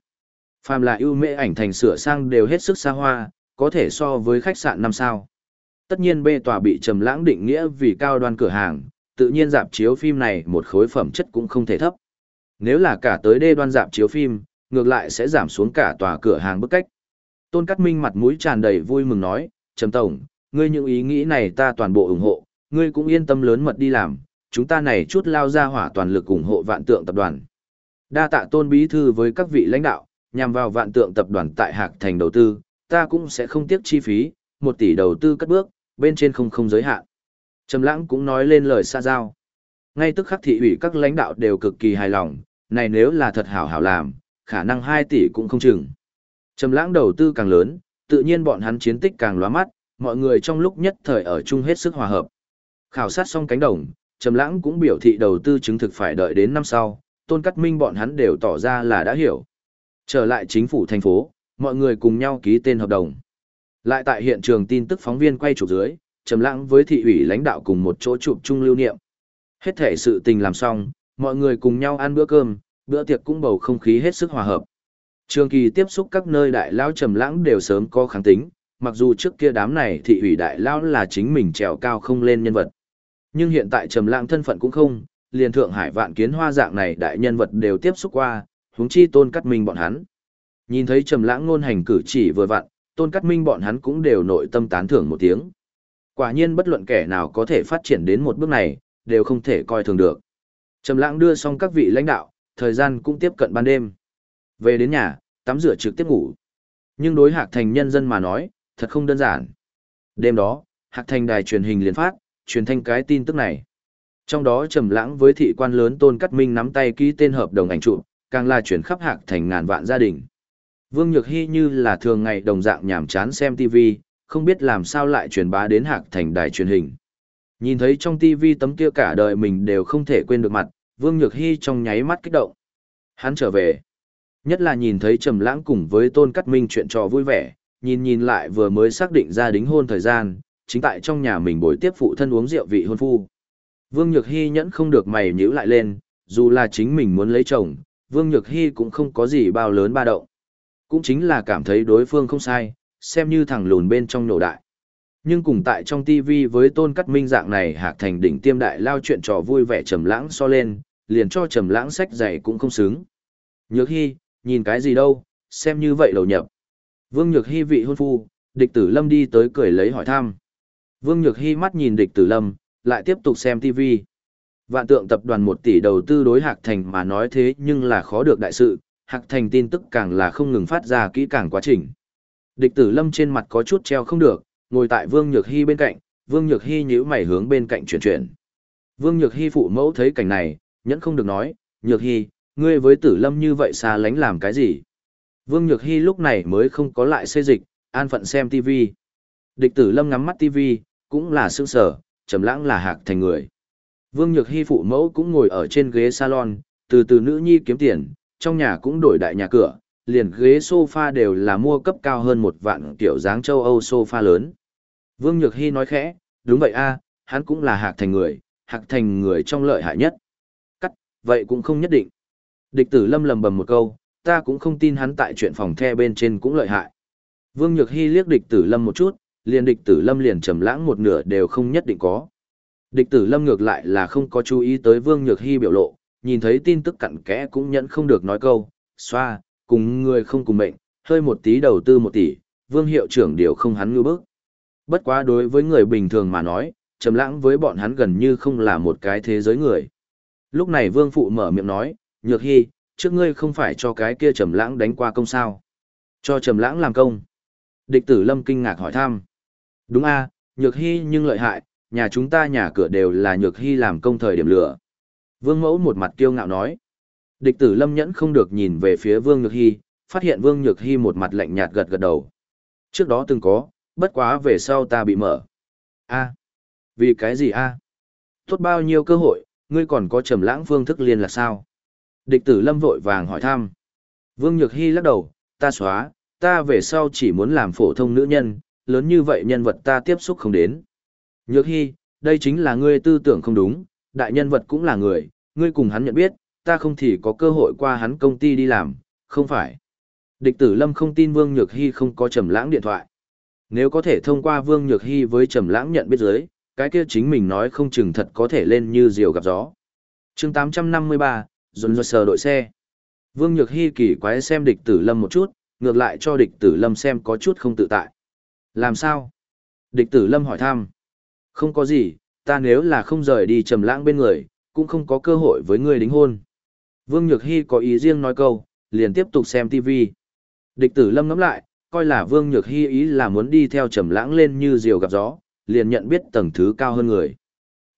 Phàm là ưu mệ ảnh thành sửa sang đều hết sức xa hoa, có thể so với khách sạn 5 sao. Tất nhiên B tòa bị trầm lãng định nghĩa vì cao đoan cửa hàng, tự nhiên dạp chiếu phim này một khối phẩm chất cũng không thể thấp. Nếu là cả tới đê đoan dạp chiếu phim, ngược lại sẽ giảm xuống cả tòa cửa hàng bức cách. Tôn Cát Minh mặt mũi tràn đầy vui mừng nói, Trầm Tổng, ngươi những ý nghĩ này ta toàn bộ ủng hộ, ngươi cũng yên tâm lớn mật đi làm, chúng ta này chút lao ra hỏa toàn lực ủng hộ vạn tượng tập đoàn. Đa tạ Tôn Bí Thư với các vị lãnh đạo, nhằm vào vạn tượng tập đoàn tại Hạc Thành đầu tư, ta cũng sẽ không tiếc chi phí, một tỷ đầu tư cất bước, bên trên không không giới hạn. Trầm lãng cũng nói lên lời xa giao. Ngay tức khắc thị ủy các lãnh đạo đều cực kỳ hài lòng, này nếu là thật hảo hảo làm, khả năng 2 tỷ cũng không chừng. Trầm lãng đầu tư càng lớn, tự nhiên bọn hắn chiến tích càng lóa mắt, mọi người trong lúc nhất thời ở chung hết sức hòa hợp. Khảo sát xong cánh đồng, Trầm lãng cũng biểu thị đầu tư chứng thực phải đợi đến năm sau, Tôn Cát Minh bọn hắn đều tỏ ra là đã hiểu. Trở lại chính phủ thành phố, mọi người cùng nhau ký tên hợp đồng. Lại tại hiện trường tin tức phóng viên quay chụp dưới, trầm lãng với thị ủy lãnh đạo cùng một chỗ chụp chung lưu niệm. Hết thể sự tình làm xong, mọi người cùng nhau ăn bữa cơm, bữa tiệc cũng bầu không khí hết sức hòa hợp. Trường kỳ tiếp xúc các nơi đại lão trầm lãng đều sớm có kháng tính, mặc dù trước kia đám này thị ủy đại lão là chính mình trèo cao không lên nhân vật. Nhưng hiện tại trầm lãng thân phận cũng không, liền thượng hải vạn kiến hoa dạng này đại nhân vật đều tiếp xúc qua, huống chi tôn cắt minh bọn hắn. Nhìn thấy trầm lãng ngôn hành cử chỉ vừa vặn, tôn cắt minh bọn hắn cũng đều nội tâm tán thưởng một tiếng. Quả nhiên bất luận kẻ nào có thể phát triển đến một bước này, đều không thể coi thường được. Trầm lãng đưa xong các vị lãnh đạo, thời gian cũng tiếp cận ban đêm. Về đến nhà, tắm rửa trực tiếp ngủ. Nhưng đối Hạc Thành nhân dân mà nói, thật không đơn giản. Đêm đó, Hạc Thành đài truyền hình liền phát, truyền thanh cái tin tức này. Trong đó Trầm lãng với thị quan lớn Tôn Cát Minh nắm tay ký tên hợp đồng ảnh chụp, càng là truyền khắp Hạc Thành ngàn vạn gia đình. Vương Nhược Hy như là thường ngày đồng dạng nhảm chán xem TV, không biết làm sao lại truyền bá đến hạc thành đài truyền hình. Nhìn thấy trong TV tấm kia cả đời mình đều không thể quên được mặt, Vương Nhược Hy trong nháy mắt kích động. Hắn trở về. Nhất là nhìn thấy Trầm Lãng cùng với Tôn Cát Minh chuyện trò vui vẻ, nhìn nhìn lại vừa mới xác định ra đính hôn thời gian, chính tại trong nhà mình bồi tiếp phụ thân uống rượu vị hôn phu. Vương Nhược Hy nhẫn không được mày nhíu lại lên, dù là chính mình muốn lấy chồng, Vương Nhược Hy cũng không có gì bao lớn ba động. Cũng chính là cảm thấy đối phương không sai, xem như thằng lùn bên trong nổ đại. Nhưng cùng tại trong TV với tôn cắt minh dạng này hạc thành đỉnh tiêm đại lao chuyện trò vui vẻ trầm lãng so lên, liền cho trầm lãng sách dày cũng không xứng. Nhược hy, nhìn cái gì đâu, xem như vậy đầu nhập. Vương Nhược Hy vị hôn phu, địch tử lâm đi tới cười lấy hỏi thăm. Vương Nhược Hy mắt nhìn địch tử lâm, lại tiếp tục xem TV. Vạn tượng tập đoàn một tỷ đầu tư đối Hạc Thành mà nói thế nhưng là khó được đại sự, Hạc Thành tin tức càng là không ngừng phát ra kỹ càng quá trình. Địch tử lâm trên mặt có chút treo không được, ngồi tại Vương Nhược Hy bên cạnh, Vương Nhược Hy nhíu mày hướng bên cạnh chuyển chuyển. Vương Nhược Hy phụ mẫu thấy cảnh này, nhẫn không được nói, Nhược Hy, ngươi với tử lâm như vậy xa lánh làm cái gì? Vương Nhược Hy lúc này mới không có lại xây dịch, an phận xem TV. Địch tử lâm ngắm mắt TV, cũng là sương sở, trầm lãng là hạc thành người. Vương Nhược Hy phụ mẫu cũng ngồi ở trên ghế salon, từ từ nữ nhi kiếm tiền, trong nhà cũng đổi đại nhà cửa, liền ghế sofa đều là mua cấp cao hơn một vạn kiểu dáng châu Âu sofa lớn. Vương Nhược Hy nói khẽ, đúng vậy a, hắn cũng là hạc thành người, hạc thành người trong lợi hại nhất. Cắt, vậy cũng không nhất định. Địch tử lâm lầm bầm một câu, ta cũng không tin hắn tại chuyện phòng the bên trên cũng lợi hại. Vương Nhược Hy liếc địch tử lâm một chút, liền địch tử lâm liền trầm lãng một nửa đều không nhất định có. Địch tử lâm ngược lại là không có chú ý tới Vương Nhược Hy biểu lộ, nhìn thấy tin tức cặn kẽ cũng nhẫn không được nói câu, xoa, cùng người không cùng mệnh, hơi một tí đầu tư một tỷ, Vương hiệu trưởng điều không hắn ngư bức. Bất quá đối với người bình thường mà nói, trầm lãng với bọn hắn gần như không là một cái thế giới người. Lúc này Vương phụ mở miệng nói, Nhược Hy, trước ngươi không phải cho cái kia trầm lãng đánh qua công sao? Cho trầm lãng làm công. Địch tử lâm kinh ngạc hỏi thăm. Đúng a, nhược hy nhưng lợi hại, nhà chúng ta nhà cửa đều là nhược hy làm công thời điểm lửa. Vương mẫu một mặt kiêu ngạo nói. Địch tử lâm nhẫn không được nhìn về phía vương nhược hy, phát hiện vương nhược hy một mặt lạnh nhạt gật gật đầu. Trước đó từng có, bất quá về sau ta bị mở. a vì cái gì a Tốt bao nhiêu cơ hội, ngươi còn có trầm lãng phương thức liên là sao? Địch tử lâm vội vàng hỏi thăm. Vương Nhược Hy lắc đầu, ta xóa, ta về sau chỉ muốn làm phổ thông nữ nhân, lớn như vậy nhân vật ta tiếp xúc không đến. Nhược Hy, đây chính là ngươi tư tưởng không đúng, đại nhân vật cũng là người, ngươi cùng hắn nhận biết, ta không thì có cơ hội qua hắn công ty đi làm, không phải. Địch tử lâm không tin Vương Nhược Hy không có trầm lãng điện thoại. Nếu có thể thông qua Vương Nhược Hy với trầm lãng nhận biết giới, cái kia chính mình nói không chừng thật có thể lên như diều gặp gió. chương 853, dồn dồn sờ đội xe. Vương Nhược Hy kỳ quái xem địch tử lâm một chút, ngược lại cho địch tử lâm xem có chút không tự tại. Làm sao? Địch tử lâm hỏi thăm. Không có gì, ta nếu là không rời đi trầm lãng bên người, cũng không có cơ hội với người đính hôn. Vương Nhược Hy có ý riêng nói câu, liền tiếp tục xem TV. Địch tử lâm ngắm lại, coi là Vương Nhược Hy ý là muốn đi theo trầm lãng lên như diều gặp gió, liền nhận biết tầng thứ cao hơn người.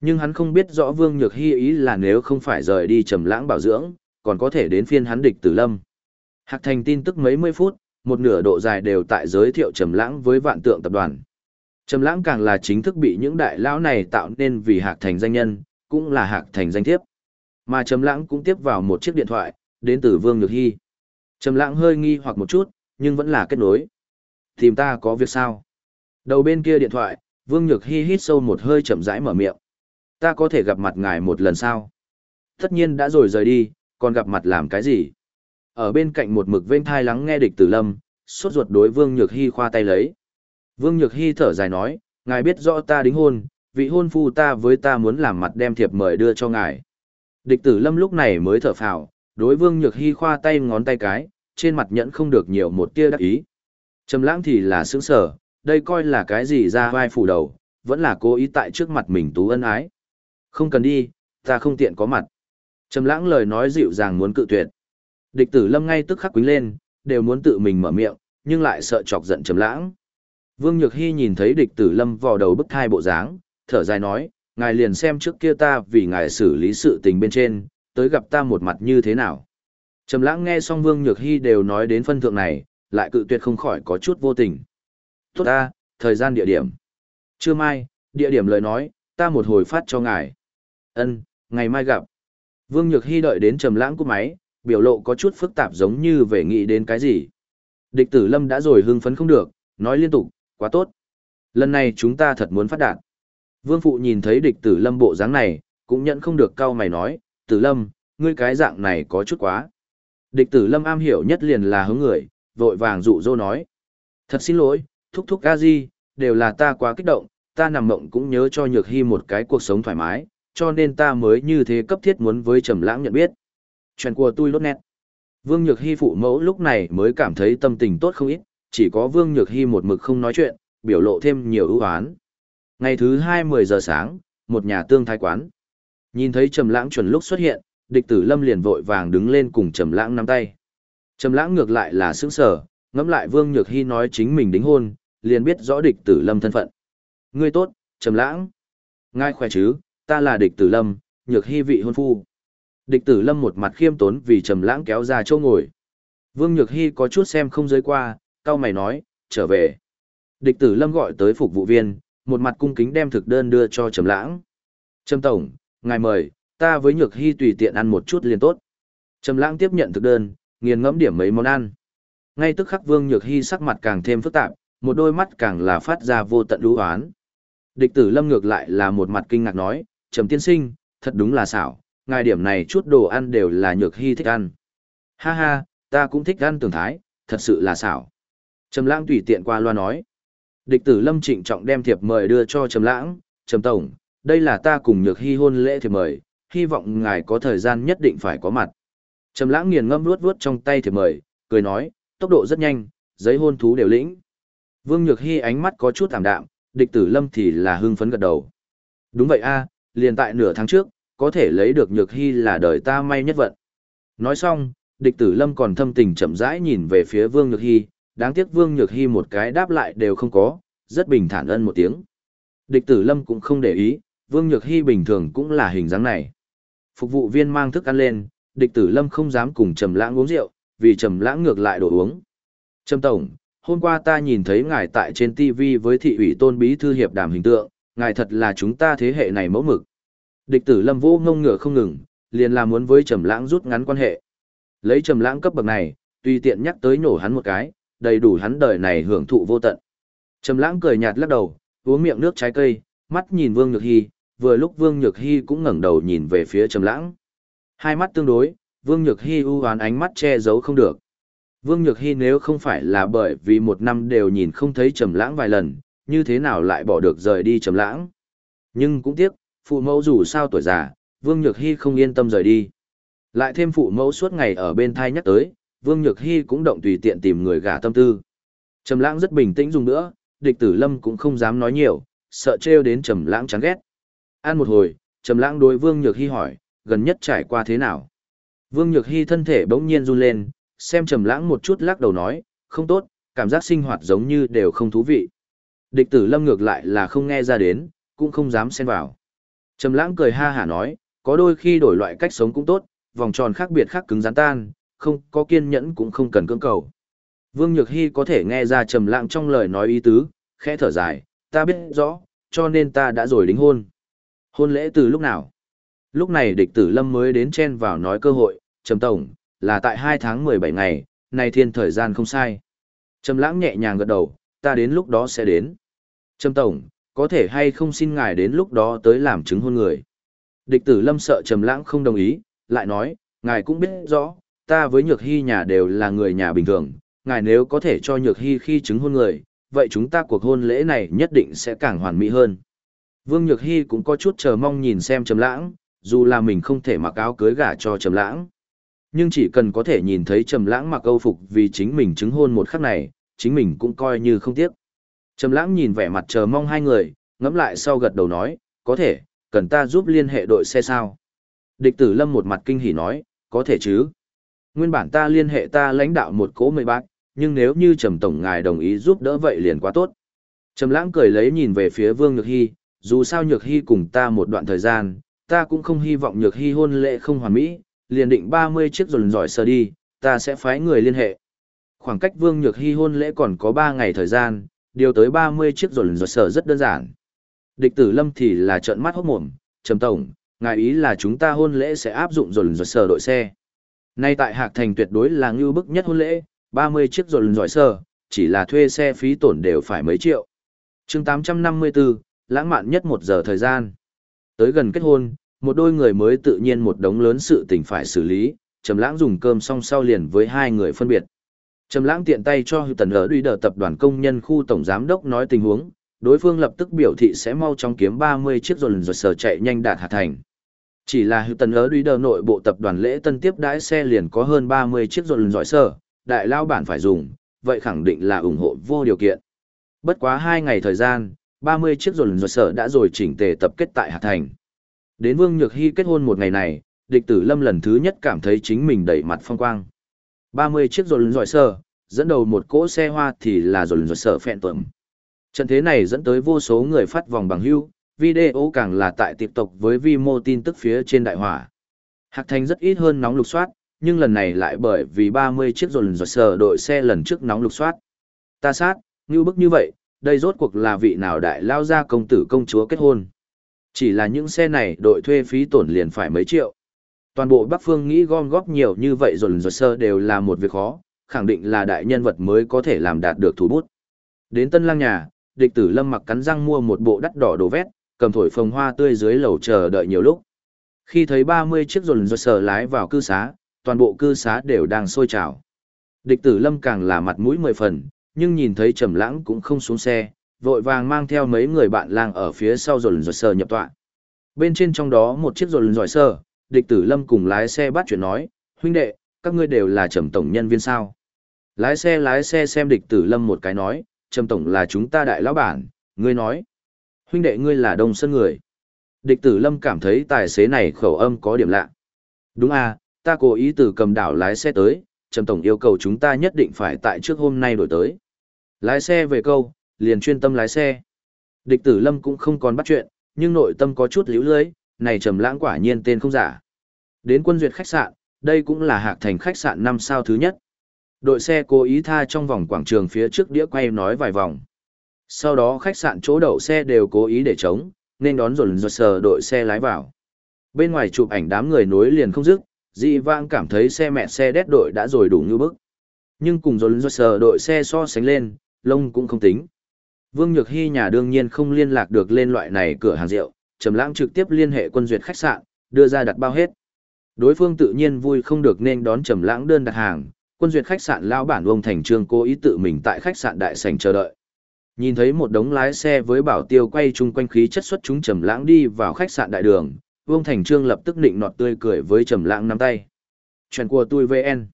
Nhưng hắn không biết rõ Vương Nhược Hy ý là nếu không phải rời đi trầm lãng bảo dưỡng, còn có thể đến phiên hắn địch tử lâm. Hạc thành tin tức mấy mươi phút, một nửa độ dài đều tại giới thiệu trầm lãng với vạn tượng tập đoàn. Trầm lãng càng là chính thức bị những đại lão này tạo nên vì Hạc thành danh nhân, cũng là Hạc thành danh thiếp. Mà trầm lãng cũng tiếp vào một chiếc điện thoại, đến từ Vương Nhược Hy. Trầm lãng hơi nghi hoặc một chút, nhưng vẫn là kết nối. Tìm ta có việc sao? Đầu bên kia điện thoại, Vương Nhược Hy hít sâu một hơi chậm rãi mở miệng. Ta có thể gặp mặt ngài một lần sao? Tất nhiên đã rồi rời đi, còn gặp mặt làm cái gì? Ở bên cạnh một mực vênh thai lắng nghe địch tử lâm, sốt ruột đối Vương Nhược Hy khoa tay lấy. Vương Nhược Hy thở dài nói, ngài biết rõ ta đính hôn, vị hôn phu ta với ta muốn làm mặt đem thiệp mời đưa cho ngài. Địch tử lâm lúc này mới thở phào, đối Vương Nhược Hy khoa tay ngón tay cái, trên mặt nhẫn không được nhiều một tia đắc ý. Trầm lãng thì là sướng sở, đây coi là cái gì ra vai phủ đầu, vẫn là cố ý tại trước mặt mình tú ân ái. Không cần đi, ta không tiện có mặt. Trầm lãng lời nói dịu dàng muốn cự tuyệt. Địch tử lâm ngay tức khắc quính lên, đều muốn tự mình mở miệng, nhưng lại sợ chọc giận trầm lãng. Vương Nhược Hy nhìn thấy địch tử lâm vò đầu bức thai bộ dáng, thở dài nói, ngài liền xem trước kia ta vì ngài xử lý sự tình bên trên, tới gặp ta một mặt như thế nào. Trầm lãng nghe xong Vương Nhược Hy đều nói đến phân thượng này, lại cự tuyệt không khỏi có chút vô tình. Tốt ta, thời gian địa điểm. Trưa mai, địa điểm lời nói, ta một hồi phát cho ngài. Ân, ngày mai gặp. Vương Nhược Hy đợi đến trầm lãng của máy, biểu lộ có chút phức tạp giống như về nghĩ đến cái gì. Địch tử lâm đã rồi hưng phấn không được, nói liên tục, quá tốt. Lần này chúng ta thật muốn phát đạt. Vương Phụ nhìn thấy địch tử lâm bộ dáng này, cũng nhận không được cao mày nói, tử lâm, ngươi cái dạng này có chút quá. Địch tử lâm am hiểu nhất liền là hướng người, vội vàng dụ dỗ nói. Thật xin lỗi, thúc thúc a di, đều là ta quá kích động, ta nằm mộng cũng nhớ cho Nhược Hy một cái cuộc sống thoải mái, cho nên ta mới như thế cấp thiết muốn với Trầm Lãng nhận biết. Chuyện của tôi lốt nét. Vương Nhược Hy phụ mẫu lúc này mới cảm thấy tâm tình tốt không ít, chỉ có Vương Nhược Hy một mực không nói chuyện, biểu lộ thêm nhiều ưu hoán. Ngày thứ hai mười giờ sáng, một nhà tương thái quán. Nhìn thấy Trầm Lãng chuẩn lúc xuất hiện, địch tử Lâm liền vội vàng đứng lên cùng Trầm Lãng nắm tay. Trầm Lãng ngược lại là sững sờ, ngẫm lại Vương Nhược Hy nói chính mình đính hôn, liền biết rõ địch tử Lâm thân phận. Ngươi tốt, Trầm Lãng. Ngài khỏe chứ, ta là địch tử Lâm, Nhược Hy vị hôn phu. Địch tử Lâm một mặt khiêm tốn vì Trầm Lãng kéo ra chỗ ngồi. Vương Nhược Hy có chút xem không giới qua, cau mày nói, trở về. Địch tử Lâm gọi tới phục vụ viên, một mặt cung kính đem thực đơn đưa cho Trầm Lãng. Trầm Tổng, ngài mời, ta với Nhược Hy tùy tiện ăn một chút liền tốt. Trầm Lãng tiếp nhận thực đơn, nghiền ngẫm điểm mấy món ăn. Ngay tức khắc Vương Nhược Hy sắc mặt càng thêm phức tạp, một đôi mắt càng là phát ra vô tận đú oán. Địch tử Lâm ngược lại là một mặt kinh ngạc nói, Trầm tiên sinh, thật đúng là xảo, ngài điểm này chút đồ ăn đều là Nhược Hy thích ăn. Ha ha, ta cũng thích ăn tưởng thái, thật sự là xảo. Trầm Lãng tùy tiện qua loa nói. Địch tử Lâm trịnh trọng đem thiệp mời đưa cho Trầm Lãng, "Trầm tổng, đây là ta cùng Nhược Hi hôn lễ thiệp mời, hy vọng ngài có thời gian nhất định phải có mặt." Trầm Lãng nghiền ngẫm nuốt nuốt trong tay thiệp mời, cười nói, "Tốc độ rất nhanh, giấy hôn thú đều lĩnh." Vương Nhược Hi ánh mắt có chút ảm đạm, Địch Tử Lâm thì là hưng phấn gật đầu. "Đúng vậy a, liền tại nửa tháng trước, có thể lấy được Nhược Hi là đời ta may nhất vận." Nói xong, Địch Tử Lâm còn thâm tình chậm rãi nhìn về phía Vương Nhược Hi, đáng tiếc Vương Nhược Hy một cái đáp lại đều không có, rất bình thản ân một tiếng. Địch tử lâm cũng không để ý, Vương Nhược Hy bình thường cũng là hình dáng này. Phục vụ viên mang thức ăn lên, địch tử lâm không dám cùng Trầm Lãng uống rượu, vì Trầm Lãng ngược lại đổ uống. Trầm Tổng, hôm qua ta nhìn thấy ngài tại trên TV với thị ủy tôn bí thư hiệp đàm hình tượng, ngài thật là chúng ta thế hệ này mẫu mực. Địch tử lâm vô ngông ngựa không ngừng, liền là muốn với Trầm Lãng rút ngắn quan hệ. Lấy Trầm Lãng cấp bậc này, tùy tiện nhắc tới nổ hắn một cái, đầy đủ hắn đời này hưởng thụ vô tận. Trầm lãng cười nhạt lắc đầu, uống miệng nước trái cây, mắt nhìn Vương Nhược Hy, vừa lúc Vương Nhược Hy cũng ngẩng đầu nhìn về phía Trầm lãng. Hai mắt tương đối, Vương Nhược Hy u hoán ánh mắt che giấu không được. Vương Nhược Hy nếu không phải là bởi vì một năm đều nhìn không thấy Trầm lãng vài lần, như thế nào lại bỏ được rời đi Trầm lãng. Nhưng cũng tiếc, phụ mẫu dù sao tuổi già, Vương Nhược Hy không yên tâm rời đi. Lại thêm phụ mẫu suốt ngày ở bên thai nhắc tới, Vương Nhược Hy cũng động tùy tiện tìm người gả tâm tư. Trầm Lãng rất bình tĩnh dùng nữa, địch tử Lâm cũng không dám nói nhiều, sợ trêu đến Trầm Lãng chán ghét. Ăn một hồi, Trầm Lãng đối Vương Nhược Hy hỏi, gần nhất trải qua thế nào? Vương Nhược Hy thân thể bỗng nhiên run lên, xem Trầm Lãng một chút lắc đầu nói, không tốt, cảm giác sinh hoạt giống như đều không thú vị. Địch tử Lâm ngược lại là không nghe ra đến, cũng không dám xen vào. Trầm Lãng cười ha hả nói, có đôi khi đổi loại cách sống cũng tốt, vòng tròn khác biệt khác cứng rắn tan, không có kiên nhẫn cũng không cần cưỡng cầu. Vương Nhược Hy có thể nghe ra trầm lặng trong lời nói ý tứ, khẽ thở dài, ta biết rõ, cho nên ta đã rồi đính hôn. Hôn lễ từ lúc nào? Lúc này địch tử lâm mới đến chen vào nói cơ hội, trầm tổng, là tại 2 tháng 17 ngày, này thiên thời gian không sai. Trầm lãng nhẹ nhàng gật đầu, ta đến lúc đó sẽ đến. Trầm tổng, có thể hay không xin ngài đến lúc đó tới làm chứng hôn người. Địch tử lâm sợ trầm lãng không đồng ý, lại nói, ngài cũng biết rõ, ta với Nhược Hy nhà đều là người nhà bình thường, ngài nếu có thể cho Nhược Hy khi chứng hôn người, vậy chúng ta cuộc hôn lễ này nhất định sẽ càng hoàn mỹ hơn. Vương Nhược Hy cũng có chút chờ mong nhìn xem Trầm Lãng, dù là mình không thể mặc áo cưới gả cho Trầm Lãng. Nhưng chỉ cần có thể nhìn thấy Trầm Lãng mặc âu phục vì chính mình chứng hôn một khắc này, chính mình cũng coi như không tiếc. Trầm Lãng nhìn vẻ mặt chờ mong hai người, ngẫm lại sau gật đầu nói, có thể, cần ta giúp liên hệ đội xe sao? Địch tử Lâm một mặt kinh hỉ nói, có thể chứ. Nguyên bản ta liên hệ ta lãnh đạo một cố mười bác, nhưng nếu như Trầm Tổng ngài đồng ý giúp đỡ vậy liền quá tốt. Trầm Lãng cười lấy nhìn về phía Vương Nhược Hy, dù sao Nhược Hy cùng ta một đoạn thời gian, ta cũng không hy vọng Nhược Hy hôn lễ không hoàn mỹ, liền định 30 chiếc rồn giỏi sờ đi, ta sẽ phái người liên hệ. Khoảng cách Vương Nhược Hy hôn lễ còn có 3 ngày thời gian, điều tới 30 chiếc rồn giỏi sờ rất đơn giản. Địch tử Lâm thì là trợn mắt hốt mồm, Trầm Tổng, ngài ý là chúng ta hôn lễ sẽ áp dụng rồn giỏi sờ đội xe. Nay tại Hạc Thành tuyệt đối là ngưu bức nhất hôn lễ, 30 chiếc rồi giỏi sơ, chỉ là thuê xe phí tổn đều phải mấy triệu. chương 854, lãng mạn nhất một giờ thời gian. Tới gần kết hôn, một đôi người mới tự nhiên một đống lớn sự tình phải xử lý, Trầm Lãng dùng cơm xong sau liền với hai người phân biệt. Trầm Lãng tiện tay cho Hư Tần ở Duy Đờ tập đoàn công nhân khu tổng giám đốc nói tình huống, đối phương lập tức biểu thị sẽ mau chóng kiếm 30 chiếc rồi rồi sở chạy nhanh đạt Hà thành. Chỉ là hữu tần ớ đuý đờ nội bộ tập đoàn lễ tân tiếp đãi xe liền có hơn 30 chiếc dồn giỏi sở, đại lao bản phải dùng, vậy khẳng định là ủng hộ vô điều kiện. Bất quá 2 ngày thời gian, 30 chiếc dồn giỏi sở đã rồi chỉnh tề tập kết tại hà thành. Đến Vương Nhược Hy kết hôn một ngày này, địch tử lâm lần thứ nhất cảm thấy chính mình đẩy mặt phong quang. 30 chiếc dồn giỏi sở, dẫn đầu một cỗ xe hoa thì là dồn giỏi sở phẹn tuẩm. Trận thế này dẫn tới vô số người phát vòng bằng hưu, video càng là tại tiếp tục với vi mô tin tức phía trên đại hỏa. Hạc Thành rất ít hơn nóng lục soát, nhưng lần này lại bởi vì 30 chiếc rồn rồi sờ đội xe lần trước nóng lục soát. Ta sát, như bức như vậy, đây rốt cuộc là vị nào đại lao ra công tử công chúa kết hôn. Chỉ là những xe này đội thuê phí tổn liền phải mấy triệu. Toàn bộ Bắc Phương nghĩ gom góp nhiều như vậy rồn rồi sơ đều là một việc khó, khẳng định là đại nhân vật mới có thể làm đạt được thủ bút. Đến Tân Lang nhà, địch tử lâm mặc cắn răng mua một bộ đắt đỏ đồ vét, cầm thổi phồng hoa tươi dưới lầu chờ đợi nhiều lúc. Khi thấy 30 chiếc rồn rồi sờ lái vào cư xá, toàn bộ cư xá đều đang sôi trào. Địch tử lâm càng là mặt mũi mười phần, nhưng nhìn thấy trầm lãng cũng không xuống xe, vội vàng mang theo mấy người bạn lang ở phía sau rồn rồi sờ nhập tọa. Bên trên trong đó một chiếc rồn rồi sờ, địch tử lâm cùng lái xe bắt chuyện nói, huynh đệ, các ngươi đều là trầm tổng nhân viên sao. Lái xe lái xe xem địch tử lâm một cái nói, trầm tổng là chúng ta đại lão bản, ngươi nói. Huynh đệ ngươi là đông sơn người. Địch tử lâm cảm thấy tài xế này khẩu âm có điểm lạ. Đúng à, ta cố ý từ cầm đảo lái xe tới, trầm tổng yêu cầu chúng ta nhất định phải tại trước hôm nay đổi tới. Lái xe về câu, liền chuyên tâm lái xe. Địch tử lâm cũng không còn bắt chuyện, nhưng nội tâm có chút liễu lưới, này trầm lãng quả nhiên tên không giả. Đến quân duyệt khách sạn, đây cũng là hạc thành khách sạn năm sao thứ nhất. Đội xe cố ý tha trong vòng quảng trường phía trước đĩa quay nói vài vòng. Sau đó khách sạn chỗ đậu xe đều cố ý để trống, nên đón dồn dồn sờ đội xe lái vào. Bên ngoài chụp ảnh đám người nối liền không dứt, dị vãng cảm thấy xe mẹ xe đét đội đã rồi đủ như bức. Nhưng cùng dồn dồn sờ đội xe so sánh lên, lông cũng không tính. Vương Nhược Hy nhà đương nhiên không liên lạc được lên loại này cửa hàng rượu, Trầm Lãng trực tiếp liên hệ quân duyệt khách sạn, đưa ra đặt bao hết. Đối phương tự nhiên vui không được nên đón Trầm Lãng đơn đặt hàng, quân duyệt khách sạn lão bản Vương Thành Trương cố ý tự mình tại khách sạn đại sảnh chờ đợi. Nhìn thấy một đống lái xe với bảo tiêu quay chung quanh khí chất xuất chúng Trầm Lãng đi vào khách sạn đại đường, Vương Thành Trương lập tức nịnh nọt tươi cười với Trầm Lãng nắm tay. "Chuyện của tôi VN."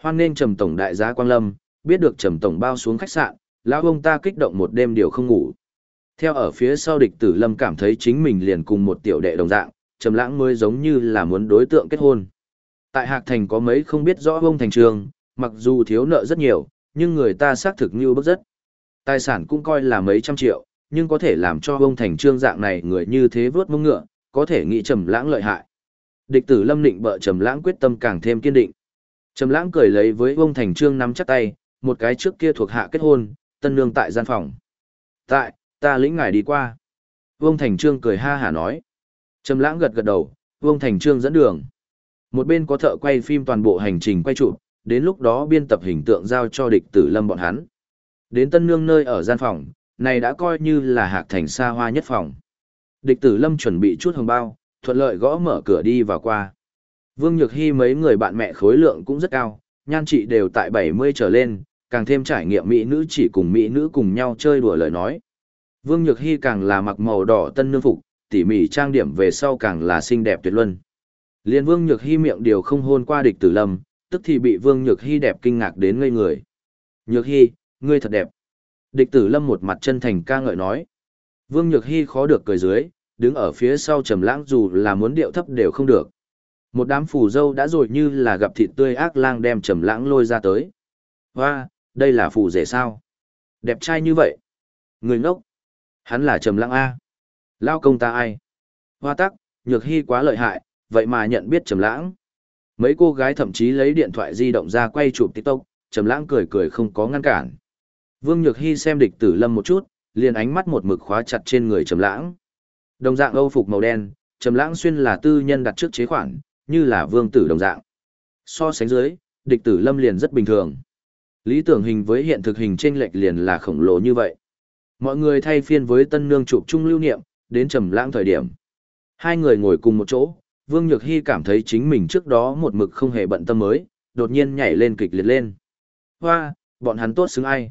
Hoan nghênh Trầm tổng đại giá Quang Lâm, biết được Trầm tổng bao xuống khách sạn, lão ông ta kích động một đêm điều không ngủ. Theo ở phía sau địch tử lâm cảm thấy chính mình liền cùng một tiểu đệ đồng dạng, trầm lãng mới giống như là muốn đối tượng kết hôn. Tại Hạc Thành có mấy không biết rõ ông thành trường, mặc dù thiếu nợ rất nhiều, nhưng người ta xác thực như bức rất. Tài sản cũng coi là mấy trăm triệu, nhưng có thể làm cho ông thành trương dạng này người như thế vớt mông ngựa, có thể nghĩ trầm lãng lợi hại. Địch tử lâm định bợ trầm lãng quyết tâm càng thêm kiên định. Trầm lãng cười lấy với ông thành trương nắm chắc tay, một cái trước kia thuộc hạ kết hôn, tân nương tại gian phòng. Tại, ta lĩnh ngài đi qua. Vương Thành Trương cười ha hả nói. Trầm lãng gật gật đầu, Vương Thành Trương dẫn đường. Một bên có thợ quay phim toàn bộ hành trình quay chụp, đến lúc đó biên tập hình tượng giao cho địch tử lâm bọn hắn. Đến tân nương nơi ở gian phòng, này đã coi như là hạc thành xa hoa nhất phòng. Địch tử lâm chuẩn bị chút hồng bao, thuận lợi gõ mở cửa đi vào qua. Vương Nhược Hy mấy người bạn mẹ khối lượng cũng rất cao, nhan trị đều tại 70 trở lên, càng thêm trải nghiệm mỹ nữ chỉ cùng mỹ nữ cùng nhau chơi đùa lời nói. Vương Nhược Hy càng là mặc màu đỏ tân nương phục, tỉ mỉ trang điểm về sau càng là xinh đẹp tuyệt luân. Liên Vương Nhược Hy miệng điều không hôn qua địch tử lâm, tức thì bị Vương Nhược Hy đẹp kinh ngạc đến ngây người. Nhược Hy, ngươi thật đẹp. Địch tử lâm một mặt chân thành ca ngợi nói. Vương Nhược Hy khó được cười dưới, đứng ở phía sau trầm lãng dù là muốn điệu thấp đều không được. Một đám phù dâu đã rồi như là gặp thịt tươi ác lang đem trầm lãng lôi ra tới. Hoa, đây là phù rể sao? Đẹp trai như vậy. Người ngốc. Hắn là Trầm Lãng A. Lao công ta ai? Hoa tắc, nhược hy quá lợi hại, vậy mà nhận biết Trầm Lãng. Mấy cô gái thậm chí lấy điện thoại di động ra quay chụp TikTok, Trầm Lãng cười cười không có ngăn cản. Vương Nhược Hy xem địch tử lâm một chút, liền ánh mắt một mực khóa chặt trên người Trầm Lãng. Đồng dạng Âu phục màu đen, Trầm Lãng xuyên là tư nhân đặt trước chế khoản, như là vương tử đồng dạng. So sánh dưới, địch tử lâm liền rất bình thường. Lý tưởng hình với hiện thực hình chênh lệch liền là khổng lồ như vậy. Mọi người thay phiên với tân nương chụp chung lưu niệm, đến trầm lãng thời điểm. Hai người ngồi cùng một chỗ, Vương Nhược Hy cảm thấy chính mình trước đó một mực không hề bận tâm mới, đột nhiên nhảy lên kịch liệt lên. Hoa, bọn hắn tốt xứng ai?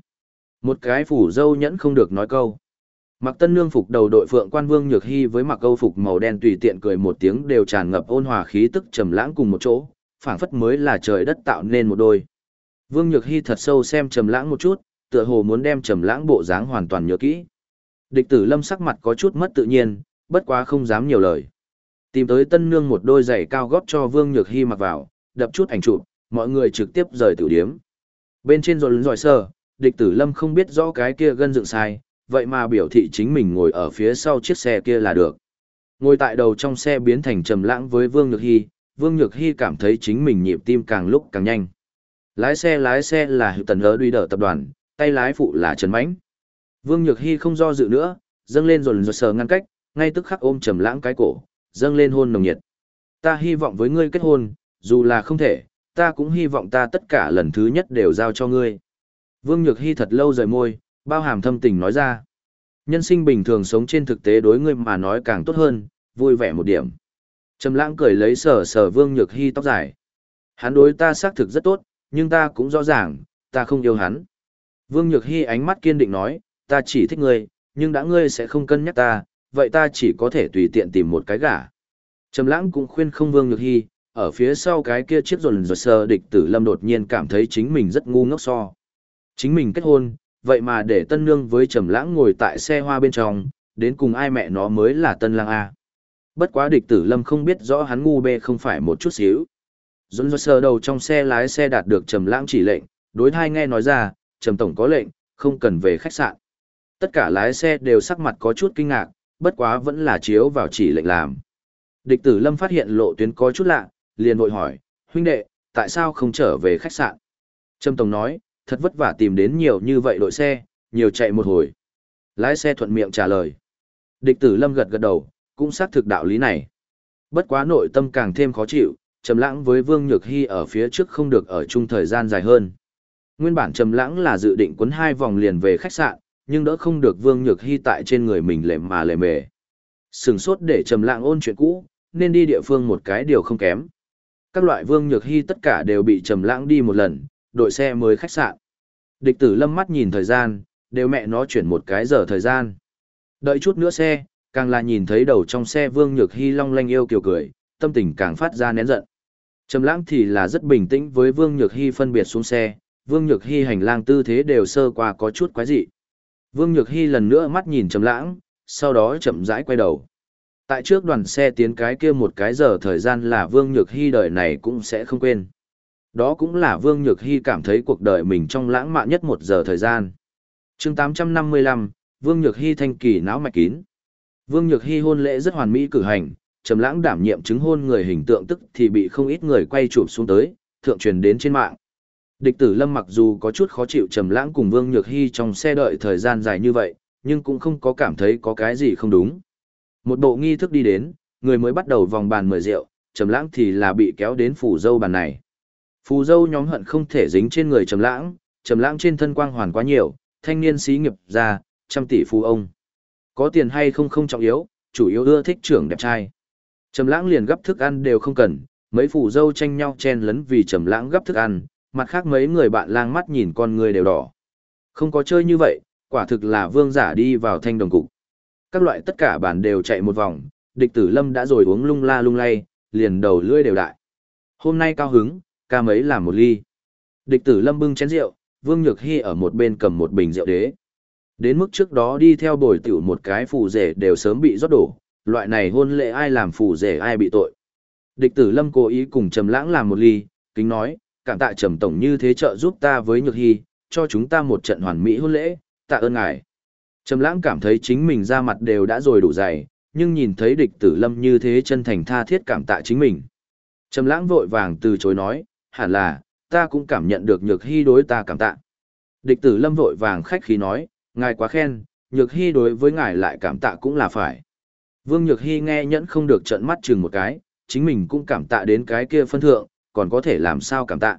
Một cái phủ dâu nhẫn không được nói câu. Mặc tân nương phục đầu đội phượng quan vương nhược hy với mặc câu phục màu đen tùy tiện cười một tiếng đều tràn ngập ôn hòa khí tức trầm lãng cùng một chỗ, phảng phất mới là trời đất tạo nên một đôi. Vương nhược hy thật sâu xem trầm lãng một chút, tựa hồ muốn đem trầm lãng bộ dáng hoàn toàn nhớ kỹ. Địch tử lâm sắc mặt có chút mất tự nhiên, bất quá không dám nhiều lời. Tìm tới tân nương một đôi giày cao gót cho Vương Nhược Hy mặc vào, đập chút ảnh chụp, mọi người trực tiếp rời tiểu điếm. Bên trên rồi lớn giỏi sơ, địch tử lâm không biết rõ cái kia gân dựng sai, vậy mà biểu thị chính mình ngồi ở phía sau chiếc xe kia là được. Ngồi tại đầu trong xe biến thành trầm lãng với Vương Nhược Hy, Vương Nhược Hy cảm thấy chính mình nhịp tim càng lúc càng nhanh. Lái xe lái xe là Hữu Tần Hớ Duy Đỡ tập đoàn, tay lái phụ là Trần Mãnh. Vương Nhược Hy không do dự nữa, dâng lên rồi rồi sờ ngăn cách, ngay tức khắc ôm trầm lãng cái cổ, dâng lên hôn nồng nhiệt. Ta hy vọng với ngươi kết hôn, dù là không thể, ta cũng hy vọng ta tất cả lần thứ nhất đều giao cho ngươi. Vương Nhược Hy thật lâu rời môi, bao hàm thâm tình nói ra. Nhân sinh bình thường sống trên thực tế đối ngươi mà nói càng tốt hơn, vui vẻ một điểm. Trầm lãng cười lấy sờ sờ Vương Nhược Hy tóc dài. Hắn đối ta xác thực rất tốt, nhưng ta cũng rõ ràng, ta không yêu hắn. Vương Nhược Hy ánh mắt kiên định nói, ta chỉ thích ngươi, nhưng đã ngươi sẽ không cân nhắc ta, vậy ta chỉ có thể tùy tiện tìm một cái gả. Trầm lãng cũng khuyên không Vương Nhược Hy, ở phía sau cái kia chiếc rồn rột sờ địch tử lâm đột nhiên cảm thấy chính mình rất ngu ngốc so. Chính mình kết hôn, vậy mà để tân nương với trầm lãng ngồi tại xe hoa bên trong, đến cùng ai mẹ nó mới là tân lang A. Bất quá địch tử lâm không biết rõ hắn ngu bê không phải một chút xíu. Dũng dồn sờ đầu trong xe lái xe đạt được trầm lãng chỉ lệnh, đối thai nghe nói ra, trầm tổng có lệnh, không cần về khách sạn. Tất cả lái xe đều sắc mặt có chút kinh ngạc, bất quá vẫn là chiếu vào chỉ lệnh làm. Địch tử lâm phát hiện lộ tuyến có chút lạ, liền vội hỏi, huynh đệ, tại sao không trở về khách sạn? Trầm Tổng nói, thật vất vả tìm đến nhiều như vậy đội xe, nhiều chạy một hồi. Lái xe thuận miệng trả lời. Địch tử lâm gật gật đầu, cũng xác thực đạo lý này. Bất quá nội tâm càng thêm khó chịu, trầm lãng với Vương Nhược Hy ở phía trước không được ở chung thời gian dài hơn. Nguyên bản trầm lãng là dự định quấn hai vòng liền về khách sạn, nhưng đỡ không được Vương Nhược Hy tại trên người mình lệ mà lệ mề. Sừng sốt để trầm lãng ôn chuyện cũ, nên đi địa phương một cái điều không kém. Các loại Vương Nhược Hy tất cả đều bị trầm lãng đi một lần, đội xe mới khách sạn. Địch tử lâm mắt nhìn thời gian, đều mẹ nó chuyển một cái giờ thời gian. Đợi chút nữa xe, càng là nhìn thấy đầu trong xe Vương Nhược Hy long lanh yêu kiều cười, tâm tình càng phát ra nén giận. Trầm lãng thì là rất bình tĩnh với Vương Nhược Hy phân biệt xuống xe, Vương Nhược Hy hành lang tư thế đều sơ qua có chút quái dị. Vương Nhược Hy lần nữa mắt nhìn Trầm lãng, sau đó chậm rãi quay đầu. Tại trước đoàn xe tiến cái kia một cái giờ thời gian là Vương Nhược Hy đời này cũng sẽ không quên. Đó cũng là Vương Nhược Hy cảm thấy cuộc đời mình trong lãng mạn nhất một giờ thời gian. chương 855, Vương Nhược Hy thanh kỳ não mạch kín. Vương Nhược Hy hôn lễ rất hoàn mỹ cử hành, trầm lãng đảm nhiệm chứng hôn người hình tượng tức thì bị không ít người quay chụp xuống tới, thượng truyền đến trên mạng. Địch tử Lâm mặc dù có chút khó chịu trầm lãng cùng Vương Nhược Hy trong xe đợi thời gian dài như vậy, nhưng cũng không có cảm thấy có cái gì không đúng. Một bộ nghi thức đi đến, người mới bắt đầu vòng bàn mời rượu, trầm lãng thì là bị kéo đến phủ dâu bàn này. Phù dâu nhóm hận không thể dính trên người trầm lãng, trầm lãng trên thân quang hoàn quá nhiều, thanh niên xí nghiệp gia, trăm tỷ phú ông. Có tiền hay không không trọng yếu, chủ yếu ưa thích trưởng đẹp trai. Trầm lãng liền gấp thức ăn đều không cần, mấy phù dâu tranh nhau chen lấn vì trầm lãng gấp thức ăn, mặt khác mấy người bạn lang mắt nhìn con người đều đỏ. Không có chơi như vậy, quả thực là vương giả đi vào thanh đồng cục. Các loại tất cả bản đều chạy một vòng, địch tử lâm đã rồi uống lung la lung lay, liền đầu lưỡi đều đại. Hôm nay cao hứng, ca mấy làm một ly. Địch tử lâm bưng chén rượu, Vương Nhược Hy ở một bên cầm một bình rượu đế. Đến mức trước đó đi theo bồi tiểu một cái phù rể đều sớm bị rót đổ, loại này hôn lệ ai làm phù rể ai bị tội. Địch tử lâm cố ý cùng Trầm Lãng làm một ly, kính nói, cảm tạ Trầm Tổng như thế trợ giúp ta với Nhược Hy, cho chúng ta một trận hoàn mỹ hôn lễ, tạ ơn ngài. Trầm Lãng cảm thấy chính mình ra mặt đều đã rồi đủ dày, nhưng nhìn thấy địch tử lâm như thế chân thành tha thiết cảm tạ chính mình. Trầm Lãng vội vàng từ chối nói, hẳn là, ta cũng cảm nhận được nhược hy đối ta cảm tạ. Địch tử lâm vội vàng khách khí nói, ngài quá khen, nhược hy đối với ngài lại cảm tạ cũng là phải. Vương nhược hy nghe nhẫn không được trận mắt chừng một cái, chính mình cũng cảm tạ đến cái kia phân thượng, còn có thể làm sao cảm tạ.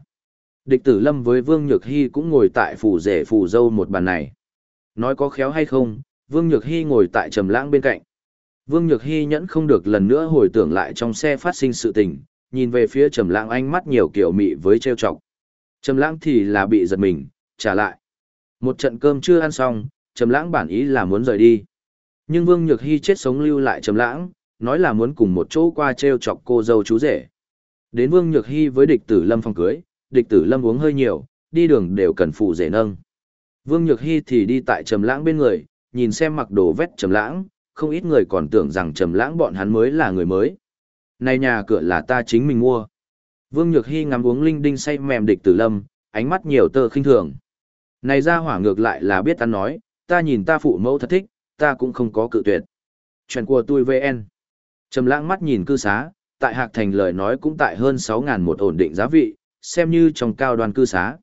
Địch tử lâm với Vương Nhược Hy cũng ngồi tại phủ rể phủ dâu một bàn này. Nói có khéo hay không, Vương Nhược Hy ngồi tại trầm lãng bên cạnh. Vương Nhược Hy nhẫn không được lần nữa hồi tưởng lại trong xe phát sinh sự tình, nhìn về phía trầm lãng ánh mắt nhiều kiểu mị với trêu chọc. Trầm lãng thì là bị giật mình, trả lại. Một trận cơm chưa ăn xong, trầm lãng bản ý là muốn rời đi. Nhưng Vương Nhược Hy chết sống lưu lại trầm lãng, nói là muốn cùng một chỗ qua treo chọc cô dâu chú rể. Đến Vương Nhược Hy với địch tử lâm phòng cưới, địch tử lâm uống hơi nhiều, đi đường đều cần phụ rể nâng. Vương Nhược Hy thì đi tại trầm lãng bên người, nhìn xem mặc đồ vest trầm lãng, không ít người còn tưởng rằng trầm lãng bọn hắn mới là người mới. Này nhà cửa là ta chính mình mua. Vương Nhược Hy ngắm uống linh đinh say mềm địch tử lâm, ánh mắt nhiều tơ khinh thường. Này ra hỏa ngược lại là biết ta nói, ta nhìn ta phụ mẫu thật thích, ta cũng không có cự tuyệt. Chuyện của tôi VN. Trầm lãng mắt nhìn cư xá, tại Hạc Thành lời nói cũng tại hơn 6.000 một ổn định giá vị, xem như trong cao đoàn cư xá.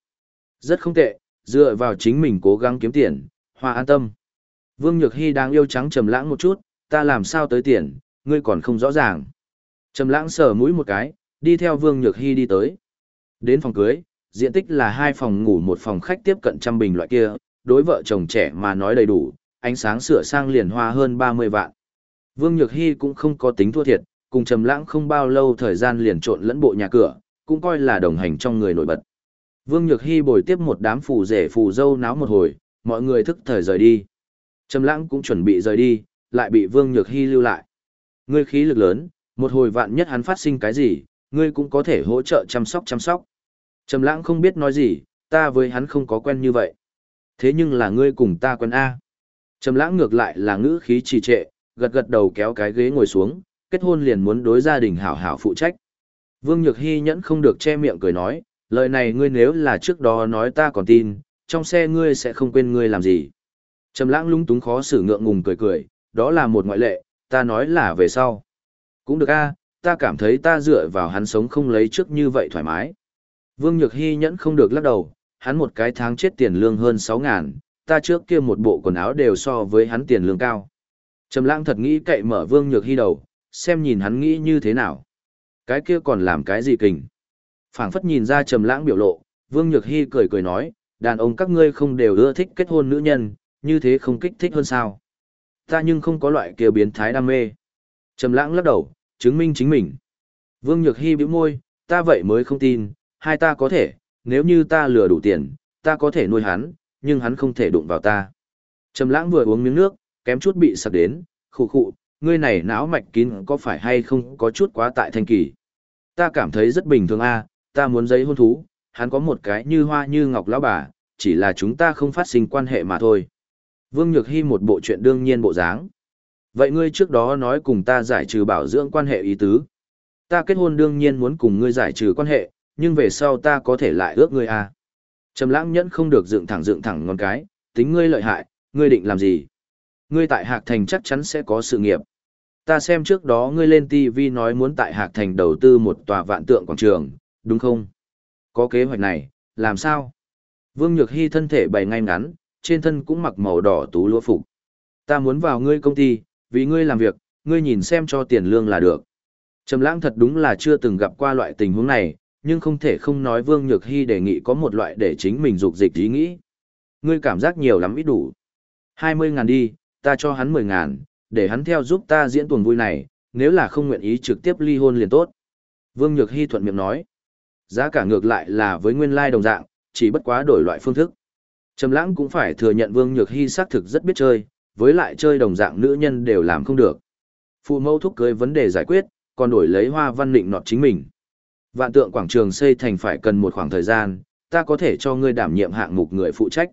Rất không tệ, dựa vào chính mình cố gắng kiếm tiền, hòa an tâm. Vương Nhược Hy đang yêu trắng trầm lãng một chút, ta làm sao tới tiền, ngươi còn không rõ ràng. Trầm lãng sờ mũi một cái, đi theo Vương Nhược Hy đi tới. Đến phòng cưới, diện tích là hai phòng ngủ một phòng khách tiếp cận trăm bình loại kia, đối vợ chồng trẻ mà nói đầy đủ, ánh sáng sửa sang liền hoa hơn 30 vạn. Vương Nhược Hy cũng không có tính thua thiệt, cùng Trầm Lãng không bao lâu thời gian liền trộn lẫn bộ nhà cửa, cũng coi là đồng hành trong người nổi bật. Vương Nhược Hy bồi tiếp một đám phù rể phù dâu náo một hồi, mọi người thức thời rời đi. Trầm Lãng cũng chuẩn bị rời đi, lại bị Vương Nhược Hy lưu lại. Ngươi khí lực lớn, một hồi vạn nhất hắn phát sinh cái gì, ngươi cũng có thể hỗ trợ chăm sóc chăm sóc. Trầm Lãng không biết nói gì, ta với hắn không có quen như vậy. Thế nhưng là ngươi cùng ta quen a. Trầm Lãng ngược lại là ngữ khí trì trệ, gật gật đầu kéo cái ghế ngồi xuống, kết hôn liền muốn đối gia đình hảo hảo phụ trách. Vương Nhược Hy nhẫn không được che miệng cười nói, lời này ngươi nếu là trước đó nói ta còn tin, trong xe ngươi sẽ không quên ngươi làm gì. Trầm lãng lung túng khó xử ngượng ngùng cười cười, đó là một ngoại lệ, ta nói là về sau. Cũng được a, ta cảm thấy ta dựa vào hắn sống không lấy trước như vậy thoải mái. Vương Nhược Hy nhẫn không được lắc đầu, hắn một cái tháng chết tiền lương hơn 6 ngàn, ta trước kia một bộ quần áo đều so với hắn tiền lương cao. Trầm lãng thật nghĩ cậy mở Vương Nhược Hy đầu, xem nhìn hắn nghĩ như thế nào. Cái kia còn làm cái gì kình. phảng phất nhìn ra trầm lãng biểu lộ, Vương Nhược Hy cười cười nói, đàn ông các ngươi không đều ưa thích kết hôn nữ nhân, như thế không kích thích hơn sao. Ta nhưng không có loại kia biến thái đam mê. Trầm lãng lắc đầu, chứng minh chính mình. Vương Nhược Hy bĩu môi, ta vậy mới không tin, hai ta có thể, nếu như ta lừa đủ tiền, ta có thể nuôi hắn, nhưng hắn không thể đụng vào ta. Trầm lãng vừa uống miếng nước, kém chút bị sặc đến, khụ khụ, ngươi này não mạch kín có phải hay không có chút quá tại thanh kỳ. Ta cảm thấy rất bình thường a, ta muốn giấy hôn thú, hắn có một cái như hoa như ngọc lão bà, chỉ là chúng ta không phát sinh quan hệ mà thôi. Vương Nhược Hy một bộ chuyện đương nhiên bộ dáng. Vậy ngươi trước đó nói cùng ta giải trừ bảo dưỡng quan hệ ý tứ. Ta kết hôn đương nhiên muốn cùng ngươi giải trừ quan hệ, nhưng về sau ta có thể lại ước ngươi à. Trầm lãng nhẫn không được dựng thẳng dựng thẳng ngón cái, tính ngươi lợi hại, ngươi định làm gì? Ngươi tại Hạc Thành chắc chắn sẽ có sự nghiệp. Ta xem trước đó ngươi lên TV nói muốn tại Hạc Thành đầu tư một tòa vạn tượng quảng trường, đúng không? Có kế hoạch này, làm sao? Vương Nhược Hy thân thể bày ngay ngắn, trên thân cũng mặc màu đỏ tú lúa phục. Ta muốn vào ngươi công ty, vì ngươi làm việc, ngươi nhìn xem cho tiền lương là được. Trầm lãng thật đúng là chưa từng gặp qua loại tình huống này, nhưng không thể không nói Vương Nhược Hy đề nghị có một loại để chính mình dục dịch ý nghĩ. Ngươi cảm giác nhiều lắm ít đủ. 20 ngàn đi, ta cho hắn 10 ngàn, để hắn theo giúp ta diễn tuần vui này, nếu là không nguyện ý trực tiếp ly hôn liền tốt. Vương Nhược Hy thuận miệng nói. Giá cả ngược lại là với nguyên lai like đồng dạng, chỉ bất quá đổi loại phương thức. Trầm lãng cũng phải thừa nhận Vương Nhược Hy xác thực rất biết chơi, với lại chơi đồng dạng nữ nhân đều làm không được. Phụ mẫu thúc cưới vấn đề giải quyết, còn đổi lấy hoa văn định nọt chính mình. Vạn tượng quảng trường xây thành phải cần một khoảng thời gian, ta có thể cho ngươi đảm nhiệm hạng mục người phụ trách.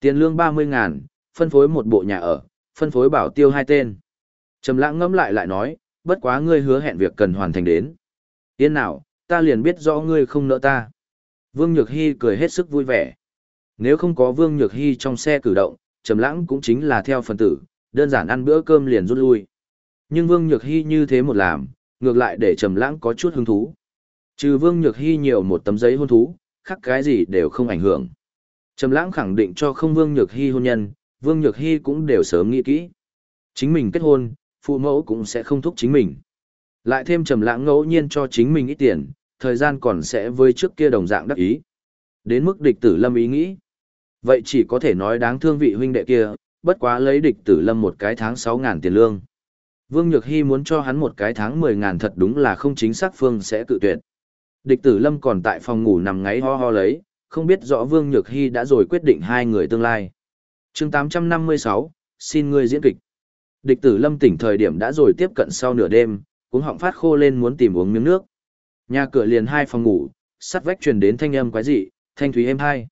Tiền lương 30 ngàn, phân phối một bộ nhà ở, phân phối bảo tiêu hai tên. Trầm lãng ngẫm lại lại nói, bất quá ngươi hứa hẹn việc cần hoàn thành đến. Yên nào, ta liền biết rõ ngươi không nợ ta. Vương Nhược Hy cười hết sức vui vẻ. Nếu không có Vương Nhược Hy trong xe cử động, Trầm Lãng cũng chính là theo phần tử, đơn giản ăn bữa cơm liền rút lui. Nhưng Vương Nhược Hy như thế một làm, ngược lại để Trầm Lãng có chút hứng thú. Trừ Vương Nhược Hy nhiều một tấm giấy hôn thú, khác cái gì đều không ảnh hưởng. Trầm Lãng khẳng định cho không Vương Nhược Hy hôn nhân, Vương Nhược Hy cũng đều sớm nghĩ kỹ. Chính mình kết hôn, phụ mẫu cũng sẽ không thúc chính mình. Lại thêm Trầm Lãng ngẫu nhiên cho chính mình ít tiền, thời gian còn sẽ với trước kia đồng dạng đắc ý. Đến mức địch tử lâm ý nghĩ. Vậy chỉ có thể nói đáng thương vị huynh đệ kia, bất quá lấy địch tử lâm một cái tháng 6 ngàn tiền lương. Vương Nhược Hy muốn cho hắn một cái tháng 10 ngàn thật đúng là không chính xác phương sẽ cự tuyệt. Địch tử lâm còn tại phòng ngủ nằm ngáy ho ho lấy, không biết rõ Vương Nhược Hy đã rồi quyết định hai người tương lai. chương 856, xin ngươi diễn kịch. Địch tử lâm tỉnh thời điểm đã rồi tiếp cận sau nửa đêm, cũng họng phát khô lên muốn tìm uống miếng nước. Nhà cửa liền hai phòng ngủ, sắt vách truyền đến thanh âm quái dị, thanh thúy êm hai.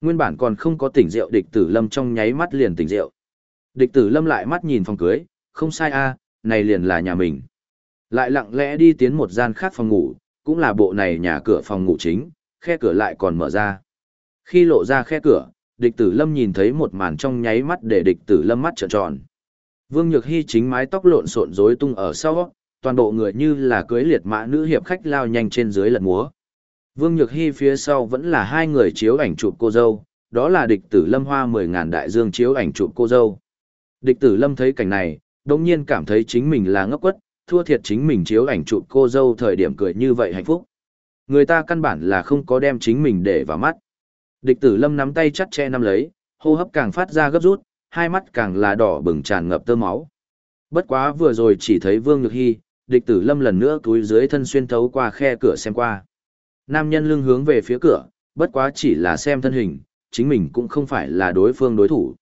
Nguyên bản còn không có tỉnh rượu địch tử lâm trong nháy mắt liền tỉnh rượu. Địch tử lâm lại mắt nhìn phòng cưới, không sai a, này liền là nhà mình. Lại lặng lẽ đi tiến một gian khác phòng ngủ, cũng là bộ này nhà cửa phòng ngủ chính, khe cửa lại còn mở ra. Khi lộ ra khe cửa, địch tử lâm nhìn thấy một màn trong nháy mắt để địch tử lâm mắt trợn tròn. Vương Nhược Hy chính mái tóc lộn xộn rối tung ở sau, toàn bộ người như là cưới liệt mã nữ hiệp khách lao nhanh trên dưới lật múa. Vương Nhược Hy phía sau vẫn là hai người chiếu ảnh chụp cô dâu, đó là địch tử lâm hoa mười ngàn đại dương chiếu ảnh chụp cô dâu. Địch tử lâm thấy cảnh này, đồng nhiên cảm thấy chính mình là ngốc quất, thua thiệt chính mình chiếu ảnh chụp cô dâu thời điểm cười như vậy hạnh phúc. Người ta căn bản là không có đem chính mình để vào mắt. Địch tử lâm nắm tay chắt che nắm lấy, hô hấp càng phát ra gấp rút, hai mắt càng là đỏ bừng tràn ngập tơ máu. Bất quá vừa rồi chỉ thấy Vương Nhược Hy, địch tử lâm lần nữa túi dưới thân xuyên thấu qua khe cửa xem qua. Nam nhân lưng hướng về phía cửa, bất quá chỉ là xem thân hình, chính mình cũng không phải là đối phương đối thủ.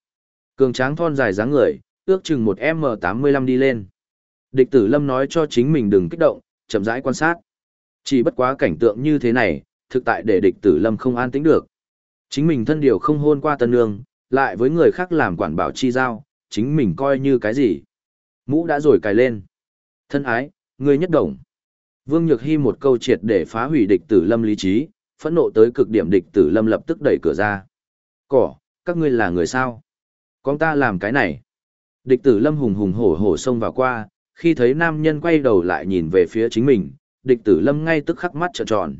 Cường tráng thon dài dáng người, ước chừng một M85 đi lên. Địch tử lâm nói cho chính mình đừng kích động, chậm rãi quan sát. Chỉ bất quá cảnh tượng như thế này, thực tại để địch tử lâm không an tĩnh được. Chính mình thân điều không hôn qua tân nương, lại với người khác làm quản bảo chi giao, chính mình coi như cái gì. Mũ đã rồi cài lên. Thân ái, người nhất đồng. Vương Nhược Hy một câu triệt để phá hủy địch tử lâm lý trí, phẫn nộ tới cực điểm địch tử lâm lập tức đẩy cửa ra. Cỏ, các ngươi là người sao? Con ta làm cái này. Địch tử lâm hùng hùng hổ hổ xông vào qua, khi thấy nam nhân quay đầu lại nhìn về phía chính mình, địch tử lâm ngay tức khắc mắt trợn tròn.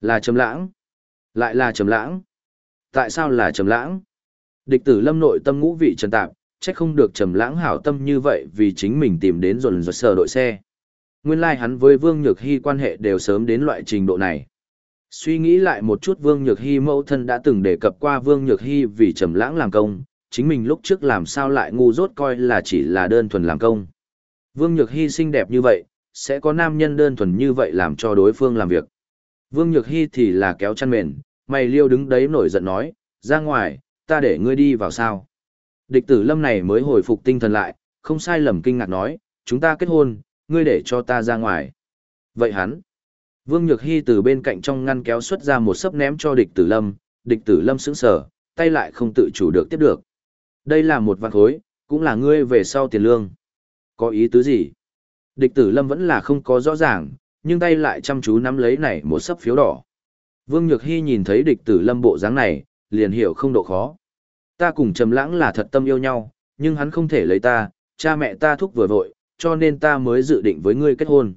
Là trầm lãng. Lại là trầm lãng. Tại sao là trầm lãng? Địch tử lâm nội tâm ngũ vị trần tạp, chắc không được trầm lãng hảo tâm như vậy vì chính mình tìm đến dồn dồn sờ đội xe. Nguyên lai like hắn với Vương Nhược Hy quan hệ đều sớm đến loại trình độ này. Suy nghĩ lại một chút Vương Nhược Hy mẫu thân đã từng đề cập qua Vương Nhược Hy vì trầm lãng làm công, chính mình lúc trước làm sao lại ngu dốt coi là chỉ là đơn thuần làm công. Vương Nhược Hy xinh đẹp như vậy, sẽ có nam nhân đơn thuần như vậy làm cho đối phương làm việc. Vương Nhược Hy thì là kéo chăn mền, mày liêu đứng đấy nổi giận nói, ra ngoài, ta để ngươi đi vào sao. Địch tử lâm này mới hồi phục tinh thần lại, không sai lầm kinh ngạc nói, chúng ta kết hôn, ngươi để cho ta ra ngoài. Vậy hắn, Vương Nhược Hy từ bên cạnh trong ngăn kéo xuất ra một sấp ném cho địch tử lâm, địch tử lâm sững sờ, tay lại không tự chủ được tiếp được. Đây là một vạn khối, cũng là ngươi về sau tiền lương. Có ý tứ gì? Địch tử lâm vẫn là không có rõ ràng, nhưng tay lại chăm chú nắm lấy này một sấp phiếu đỏ. Vương Nhược Hy nhìn thấy địch tử lâm bộ dáng này, liền hiểu không độ khó. Ta cùng Trầm Lãng là thật tâm yêu nhau, nhưng hắn không thể lấy ta, cha mẹ ta thúc vừa vội, cho nên ta mới dự định với ngươi kết hôn.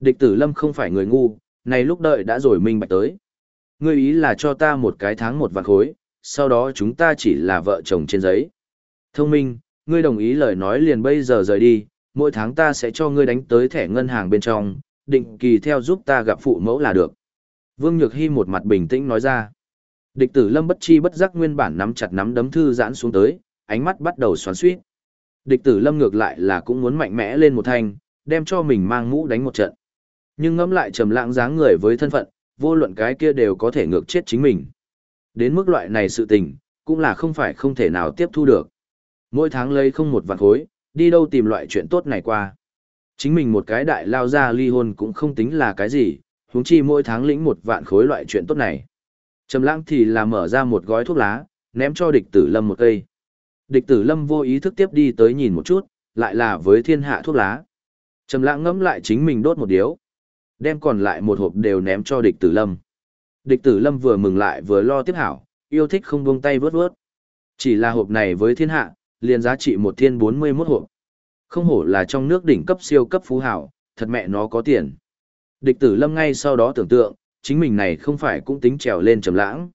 Địch tử lâm không phải người ngu, này lúc đợi đã rồi minh bạch tới. Ngươi ý là cho ta một cái tháng một vạn khối, sau đó chúng ta chỉ là vợ chồng trên giấy. Thông minh, ngươi đồng ý lời nói liền bây giờ rời đi, mỗi tháng ta sẽ cho ngươi đánh tới thẻ ngân hàng bên trong, định kỳ theo giúp ta gặp phụ mẫu là được. Vương Nhược Hy một mặt bình tĩnh nói ra. Địch tử lâm bất chi bất giác nguyên bản nắm chặt nắm đấm thư giãn xuống tới, ánh mắt bắt đầu xoắn suýt. Địch tử lâm ngược lại là cũng muốn mạnh mẽ lên một thanh, đem cho mình mang mũ đánh một trận. Nhưng ngẫm lại trầm lãng dáng người với thân phận, vô luận cái kia đều có thể ngược chết chính mình. Đến mức loại này sự tình, cũng là không phải không thể nào tiếp thu được. Mỗi tháng lấy không một vạn khối, đi đâu tìm loại chuyện tốt này qua. Chính mình một cái đại lao ra ly hôn cũng không tính là cái gì, huống chi mỗi tháng lĩnh một vạn khối loại chuyện tốt này. Trầm lãng thì là mở ra một gói thuốc lá, ném cho địch tử lâm một cây. Địch tử lâm vô ý thức tiếp đi tới nhìn một chút, lại là với thiên hạ thuốc lá. Trầm lãng ngẫm lại chính mình đốt một điếu. Đem còn lại một hộp đều ném cho địch tử lâm. Địch tử lâm vừa mừng lại vừa lo tiếp hảo, yêu thích không buông tay vớt vớt. Chỉ là hộp này với thiên hạ, liền giá trị một thiên 41 hộp. Không hổ là trong nước đỉnh cấp siêu cấp phú hảo, thật mẹ nó có tiền. Địch tử lâm ngay sau đó tưởng tượng, chính mình này không phải cũng tính trèo lên trầm lãng.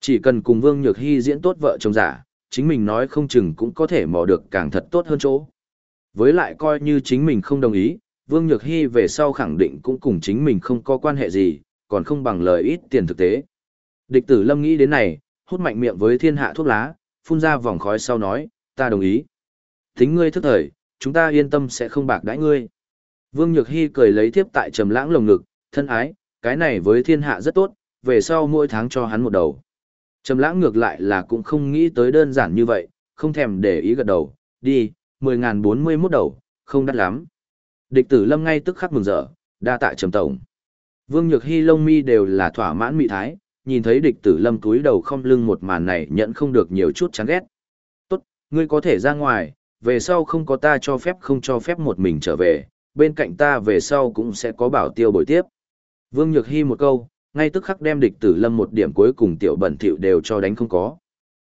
Chỉ cần cùng Vương Nhược Hy diễn tốt vợ chồng giả, chính mình nói không chừng cũng có thể mò được càng thật tốt hơn chỗ. Với lại coi như chính mình không đồng ý, Vương Nhược Hy về sau khẳng định cũng cùng chính mình không có quan hệ gì, còn không bằng lời ít tiền thực tế. Địch tử lâm nghĩ đến này, hút mạnh miệng với thiên hạ thuốc lá, phun ra vòng khói sau nói, ta đồng ý. Tính ngươi thức thời, chúng ta yên tâm sẽ không bạc đãi ngươi. Vương Nhược Hy cười lấy tiếp tại trầm lãng lồng ngực, thân ái, cái này với thiên hạ rất tốt, về sau mỗi tháng cho hắn một đầu. Trầm lãng ngược lại là cũng không nghĩ tới đơn giản như vậy, không thèm để ý gật đầu, đi, 10.041 đầu, không đắt lắm. Địch tử lâm ngay tức khắc mừng rỡ, đa tạ trầm tổng. Vương Nhược Hy lông mi đều là thỏa mãn mị thái, nhìn thấy địch tử lâm túi đầu không lưng một màn này nhận không được nhiều chút chán ghét. Tốt, ngươi có thể ra ngoài, về sau không có ta cho phép không cho phép một mình trở về, bên cạnh ta về sau cũng sẽ có bảo tiêu bồi tiếp. Vương Nhược Hy một câu, ngay tức khắc đem địch tử lâm một điểm cuối cùng tiểu bẩn thỉu đều cho đánh không có.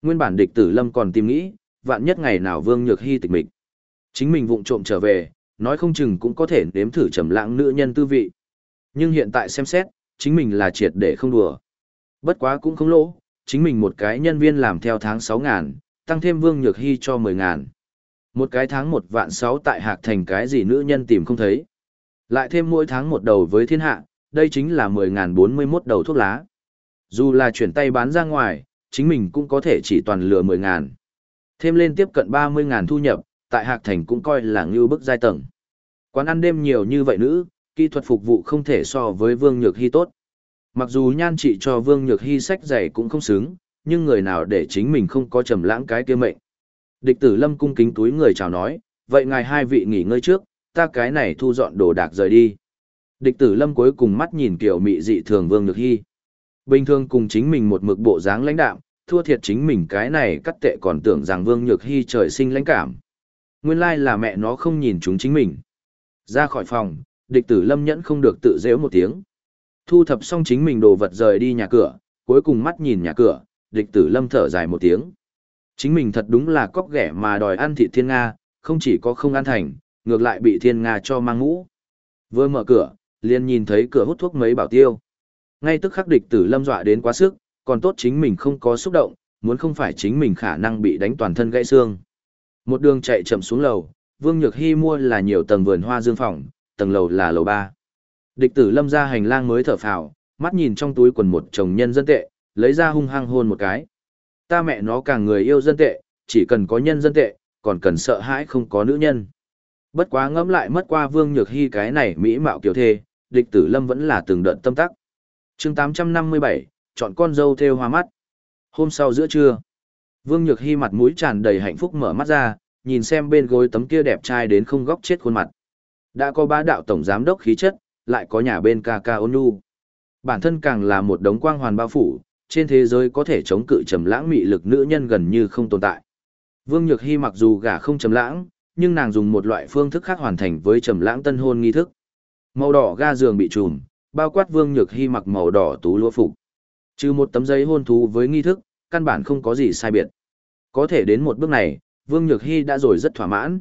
Nguyên bản địch tử lâm còn tìm nghĩ, vạn nhất ngày nào Vương Nhược Hy tịch mịch. Chính mình vụng trộm trở về, nói không chừng cũng có thể nếm thử trầm lãng nữ nhân tư vị. Nhưng hiện tại xem xét, chính mình là triệt để không đùa. Bất quá cũng không lỗ, chính mình một cái nhân viên làm theo tháng 6 ngàn, tăng thêm Vương Nhược Hy cho 10 ngàn. Một cái tháng một vạn 6 tại Hạc Thành cái gì nữ nhân tìm không thấy. Lại thêm mỗi tháng một đầu với thiên hạ, đây chính là 10.041 đầu thuốc lá. Dù là chuyển tay bán ra ngoài, chính mình cũng có thể chỉ toàn lừa 10.000. Thêm lên tiếp cận 30.000 thu nhập, tại Hạc Thành cũng coi là ngưu bức giai tầng. Quán ăn đêm nhiều như vậy nữ, kỹ thuật phục vụ không thể so với Vương Nhược Hy tốt. Mặc dù nhan trị cho Vương Nhược Hy sách giày cũng không xứng, nhưng người nào để chính mình không có trầm lãng cái kia mệnh. Địch tử lâm cung kính túi người chào nói, vậy ngài hai vị nghỉ ngơi trước, ta cái này thu dọn đồ đạc rời đi. Địch tử lâm cuối cùng mắt nhìn kiểu mị dị thường Vương Nhược Hy. Bình thường cùng chính mình một mực bộ dáng lãnh đạm, thua thiệt chính mình cái này cắt tệ còn tưởng rằng Vương Nhược Hy trời sinh lãnh cảm. Nguyên lai là mẹ nó không nhìn chúng chính mình. Ra khỏi phòng, địch tử lâm nhẫn không được tự dễu một tiếng. Thu thập xong chính mình đồ vật rời đi nhà cửa, cuối cùng mắt nhìn nhà cửa, địch tử lâm thở dài một tiếng. Chính mình thật đúng là cóc ghẻ mà đòi ăn thịt thiên Nga, không chỉ có không ăn thành, ngược lại bị thiên Nga cho mang ngũ. Vừa mở cửa, liền nhìn thấy cửa hút thuốc mấy bảo tiêu. Ngay tức khắc địch tử lâm dọa đến quá sức, còn tốt chính mình không có xúc động, muốn không phải chính mình khả năng bị đánh toàn thân gãy xương. Một đường chạy chậm xuống lầu, Vương Nhược Hy mua là nhiều tầng vườn hoa dương phòng, tầng lầu là lầu 3. Địch tử lâm ra hành lang mới thở phào, mắt nhìn trong túi quần một chồng nhân dân tệ, lấy ra hung hăng hôn một cái. Ta mẹ nó càng người yêu dân tệ, chỉ cần có nhân dân tệ, còn cần sợ hãi không có nữ nhân. Bất quá ngẫm lại mất qua Vương Nhược Hy cái này mỹ mạo kiểu thê, địch tử lâm vẫn là từng đợt tâm tắc. chương 857, chọn con dâu theo hoa mắt. Hôm sau giữa trưa, Vương Nhược Hy mặt mũi tràn đầy hạnh phúc mở mắt ra, nhìn xem bên gối tấm kia đẹp trai đến không góc chết khuôn mặt. Đã có bá đạo tổng giám đốc khí chất, lại có nhà bên ca ca ôn nhu. Bản thân càng là một đống quang hoàn bao phủ, trên thế giới có thể chống cự trầm lãng mị lực nữ nhân gần như không tồn tại. Vương Nhược Hy mặc dù gả không trầm lãng, nhưng nàng dùng một loại phương thức khác hoàn thành với trầm lãng tân hôn nghi thức. Màu đỏ ga giường bị trùm, bao quát Vương Nhược Hy mặc màu đỏ tú lúa phục. Trừ một tấm giấy hôn thú với nghi thức, căn bản không có gì sai biệt. Có thể đến một bước này, Vương Nhược Hy đã rồi rất thỏa mãn.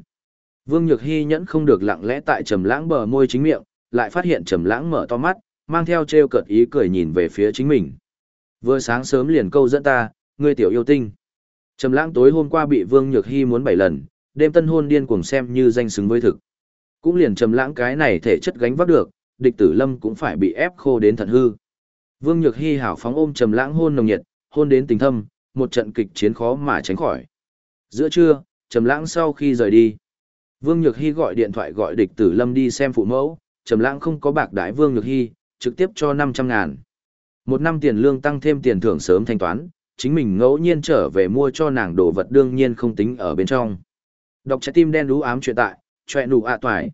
Vương Nhược Hy nhẫn không được lặng lẽ tại trầm lãng bờ môi chính miệng, lại phát hiện trầm lãng mở to mắt, mang theo trêu cợt ý cười nhìn về phía chính mình. Vừa sáng sớm liền câu dẫn ta, ngươi tiểu yêu tinh. Trầm lãng tối hôm qua bị Vương Nhược Hy muốn bảy lần, đêm tân hôn điên cuồng xem như danh xứng với thực. Cũng liền trầm lãng cái này thể chất gánh vác được, địch tử lâm cũng phải bị ép khô đến thận hư. Vương Nhược hi hảo phóng ôm trầm lãng hôn nồng nhiệt, hôn đến tình thâm, một trận kịch chiến khó mà tránh khỏi. Giữa trưa, trầm lãng sau khi rời đi, Vương Nhược hi gọi điện thoại gọi địch tử lâm đi xem phụ mẫu, trầm lãng không có bạc đãi Vương Nhược hi trực tiếp cho 500 ngàn. Một năm tiền lương tăng thêm tiền thưởng sớm thanh toán, chính mình ngẫu nhiên trở về mua cho nàng đồ vật đương nhiên không tính ở bên trong. Đọc trái tim đen đú ám chuyện tại, choẹ nụ ạ à toài.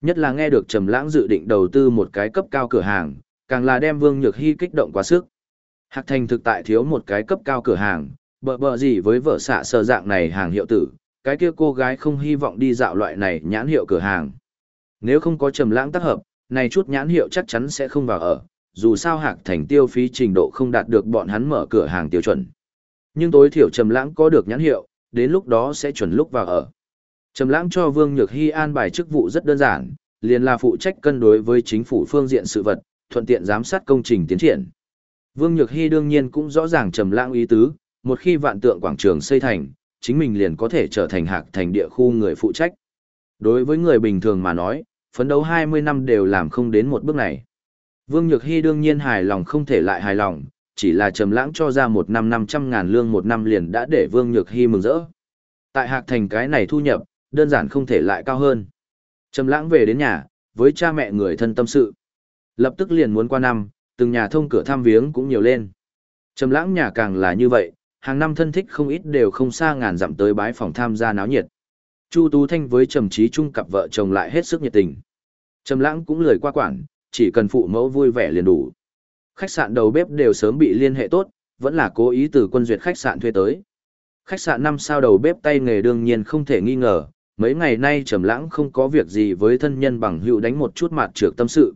Nhất là nghe được Trầm Lãng dự định đầu tư một cái cấp cao cửa hàng, càng là đem Vương Nhược Hy kích động quá sức. Hạc Thành thực tại thiếu một cái cấp cao cửa hàng, bợ bợ gì với vợ xạ sở dạng này hàng hiệu tử, cái kia cô gái không hy vọng đi dạo loại này nhãn hiệu cửa hàng. Nếu không có Trầm Lãng tác hợp, này chút nhãn hiệu chắc chắn sẽ không vào ở, dù sao Hạc Thành tiêu phí trình độ không đạt được bọn hắn mở cửa hàng tiêu chuẩn. Nhưng tối thiểu Trầm Lãng có được nhãn hiệu, đến lúc đó sẽ chuẩn lúc vào ở. Trầm lãng cho Vương Nhược Hy an bài chức vụ rất đơn giản, liền là phụ trách cân đối với chính phủ phương diện sự vật, thuận tiện giám sát công trình tiến triển. Vương Nhược Hy đương nhiên cũng rõ ràng Trầm lãng ý tứ, một khi vạn tượng quảng trường xây thành, chính mình liền có thể trở thành hạc thành địa khu người phụ trách. Đối với người bình thường mà nói, phấn đấu 20 năm đều làm không đến một bước này. Vương Nhược Hy đương nhiên hài lòng không thể lại hài lòng, chỉ là trầm lãng cho ra một năm 500 ngàn lương một năm liền đã để Vương Nhược Hy mừng rỡ. Tại Hạc Thành cái này thu nhập, đơn giản không thể lại cao hơn. Trầm lãng về đến nhà, với cha mẹ người thân tâm sự. Lập tức liền muốn qua năm, từng nhà thông cửa thăm viếng cũng nhiều lên. Trầm lãng nhà càng là như vậy, hàng năm thân thích không ít đều không xa ngàn dặm tới bái phòng tham gia náo nhiệt. Chu Tú Thanh với Trầm Chí Trung cặp vợ chồng lại hết sức nhiệt tình. Trầm Lãng cũng lười qua quản, chỉ cần phụ mẫu vui vẻ liền đủ. Khách sạn đầu bếp đều sớm bị liên hệ tốt, vẫn là cố ý từ quân duyệt khách sạn thuê tới. Khách sạn năm sao đầu bếp tay nghề đương nhiên không thể nghi ngờ, mấy ngày nay Trầm Lãng không có việc gì với thân nhân bằng hữu đánh một chút mặt trược tâm sự.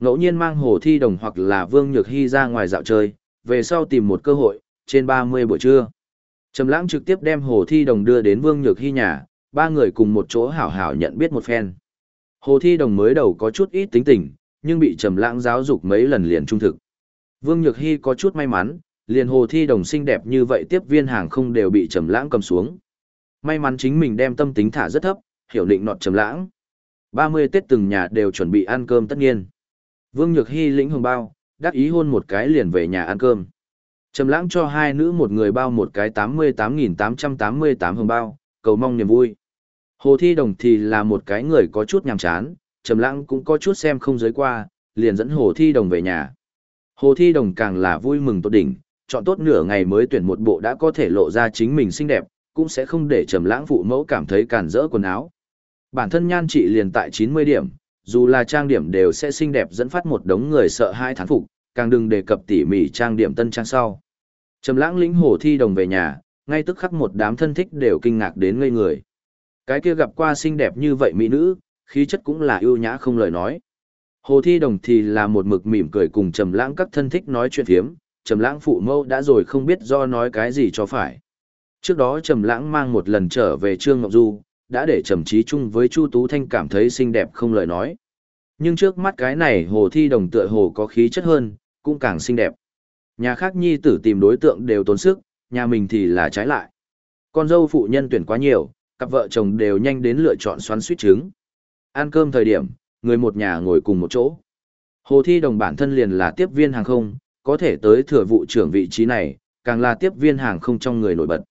Ngẫu nhiên mang Hồ Thi Đồng hoặc là Vương Nhược Hy ra ngoài dạo chơi, về sau tìm một cơ hội, trên 30 buổi trưa. Trầm Lãng trực tiếp đem Hồ Thi Đồng đưa đến Vương Nhược Hy nhà, ba người cùng một chỗ hảo hảo nhận biết một phen. Hồ Thi Đồng mới đầu có chút ít tính tình, nhưng bị Trầm Lãng giáo dục mấy lần liền trung thực. Vương Nhược Hy có chút may mắn, liền Hồ Thi Đồng xinh đẹp như vậy tiếp viên hàng không đều bị Trầm Lãng cầm xuống. May mắn chính mình đem tâm tính thả rất thấp, hiểu định nọt Trầm Lãng. 30 Tết từng nhà đều chuẩn bị ăn cơm tất nhiên. Vương Nhược Hy lĩnh hồng bao, đắc ý hôn một cái liền về nhà ăn cơm. Trầm lãng cho hai nữ một người bao một cái 88.888 hồng bao, cầu mong niềm vui. Hồ Thi Đồng thì là một cái người có chút nhàm chán, Trầm lãng cũng có chút xem không giới qua, liền dẫn Hồ Thi Đồng về nhà. Hồ Thi Đồng càng là vui mừng tốt đỉnh, chọn tốt nửa ngày mới tuyển một bộ đã có thể lộ ra chính mình xinh đẹp, cũng sẽ không để Trầm lãng phụ mẫu cảm thấy cản rỡ quần áo. Bản thân nhan trị liền tại 90 điểm, dù là trang điểm đều sẽ xinh đẹp dẫn phát một đống người sợ hai thán phục, càng đừng đề cập tỉ mỉ trang điểm tân trang sau. Trầm lãng lĩnh hồ thi đồng về nhà, ngay tức khắc một đám thân thích đều kinh ngạc đến ngây người. Cái kia gặp qua xinh đẹp như vậy mỹ nữ, khí chất cũng là ưu nhã không lời nói. Hồ thi đồng thì là một mực mỉm cười cùng trầm lãng các thân thích nói chuyện phiếm, trầm lãng phụ mẫu đã rồi không biết do nói cái gì cho phải. Trước đó trầm lãng mang một lần trở về Trương Ngọc Du, đã để trầm trí chung với Chu Tú Thanh cảm thấy xinh đẹp không lời nói. Nhưng trước mắt cái này hồ thi đồng tựa hồ có khí chất hơn, cũng càng xinh đẹp. Nhà khác nhi tử tìm đối tượng đều tốn sức, nhà mình thì là trái lại. Con dâu phụ nhân tuyển quá nhiều, cặp vợ chồng đều nhanh đến lựa chọn xoắn suýt trứng. Ăn cơm thời điểm, người một nhà ngồi cùng một chỗ. Hồ Thi Đồng bản thân liền là tiếp viên hàng không, có thể tới thừa vụ trưởng vị trí này, càng là tiếp viên hàng không trong người nổi bật.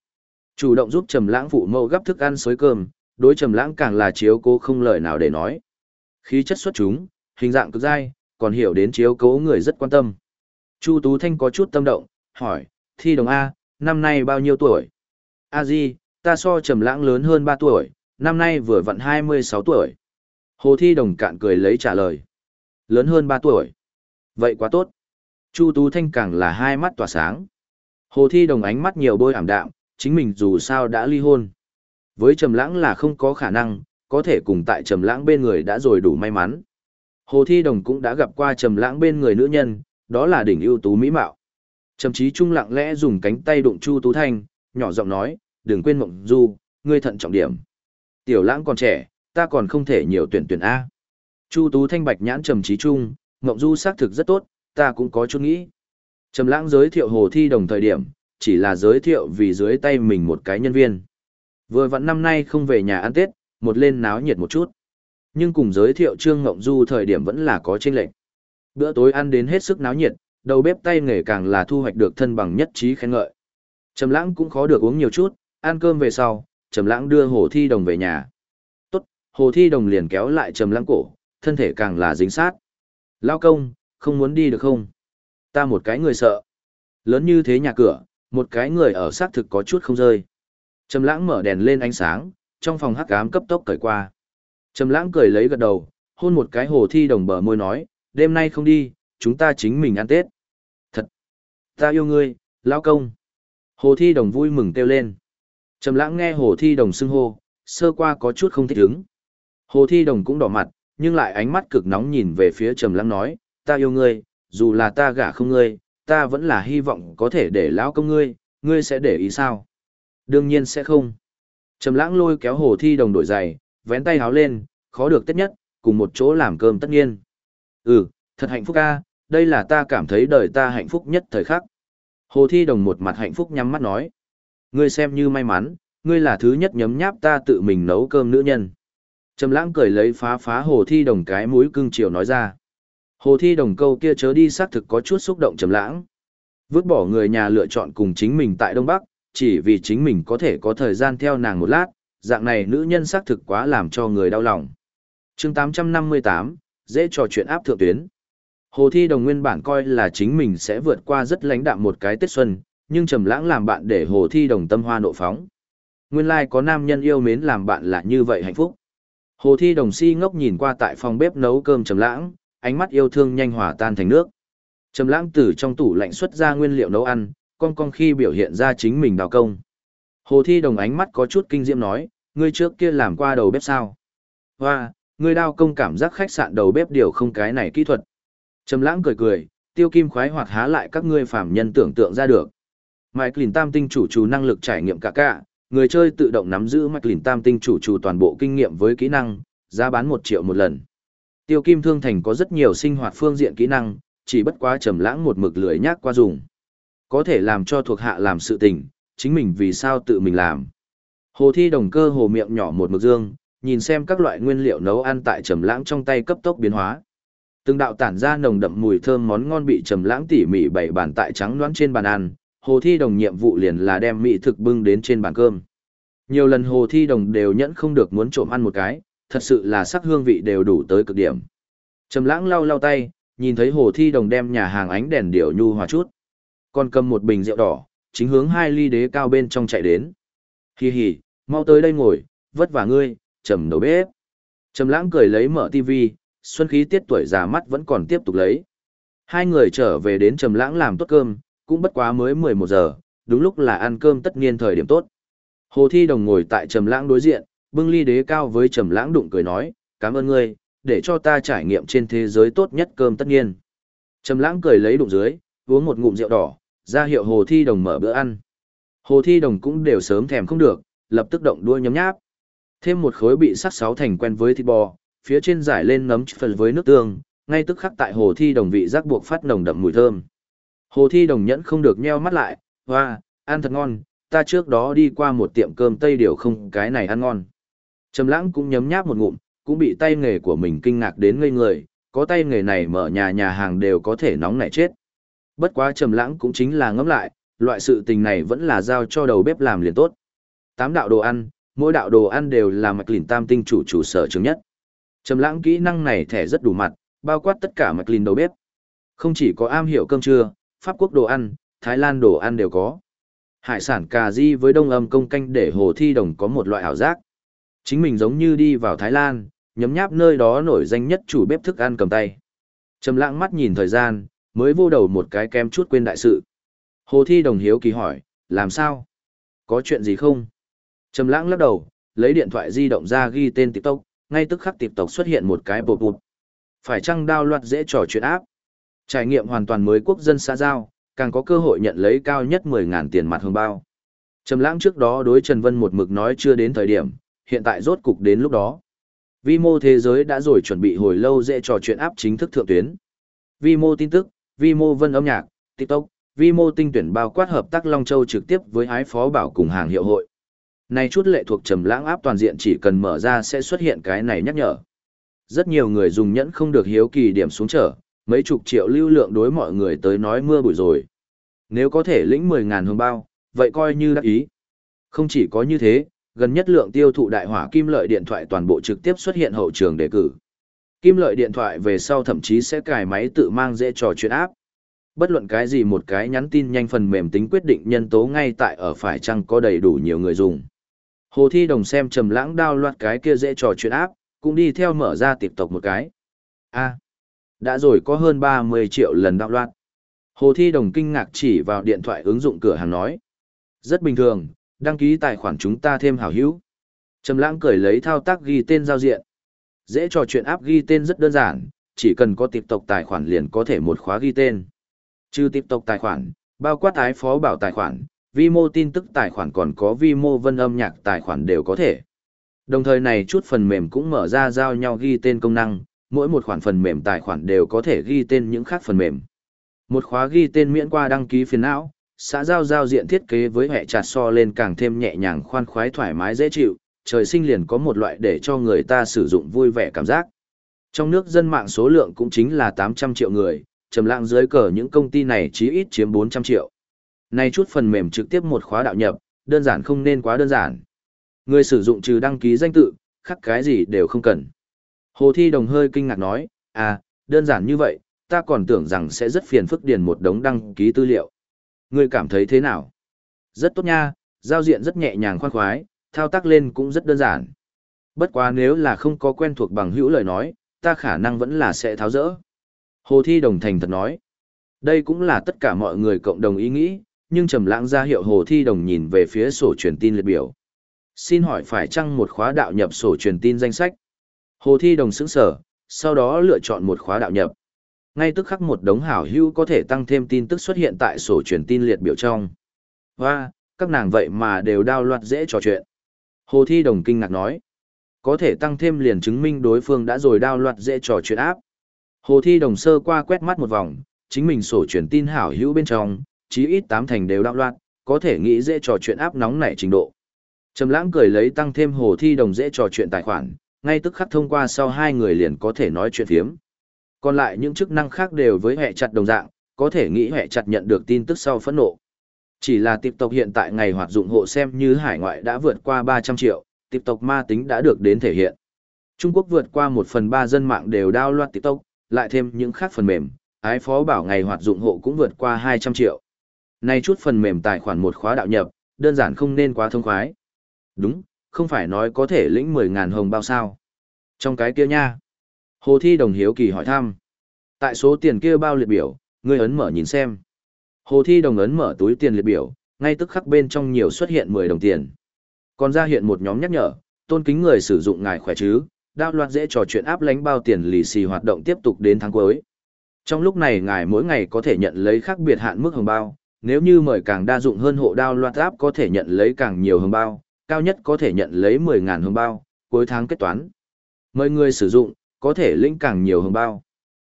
Chủ động giúp Trầm Lãng phụ mẫu gấp thức ăn xối cơm, đối Trầm Lãng càng là chiếu cố không lời nào để nói. Khí chất xuất chúng, hình dạng cực dai, còn hiểu đến chiếu cố người rất quan tâm. Chu Tú Thanh có chút tâm động, hỏi, Thi Đồng A, năm nay bao nhiêu tuổi? A Di, ta so trầm lãng lớn hơn 3 tuổi, năm nay vừa vặn 26 tuổi. Hồ Thi Đồng cạn cười lấy trả lời. Lớn hơn 3 tuổi. Vậy quá tốt. Chu Tú Thanh càng là hai mắt tỏa sáng. Hồ Thi Đồng ánh mắt nhiều bôi ảm đạm, chính mình dù sao đã ly hôn. Với Trầm Lãng là không có khả năng, có thể cùng tại Trầm Lãng bên người đã rồi đủ may mắn. Hồ Thi Đồng cũng đã gặp qua Trầm Lãng bên người nữ nhân, đó là đỉnh ưu tú mỹ mạo. Trầm Chí Trung lặng lẽ dùng cánh tay đụng Chu Tú Thanh, nhỏ giọng nói, đừng quên Mộng Du, ngươi thận trọng điểm. Tiểu Lãng còn trẻ, ta còn không thể nhiều tuyển tuyển a. Chu Tú Thanh bạch nhãn Trầm Chí Trung, Mộng Du xác thực rất tốt, ta cũng có chút nghĩ. Trầm Lãng giới thiệu Hồ Thi Đồng thời điểm, chỉ là giới thiệu vì dưới tay mình một cái nhân viên. Vừa vặn năm nay không về nhà ăn Tết, một lên náo nhiệt một chút. Nhưng cùng giới thiệu Trương Ngộng Du thời điểm vẫn là có chênh lệch. Bữa tối ăn đến hết sức náo nhiệt, đầu bếp tay nghề càng là thu hoạch được thân bằng nhất trí khen ngợi. Trầm Lãng cũng khó được uống nhiều chút, ăn cơm về sau, Trầm Lãng đưa Hồ Thi Đồng về nhà. Tốt, Hồ Thi Đồng liền kéo lại Trầm Lãng cổ, thân thể càng là dính sát. "Lão công, không muốn đi được không? Ta một cái người sợ." Lớn như thế nhà cửa, một cái người ở xác thực có chút không rơi. Trầm Lãng mở đèn lên ánh sáng, trong phòng hắc ám cấp tốc cởi qua. Trầm Lãng cười lấy gật đầu, hôn một cái Hồ Thi Đồng bờ môi nói, đêm nay không đi, chúng ta chính mình ăn Tết. Thật! Ta yêu ngươi, lão công. Hồ Thi Đồng vui mừng kêu lên. Trầm lãng nghe Hồ Thi Đồng xưng hô, sơ qua có chút không thích ứng. Hồ Thi Đồng cũng đỏ mặt, nhưng lại ánh mắt cực nóng nhìn về phía Trầm lãng nói, ta yêu ngươi, dù là ta gả không ngươi, ta vẫn là hy vọng có thể để lão công ngươi, ngươi sẽ để ý sao? Đương nhiên sẽ không. Trầm lãng lôi kéo Hồ Thi Đồng đổi giày, vén tay háo lên, khó được tất nhất, cùng một chỗ làm cơm tất nhiên. Ừ, thật hạnh phúc ca, đây là ta cảm thấy đời ta hạnh phúc nhất thời khắc. Hồ Thi Đồng một mặt hạnh phúc nhắm mắt nói. Ngươi xem như may mắn, ngươi là thứ nhất nhấm nháp ta tự mình nấu cơm nữ nhân. Trầm lãng cười lấy phá phá Hồ Thi Đồng cái mũi cưng chiều nói ra. Hồ Thi Đồng câu kia chớ đi xác thực có chút xúc động trầm lãng. Vứt bỏ người nhà lựa chọn cùng chính mình tại Đông Bắc, chỉ vì chính mình có thể có thời gian theo nàng một lát, dạng này nữ nhân xác thực quá làm cho người đau lòng. Chương 858, dễ trò chuyện áp thượng tuyến. Hồ Thi Đồng nguyên bản coi là chính mình sẽ vượt qua rất lãnh đạm một cái Tết Xuân, nhưng Trầm Lãng làm bạn để Hồ Thi Đồng tâm hoa nộ phóng. Nguyên lai like có nam nhân yêu mến làm bạn là như vậy hạnh phúc. Hồ Thi Đồng si ngốc nhìn qua tại phòng bếp nấu cơm trầm lãng, ánh mắt yêu thương nhanh hòa tan thành nước. Trầm lãng từ trong tủ lạnh xuất ra nguyên liệu nấu ăn, con con khi biểu hiện ra chính mình đào công. Hồ Thi Đồng ánh mắt có chút kinh diễm nói, ngươi trước kia làm qua đầu bếp sao? Hoa, ngươi đao công cảm giác khách sạn đầu bếp điều không cái này kỹ thuật. Trầm lãng cười cười, tiêu kim khoái hoạt há lại các ngươi phàm nhân tưởng tượng ra được. Mike Lin Tam tinh chủ chủ năng lực trải nghiệm cả cả, người chơi tự động nắm giữ Mike Lin Tam tinh chủ chủ toàn bộ kinh nghiệm với kỹ năng, giá bán 1 triệu một lần. Tiêu Kim Thương Thành có rất nhiều sinh hoạt phương diện kỹ năng, chỉ bất quá trầm lãng một mực lười nhác qua dùng. Có thể làm cho thuộc hạ làm sự tình, chính mình vì sao tự mình làm. Hồ Thi Đồng cơ hồ miệng nhỏ một mực dương, nhìn xem các loại nguyên liệu nấu ăn tại trầm lãng trong tay cấp tốc biến hóa. Từng đạo tản ra nồng đậm mùi thơm món ngon bị trầm lãng tỉ mỉ bày bàn tại trắng loãng trên bàn ăn, Hồ Thi Đồng nhiệm vụ liền là đem mỹ thực bưng đến trên bàn cơm. Nhiều lần Hồ Thi Đồng đều nhẫn không được muốn trộm ăn một cái, thật sự là sắc hương vị đều đủ tới cực điểm. Trầm lãng lau lau tay, nhìn thấy Hồ Thi Đồng đem nhà hàng ánh đèn điệu nhu hòa chút. Còn cầm một bình rượu đỏ, chính hướng hai ly đế cao bên trong chạy đến. Hi hi, mau tới đây ngồi, vất vả ngươi, trầm đầu bếp. Trầm lãng cười lấy mở tivi, xuân khí tiết tuổi già mắt vẫn còn tiếp tục lấy. Hai người trở về đến trầm lãng làm tốt cơm, cũng bất quá mới 11 giờ, đúng lúc là ăn cơm tất nhiên thời điểm tốt. Hồ Thi Đồng ngồi tại trầm lãng đối diện, bưng ly đế cao với trầm lãng đụng cười nói, cảm ơn ngươi, để cho ta trải nghiệm trên thế giới tốt nhất cơm tất nhiên. Trầm lãng cười lấy đụng dưới, uống một ngụm rượu đỏ, ra hiệu Hồ Thi Đồng mở bữa ăn. Hồ Thi Đồng cũng đều sớm thèm không được, lập tức động đuôi nhấm nháp. Thêm một khối bị sắc sáu thành quen với thịt bò, phía trên giải lên nấm phần với nước tương, ngay tức khắc tại Hồ Thi Đồng vị giác buộc phát nồng đậm mùi thơm. Hồ Thi Đồng nhẫn không được nheo mắt lại, hoa, ăn thật ngon, ta trước đó đi qua một tiệm cơm Tây điều không cái này ăn ngon. Trầm lãng cũng nhấm nháp một ngụm, cũng bị tay nghề của mình kinh ngạc đến ngây người, có tay nghề này mở nhà nhà hàng đều có thể nóng nảy chết. Bất quá trầm lãng cũng chính là ngẫm lại, loại sự tình này vẫn là giao cho đầu bếp làm liền tốt. Tám đạo đồ ăn, mỗi đạo đồ ăn đều là mạch lìn tam tinh chủ chủ sở trường nhất. Trầm lãng kỹ năng này thẻ rất đủ mặt, bao quát tất cả mạch lìn đầu bếp. Không chỉ có am hiểu cơm trưa, Pháp quốc đồ ăn, Thái Lan đồ ăn đều có. Hải sản cà ri với đông âm công canh để hồ thi đồng có một loại ảo giác. Chính mình giống như đi vào Thái Lan, nhấm nháp nơi đó nổi danh nhất chủ bếp thức ăn cầm tay. Trầm lãng mắt nhìn thời gian, mới vô đầu một cái kem chút quên đại sự. Hồ Thi Đồng hiếu kỳ hỏi, làm sao? Có chuyện gì không? Trầm lãng lắc đầu, lấy điện thoại di động ra ghi tên TikTok, ngay tức khắc TikTok xuất hiện một cái bột bụt. Phải chăng đao loạt dễ trò chuyện áp? Trải nghiệm hoàn toàn mới quốc dân xã giao, càng có cơ hội nhận lấy cao nhất 10.000 tiền mặt hương bao. Trầm lãng trước đó đối Trần Vân một mực nói chưa đến thời điểm, hiện tại rốt cục đến lúc đó. Vi mô thế giới đã rồi chuẩn bị hồi lâu dễ trò chuyện áp chính thức thượng tuyến. Vi mô tin tức, vi mô vân âm nhạc, TikTok, vi mô tinh tuyển bao quát hợp tác Long Châu trực tiếp với ái phó bảo cùng hàng hiệu hội. Này chút lệ thuộc trầm lãng áp toàn diện chỉ cần mở ra sẽ xuất hiện cái này nhắc nhở. Rất nhiều người dùng nhẫn không được hiếu kỳ điểm xuống trở, mấy chục triệu lưu lượng đối mọi người tới nói mưa bụi rồi. Nếu có thể lĩnh 10.000 hương bao, vậy coi như đã ý. Không chỉ có như thế, gần nhất lượng tiêu thụ đại hỏa kim lợi điện thoại toàn bộ trực tiếp xuất hiện hậu trường đề cử. Kim lợi điện thoại về sau thậm chí sẽ cài máy tự mang dễ trò chuyện áp. Bất luận cái gì một cái nhắn tin nhanh phần mềm tính quyết định nhân tố ngay tại ở phải chăng có đầy đủ nhiều người dùng. Hồ Thi Đồng xem trầm lãng đao loạt cái kia dễ trò chuyện áp, cũng đi theo mở ra tiếp tục một cái. A, đã rồi có hơn 30 triệu lần đau loạt. Hồ Thi Đồng kinh ngạc chỉ vào điện thoại ứng dụng cửa hàng nói. Rất bình thường, đăng ký tài khoản chúng ta thêm hảo hữu. Trầm lãng cười lấy thao tác ghi tên giao diện. Dễ trò chuyện áp ghi tên rất đơn giản, chỉ cần có tiếp tục tài khoản liền có thể một khóa ghi tên. Trừ tiếp tục tài khoản, bao quát ái phó bảo tài khoản, vi mô tin tức tài khoản còn có vi mô vân âm nhạc tài khoản đều có thể. Đồng thời này chút phần mềm cũng mở ra giao nhau ghi tên công năng, mỗi một khoản phần mềm tài khoản đều có thể ghi tên những khác phần mềm. Một khóa ghi tên miễn qua đăng ký phiền não, xã giao giao diện thiết kế với hệ chặt so lên càng thêm nhẹ nhàng khoan khoái thoải mái dễ chịu, trời sinh liền có một loại để cho người ta sử dụng vui vẻ cảm giác. Trong nước dân mạng số lượng cũng chính là 800 triệu người, trầm lặng dưới cờ những công ty này chí ít chiếm 400 triệu. Này chút phần mềm trực tiếp một khóa đạo nhập, đơn giản không nên quá đơn giản. Người sử dụng trừ đăng ký danh tự, khắc cái gì đều không cần. Hồ Thi Đồng hơi kinh ngạc nói, à, đơn giản như vậy, ta còn tưởng rằng sẽ rất phiền phức điền một đống đăng ký tư liệu. Ngươi cảm thấy thế nào? Rất tốt nha, giao diện rất nhẹ nhàng khoan khoái, thao tác lên cũng rất đơn giản. Bất quá nếu là không có quen thuộc bằng hữu lời nói, ta khả năng vẫn là sẽ tháo rỡ. Hồ Thi Đồng thành thật nói. Đây cũng là tất cả mọi người cộng đồng ý nghĩ, nhưng Trầm Lãng ra hiệu Hồ Thi Đồng nhìn về phía sổ truyền tin liệt biểu. Xin hỏi phải chăng một khóa đạo nhập sổ truyền tin danh sách? Hồ Thi Đồng sững sờ, sau đó lựa chọn một khóa đạo nhập. Ngay tức khắc một đống hảo hữu có thể tăng thêm tin tức xuất hiện tại sổ truyền tin liệt biểu trong. Hoa, các nàng vậy mà đều đao loạt dễ trò chuyện. Hồ Thi Đồng kinh ngạc nói. Có thể tăng thêm liền chứng minh đối phương đã rồi đao loạt dễ trò chuyện áp. Hồ Thi Đồng sơ qua quét mắt một vòng, chính mình sổ truyền tin hảo hữu bên trong, chí ít tám thành đều đao loạt, có thể nghĩ dễ trò chuyện áp nóng nảy trình độ. Trầm lãng cười lấy tăng thêm Hồ Thi Đồng dễ trò chuyện tài khoản, ngay tức khắc thông qua sau hai người liền có thể nói chuyện phiếm. Còn lại những chức năng khác đều với hệ chặt đồng dạng, có thể nghĩ hệ chặt nhận được tin tức sau phẫn nộ. Chỉ là TikTok hiện tại ngày hoạt dụng hộ xem như hải ngoại đã vượt qua 300 triệu, TikTok ma tính đã được đến thể hiện. Trung Quốc vượt qua 1 phần 3 dân mạng đều download TikTok, lại thêm những khác phần mềm, ái phó bảo ngày hoạt dụng hộ cũng vượt qua 200 triệu. nay chút phần mềm tài khoản một khóa đạo nhập, đơn giản không nên quá thông khoái. Đúng, không phải nói có thể lĩnh 10.000 hồng bao sao. Trong cái kia nha. Hồ Thi Đồng hiếu kỳ hỏi thăm. Tại số tiền kia bao liệt biểu, ngươi ấn mở nhìn xem. Hồ Thi Đồng ấn mở túi tiền liệt biểu, ngay tức khắc bên trong nhiều xuất hiện 10 đồng tiền. Còn ra hiện một nhóm nhắc nhở, tôn kính người sử dụng ngài khỏe chứ, đao loạt dễ trò chuyện áp lánh bao tiền lì xì hoạt động tiếp tục đến tháng cuối. Trong lúc này ngài mỗi ngày có thể nhận lấy khác biệt hạn mức hồng bao, nếu như mời càng đa dụng hơn hộ đao loạt áp có thể nhận lấy càng nhiều hồng bao, cao nhất có thể nhận lấy 10.000 hồng bao, cuối tháng kết toán. Mời người sử dụng, có thể lĩnh càng nhiều hồng bao.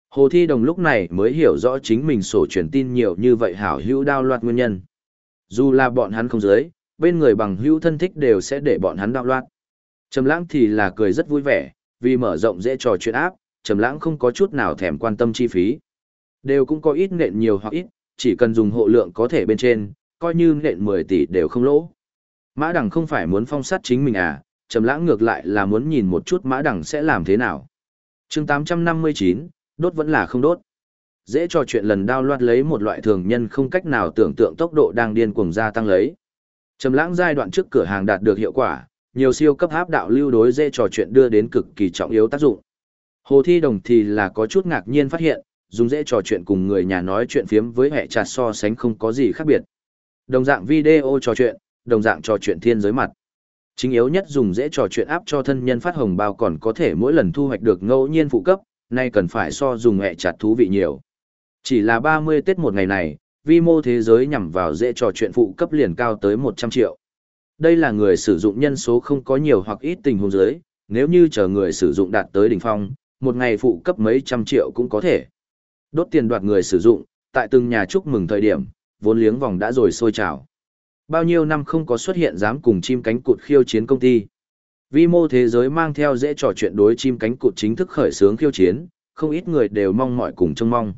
Hồ Thi Đồng lúc này mới hiểu rõ chính mình sổ truyền tin nhiều như vậy hảo hữu đao loạt nguyên nhân. Dù là bọn hắn không giới, bên người bằng hữu thân thích đều sẽ để bọn hắn đao loạt. Trầm lãng thì là cười rất vui vẻ, vì mở rộng dễ trò chuyện áp, Trầm lãng không có chút nào thèm quan tâm chi phí. Đều cũng có ít nện nhiều hoặc ít, chỉ cần dùng hộ lượng có thể bên trên, coi như nện 10 tỷ đều không lỗ. Mã Đằng không phải muốn phong sát chính mình à, Trầm lãng ngược lại là muốn nhìn một chút Mã Đằng sẽ làm thế nào. Chương 859, đốt vẫn là không đốt. Dễ trò chuyện lần đao loạt lấy một loại thường nhân không cách nào tưởng tượng tốc độ đang điên cuồng gia tăng lấy. Trầm lãng giai đoạn trước cửa hàng đạt được hiệu quả, nhiều siêu cấp áp đạo lưu đối dễ trò chuyện đưa đến cực kỳ trọng yếu tác dụng. Hồ Thi Đồng thì là có chút ngạc nhiên phát hiện, dùng dễ trò chuyện cùng người nhà nói chuyện phiếm với hệ chặt so sánh không có gì khác biệt. Đồng dạng video trò chuyện, đồng dạng trò chuyện thiên giới mặt. Chính yếu nhất dùng dễ trò chuyện áp cho thân nhân phát hồng bao còn có thể mỗi lần thu hoạch được ngẫu nhiên phụ cấp, nay cần phải so dùng hẹ chặt thú vị nhiều. Chỉ là 30 Tết một ngày này, vi mô thế giới nhằm vào dễ trò chuyện phụ cấp liền cao tới 100 triệu. Đây là người sử dụng nhân số không có nhiều hoặc ít tình huống giới, nếu như chờ người sử dụng đạt tới đỉnh phong, một ngày phụ cấp mấy trăm triệu cũng có thể. Đốt tiền đoạt người sử dụng, tại từng nhà chúc mừng thời điểm, vốn liếng vòng đã rồi sôi trào. Bao nhiêu năm không có xuất hiện dám cùng chim cánh cụt khiêu chiến công ty. Vi mô thế giới mang theo dễ trò chuyện đối chim cánh cụt chính thức khởi xướng khiêu chiến, không ít người đều mong mỏi cùng trông mong.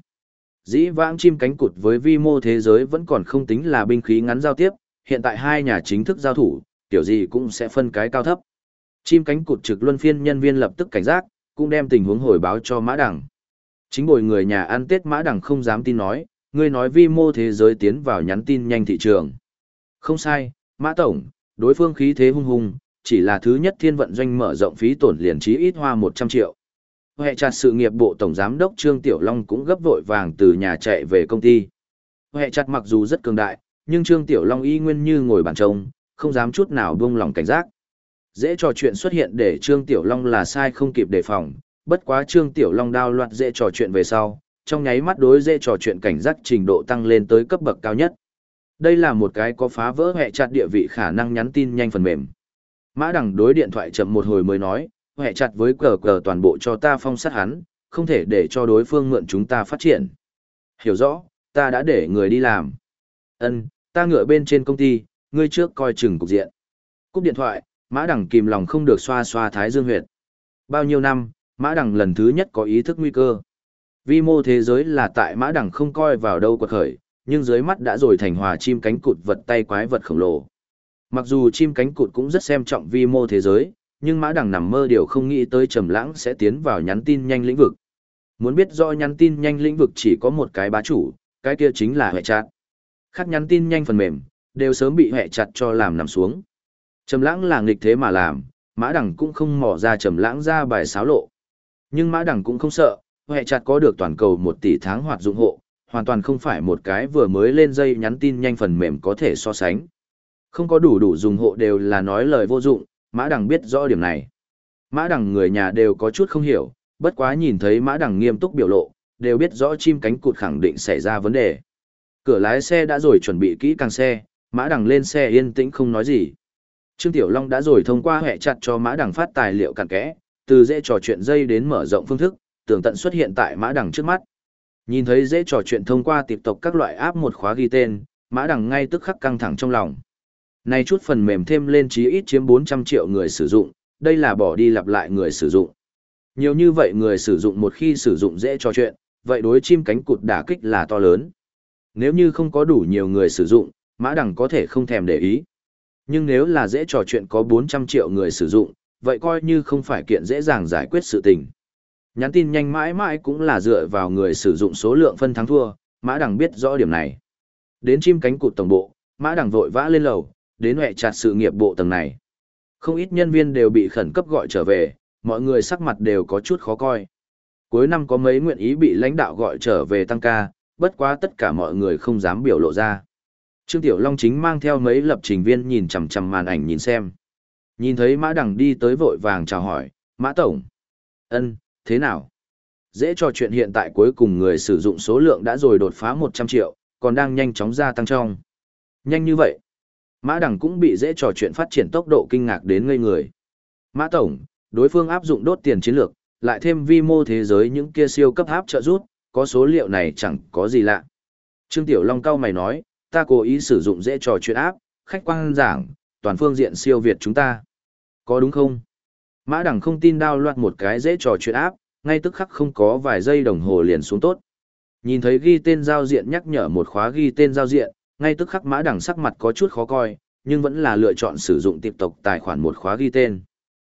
Dĩ vãng chim cánh cụt với vi mô thế giới vẫn còn không tính là binh khí ngắn giao tiếp, hiện tại hai nhà chính thức giao thủ, kiểu gì cũng sẽ phân cái cao thấp. Chim cánh cụt trực luân phiên nhân viên lập tức cảnh giác, cũng đem tình huống hồi báo cho Mã Đằng. Chính bồi người nhà ăn Tết Mã Đằng không dám tin nói, người nói vi mô thế giới tiến vào nhắn tin nhanh thị trường. Không sai, Mã Tổng, đối phương khí thế hung hùng, chỉ là thứ nhất thiên vận doanh mở rộng phí tổn liền trí ít hoa 100 triệu. Hệ chặt sự nghiệp bộ tổng giám đốc Trương Tiểu Long cũng gấp vội vàng từ nhà chạy về công ty. Hệ chặt mặc dù rất cường đại, nhưng Trương Tiểu Long y nguyên như ngồi bàn trông, không dám chút nào buông lòng cảnh giác. Dễ trò chuyện xuất hiện để Trương Tiểu Long là sai không kịp đề phòng, bất quá Trương Tiểu Long đao loạt dễ trò chuyện về sau, trong nháy mắt đối dễ trò chuyện cảnh giác trình độ tăng lên tới cấp bậc cao nhất. Đây là một cái có phá vỡ hệ chặt địa vị khả năng nhắn tin nhanh phần mềm. Mã Đằng đối điện thoại chậm một hồi mới nói, hệ chặt với cờ cờ toàn bộ cho ta phong sát hắn, không thể để cho đối phương mượn chúng ta phát triển. Hiểu rõ, ta đã để người đi làm. Ân, ta ngựa bên trên công ty, ngươi trước coi chừng cục diện. Cúp điện thoại, Mã Đằng kìm lòng không được xoa xoa thái dương huyệt. Bao nhiêu năm, Mã Đằng lần thứ nhất có ý thức nguy cơ. Vi mô thế giới là tại Mã Đằng không coi vào đâu quật khởi, nhưng dưới mắt đã rồi thành hòa chim cánh cụt vật tay quái vật khổng lồ. Mặc dù chim cánh cụt cũng rất xem trọng vi mô thế giới, nhưng Mã Đằng nằm mơ điều không nghĩ tới Trầm Lãng sẽ tiến vào nhắn tin nhanh lĩnh vực. Muốn biết rõ nhắn tin nhanh lĩnh vực chỉ có một cái bá chủ, cái kia chính là hệ chặt. Khác nhắn tin nhanh phần mềm, đều sớm bị hệ chặt cho làm nằm xuống. Trầm lãng là nghịch thế mà làm, mã đằng cũng không mò ra trầm lãng ra bài xáo lộ. Nhưng mã đằng cũng không sợ, hệ chặt có được toàn cầu 1 tỷ tháng hoạt dụng hộ, hoàn toàn không phải một cái vừa mới lên dây nhắn tin nhanh phần mềm có thể so sánh. Không có đủ đủ dùng hộ đều là nói lời vô dụng, mã đằng biết rõ điểm này. Mã đằng người nhà đều có chút không hiểu, bất quá nhìn thấy mã đằng nghiêm túc biểu lộ, đều biết rõ chim cánh cụt khẳng định xảy ra vấn đề. Cửa lái xe đã rồi chuẩn bị kỹ càng xe, mã đằng lên xe yên tĩnh không nói gì. Trương Tiểu Long đã rồi thông qua hệ chặt cho mã đằng phát tài liệu cặn kẽ, từ dễ trò chuyện dây đến mở rộng phương thức, tường tận xuất hiện tại mã đằng trước mắt. Nhìn thấy dễ trò chuyện thông qua tiệp tộc các loại áp một khóa ghi tên, mã đằng ngay tức khắc căng thẳng trong lòng. Này chút phần mềm thêm lên chí ít chiếm 400 triệu người sử dụng, đây là bỏ đi lặp lại người sử dụng. Nhiều như vậy người sử dụng một khi sử dụng dễ trò chuyện, vậy đối chim cánh cụt đả kích là to lớn. Nếu như không có đủ nhiều người sử dụng, mã đằng có thể không thèm để ý. Nhưng nếu là dễ trò chuyện có 400 triệu người sử dụng, vậy coi như không phải kiện dễ dàng giải quyết sự tình. Nhắn tin nhanh mãi mãi cũng là dựa vào người sử dụng số lượng phân thắng thua, mã đằng biết rõ điểm này. Đến chim cánh cụt tổng bộ, mã đằng vội vã lên lầu, đến hệ chặt sự nghiệp bộ tầng này. Không ít nhân viên đều bị khẩn cấp gọi trở về, mọi người sắc mặt đều có chút khó coi. Cuối năm có mấy nguyện ý bị lãnh đạo gọi trở về tăng ca, bất quá tất cả mọi người không dám biểu lộ ra. Trương Tiểu Long chính mang theo mấy lập trình viên nhìn chằm chằm màn ảnh nhìn xem. Nhìn thấy Mã Đằng đi tới vội vàng chào hỏi, Mã Tổng. ân thế nào? Dễ trò chuyện hiện tại cuối cùng người sử dụng số lượng đã rồi đột phá 100 triệu, còn đang nhanh chóng gia tăng trong. Nhanh như vậy. Mã Đằng cũng bị dễ trò chuyện phát triển tốc độ kinh ngạc đến ngây người. Mã Tổng, đối phương áp dụng đốt tiền chiến lược, lại thêm vi mô thế giới những kia siêu cấp áp trợ rút, có số liệu này chẳng có gì lạ. Trương Tiểu Long cao mày nói, ta cố ý sử dụng dễ trò chuyện áp, khách quan giảng, toàn phương diện siêu việt chúng ta. Có đúng không? Mã Đằng không tin đao loạt một cái dễ trò chuyện áp, ngay tức khắc không có vài giây đồng hồ liền xuống tốt. Nhìn thấy ghi tên giao diện nhắc nhở một khóa ghi tên giao diện, ngay tức khắc Mã Đằng sắc mặt có chút khó coi, nhưng vẫn là lựa chọn sử dụng tiếp tục tài khoản một khóa ghi tên.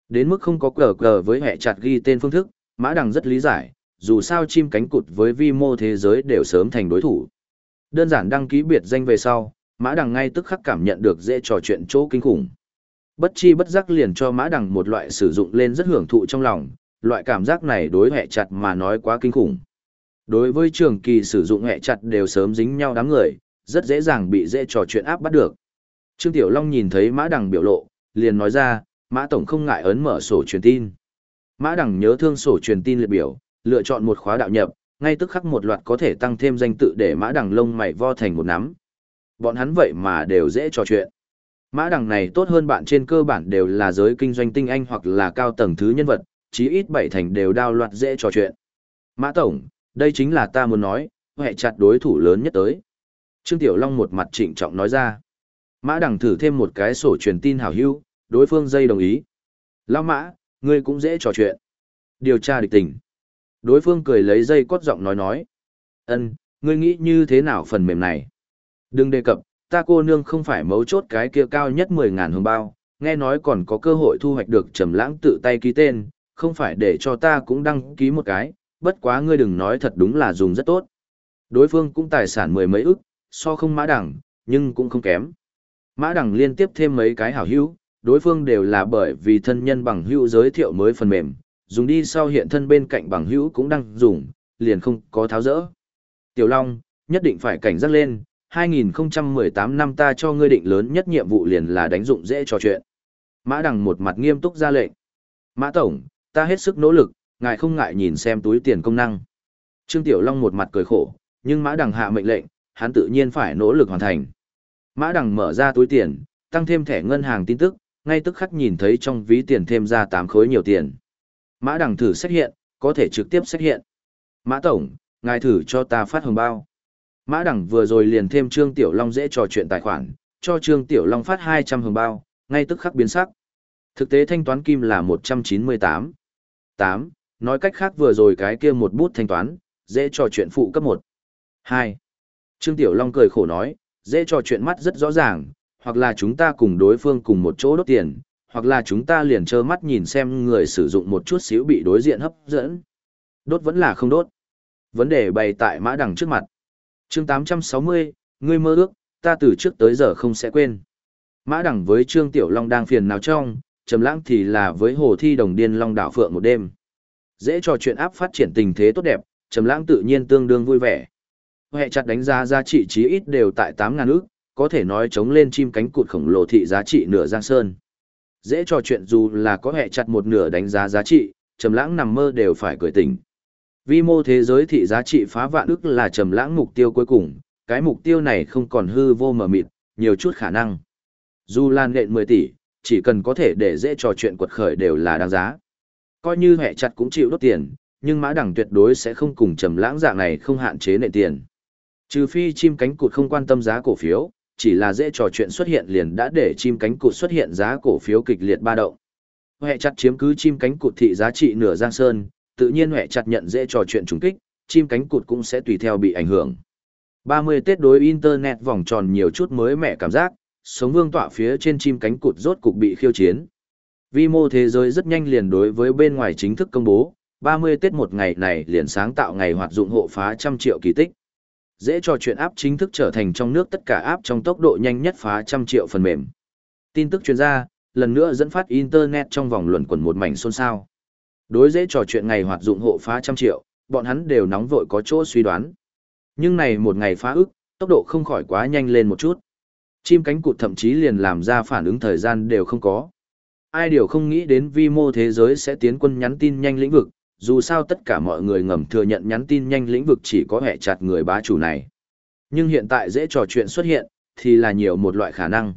Đến mức không có cờ cờ với hệ chặt ghi tên phương thức, Mã Đằng rất lý giải, dù sao chim cánh cụt với vi mô thế giới đều sớm thành đối thủ. Đơn giản đăng ký biệt danh về sau, Mã Đằng ngay tức khắc cảm nhận được dễ trò chuyện chỗ kinh khủng. Bất chi bất giác liền cho Mã Đằng một loại sử dụng lên rất hưởng thụ trong lòng, loại cảm giác này đối hệ chặt mà nói quá kinh khủng. Đối với trường kỳ sử dụng hệ chặt đều sớm dính nhau đám người, rất dễ dàng bị dễ trò chuyện áp bắt được. Trương Tiểu Long nhìn thấy Mã Đằng biểu lộ, liền nói ra, Mã Tổng không ngại ấn mở sổ truyền tin. Mã Đằng nhớ thương sổ truyền tin liệt biểu, lựa chọn một khóa đạo nhập, ngay tức khắc một loạt có thể tăng thêm danh tự để Mã Đằng lông mày vo thành một nắm. Bọn hắn vậy mà đều dễ trò chuyện. Mã Đằng này tốt hơn bạn trên cơ bản đều là giới kinh doanh tinh anh hoặc là cao tầng thứ nhân vật, chí ít bảy thành đều đao loạt dễ trò chuyện. Mã Tổng, đây chính là ta muốn nói, hệ chặt đối thủ lớn nhất tới. Trương Tiểu Long một mặt trịnh trọng nói ra. Mã Đằng thử thêm một cái sổ truyền tin hảo hữu, đối phương dây đồng ý. Lao Mã, ngươi cũng dễ trò chuyện. Điều tra địch tình. Đối phương cười lấy dây cốt giọng nói nói. ân ngươi nghĩ như thế nào phần mềm này? Đừng đề cập, ta cô nương không phải mấu chốt cái kia cao nhất 10.000 hương bao, nghe nói còn có cơ hội thu hoạch được trầm lãng tự tay ký tên, không phải để cho ta cũng đăng ký một cái, bất quá ngươi đừng nói thật đúng là dùng rất tốt. Đối phương cũng tài sản mười mấy ức, so không mã đẳng, nhưng cũng không kém. Mã đẳng liên tiếp thêm mấy cái hảo hữu, đối phương đều là bởi vì thân nhân bằng hữu giới thiệu mới phần mềm, dùng đi sau hiện thân bên cạnh bằng hữu cũng đang dùng, liền không có tháo dỡ. Tiểu Long, nhất định phải cảnh giác lên, 2018 năm ta cho ngươi định lớn nhất nhiệm vụ liền là đánh dụng dễ trò chuyện. Mã Đằng một mặt nghiêm túc ra lệnh. Mã Tổng, ta hết sức nỗ lực, ngài không ngại nhìn xem túi tiền công năng. Trương Tiểu Long một mặt cười khổ, nhưng Mã Đằng hạ mệnh lệnh, hắn tự nhiên phải nỗ lực hoàn thành. Mã Đằng mở ra túi tiền, tăng thêm thẻ ngân hàng tin tức, ngay tức khắc nhìn thấy trong ví tiền thêm ra 8 khối nhiều tiền. Mã Đằng thử xét hiện, có thể trực tiếp xét hiện. Mã Tổng, ngài thử cho ta phát hồng bao. Mã Đằng vừa rồi liền thêm Trương Tiểu Long dễ trò chuyện tài khoản, cho Trương Tiểu Long phát 200 hồng bao, ngay tức khắc biến sắc. Thực tế thanh toán kim là 198. 8. Nói cách khác vừa rồi cái kia một bút thanh toán, dễ trò chuyện phụ cấp 1. 2. Trương Tiểu Long cười khổ nói, dễ trò chuyện mắt rất rõ ràng, hoặc là chúng ta cùng đối phương cùng một chỗ đốt tiền, hoặc là chúng ta liền trơ mắt nhìn xem người sử dụng một chút xíu bị đối diện hấp dẫn. Đốt vẫn là không đốt. Vấn đề bày tại mã đằng trước mặt chương 860, ngươi mơ ước, ta từ trước tới giờ không sẽ quên. Mã Đẳng với Trương Tiểu Long đang phiền nào trong, Trầm Lãng thì là với Hồ Thi Đồng điên Long đảo phượng một đêm. Dễ trò chuyện áp phát triển tình thế tốt đẹp, Trầm Lãng tự nhiên tương đương vui vẻ. Hệ chặt đánh giá giá trị chí ít đều tại 8000 ức, có thể nói chống lên chim cánh cụt khổng lồ thị giá trị nửa giang sơn. Dễ trò chuyện dù là có hệ chặt một nửa đánh giá giá trị, Trầm Lãng nằm mơ đều phải cười tỉnh. Vi mô thế giới thị giá trị phá vạn ức là Trầm Lãng mục tiêu cuối cùng, cái mục tiêu này không còn hư vô mờ mịt, nhiều chút khả năng. Dù lan nện 10 tỷ, chỉ cần có thể để dễ trò chuyện quật khởi đều là đáng giá. Coi như hệ chặt cũng chịu đốt tiền, nhưng mã đẳng tuyệt đối sẽ không cùng trầm lãng dạng này không hạn chế nệ tiền. Trừ phi chim cánh cụt không quan tâm giá cổ phiếu, chỉ là dễ trò chuyện xuất hiện liền đã để chim cánh cụt xuất hiện giá cổ phiếu kịch liệt ba động. Hệ chặt chiếm cứ chim cánh cụt thị giá trị nửa giang sơn, tự nhiên hệ chặt nhận dễ trò chuyện trùng kích, chim cánh cụt cũng sẽ tùy theo bị ảnh hưởng. 30 Tết đối Internet vòng tròn nhiều chút mới mẻ cảm giác, sống vương tọa phía trên chim cánh cụt rốt cục bị khiêu chiến. Vi mô thế giới rất nhanh liền đối với bên ngoài chính thức công bố, 30 Tết một ngày này liền sáng tạo ngày hoạt dụng hộ phá trăm triệu kỳ tích. Dễ trò chuyện áp chính thức trở thành trong nước tất cả áp trong tốc độ nhanh nhất phá trăm triệu phần mềm. Tin tức chuyên gia, lần nữa dẫn phát Internet trong vòng luận quẩn một mảnh xôn xao. Đối dễ trò chuyện ngày hoạt dụng hộ phá trăm triệu, bọn hắn đều nóng vội có chỗ suy đoán. Nhưng này một ngày phá ức, tốc độ không khỏi quá nhanh lên một chút. Chim cánh cụt thậm chí liền làm ra phản ứng thời gian đều không có. Ai điều không nghĩ đến vi mô thế giới sẽ tiến quân nhắn tin nhanh lĩnh vực, dù sao tất cả mọi người ngầm thừa nhận nhắn tin nhanh lĩnh vực chỉ có hệ chặt người bá chủ này. Nhưng hiện tại dễ trò chuyện xuất hiện, thì là nhiều một loại khả năng.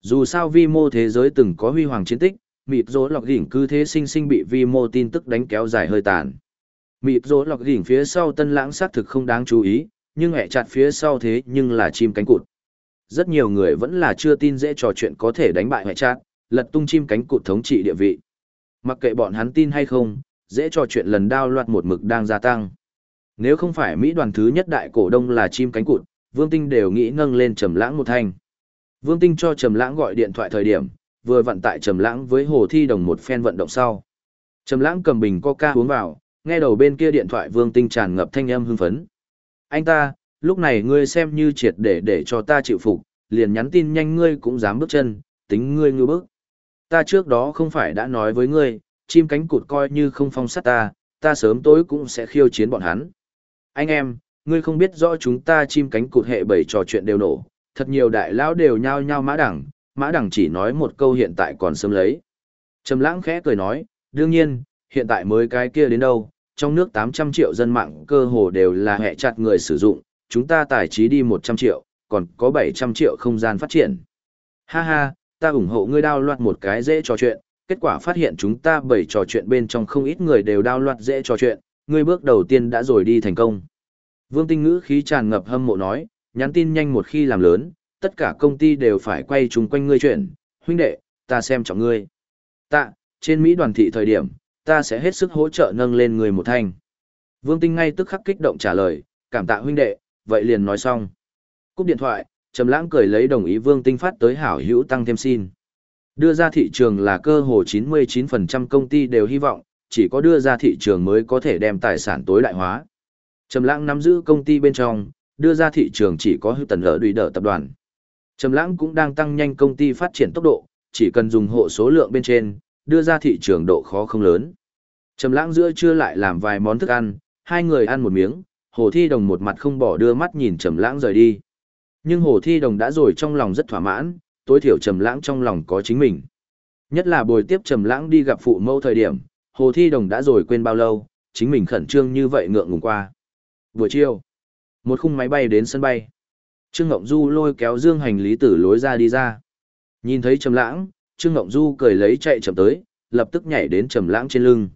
Dù sao vi mô thế giới từng có huy hoàng chiến tích, mịp rỗ lọc đỉnh cứ thế sinh sinh bị vi mô tin tức đánh kéo dài hơi tàn. Mịp rỗ lọc đỉnh phía sau tân lãng xác thực không đáng chú ý, nhưng hẹ chặt phía sau thế nhưng là chim cánh cụt rất nhiều người vẫn là chưa tin dễ trò chuyện có thể đánh bại hẹ chặt, lật tung chim cánh cụt thống trị địa vị. Mặc kệ bọn hắn tin hay không, dễ trò chuyện lần đao loạt một mực đang gia tăng. Nếu không phải Mỹ đoàn thứ nhất đại cổ đông là chim cánh cụt, Vương Tinh đều nghĩ nâng lên Trầm Lãng một thanh. Vương Tinh cho Trầm Lãng gọi điện thoại thời điểm, vừa vận tại Trầm Lãng với Hồ Thi Đồng một phen vận động sau. Trầm Lãng cầm bình Coca uống vào, nghe đầu bên kia điện thoại Vương Tinh tràn ngập thanh âm hưng phấn. "Anh ta, lúc này ngươi xem như triệt để để cho ta chịu phục, liền nhắn tin nhanh ngươi cũng dám bước chân, tính ngươi ngư bước. Ta trước đó không phải đã nói với ngươi, chim cánh cụt coi như không phong sát ta, ta sớm tối cũng sẽ khiêu chiến bọn hắn. Anh em, ngươi không biết rõ chúng ta chim cánh cụt hệ bảy trò chuyện đều nổ, thật nhiều đại lão đều nhao nhao mã đẳng, mã Đằng chỉ nói một câu hiện tại còn sớm lấy. Trầm lãng khẽ cười nói, đương nhiên, hiện tại mới cái kia đến đâu, trong nước 800 triệu dân mạng cơ hồ đều là hệ chặt người sử dụng, chúng ta tài trí đi 100 triệu, còn có 700 triệu không gian phát triển. Ha ha, ta ủng hộ ngươi đao loạt một cái dễ trò chuyện, kết quả phát hiện chúng ta bảy trò chuyện bên trong không ít người đều đao loạt dễ trò chuyện, ngươi bước đầu tiên đã rồi đi thành công. Vương Tinh Ngữ khí tràn ngập hâm mộ nói, nhắn tin nhanh một khi làm lớn, tất cả công ty đều phải quay chung quanh ngươi chuyện, huynh đệ, ta xem trọng ngươi. Tạ, trên Mỹ đoàn thị thời điểm, ta sẽ hết sức hỗ trợ nâng lên người một thanh. Vương Tinh ngay tức khắc kích động trả lời, cảm tạ huynh đệ, vậy liền nói xong. Cúp điện thoại, Trầm Lãng cười lấy đồng ý Vương Tinh phát tới hảo hữu tăng thêm xin. Đưa ra thị trường là cơ hồ 99% công ty đều hy vọng, chỉ có đưa ra thị trường mới có thể đem tài sản tối đại hóa. Trầm Lãng nắm giữ công ty bên trong, đưa ra thị trường chỉ có hữu tần lỡ đùi đỡ tập đoàn. Trầm Lãng cũng đang tăng nhanh công ty phát triển tốc độ, chỉ cần dùng hộ số lượng bên trên, đưa ra thị trường độ khó không lớn. Trầm Lãng giữa trưa lại làm vài món thức ăn, hai người ăn một miếng, Hồ Thi Đồng một mặt không bỏ đưa mắt nhìn Trầm Lãng rời đi. Nhưng Hồ Thi Đồng đã rồi trong lòng rất thỏa mãn, tối thiểu Trầm Lãng trong lòng có chính mình. Nhất là buổi tiếp Trầm Lãng đi gặp phụ mẫu thời điểm, Hồ Thi Đồng đã rồi quên bao lâu, chính mình khẩn trương như vậy ngượng ngùng qua. Buổi chiều, một khung máy bay đến sân bay. Trương Ngộng Du lôi kéo Dương hành lý tử lối ra đi ra. Nhìn thấy Trầm Lãng, Trương Ngộng Du cười lấy chạy chậm tới, lập tức nhảy đến Trầm Lãng trên lưng.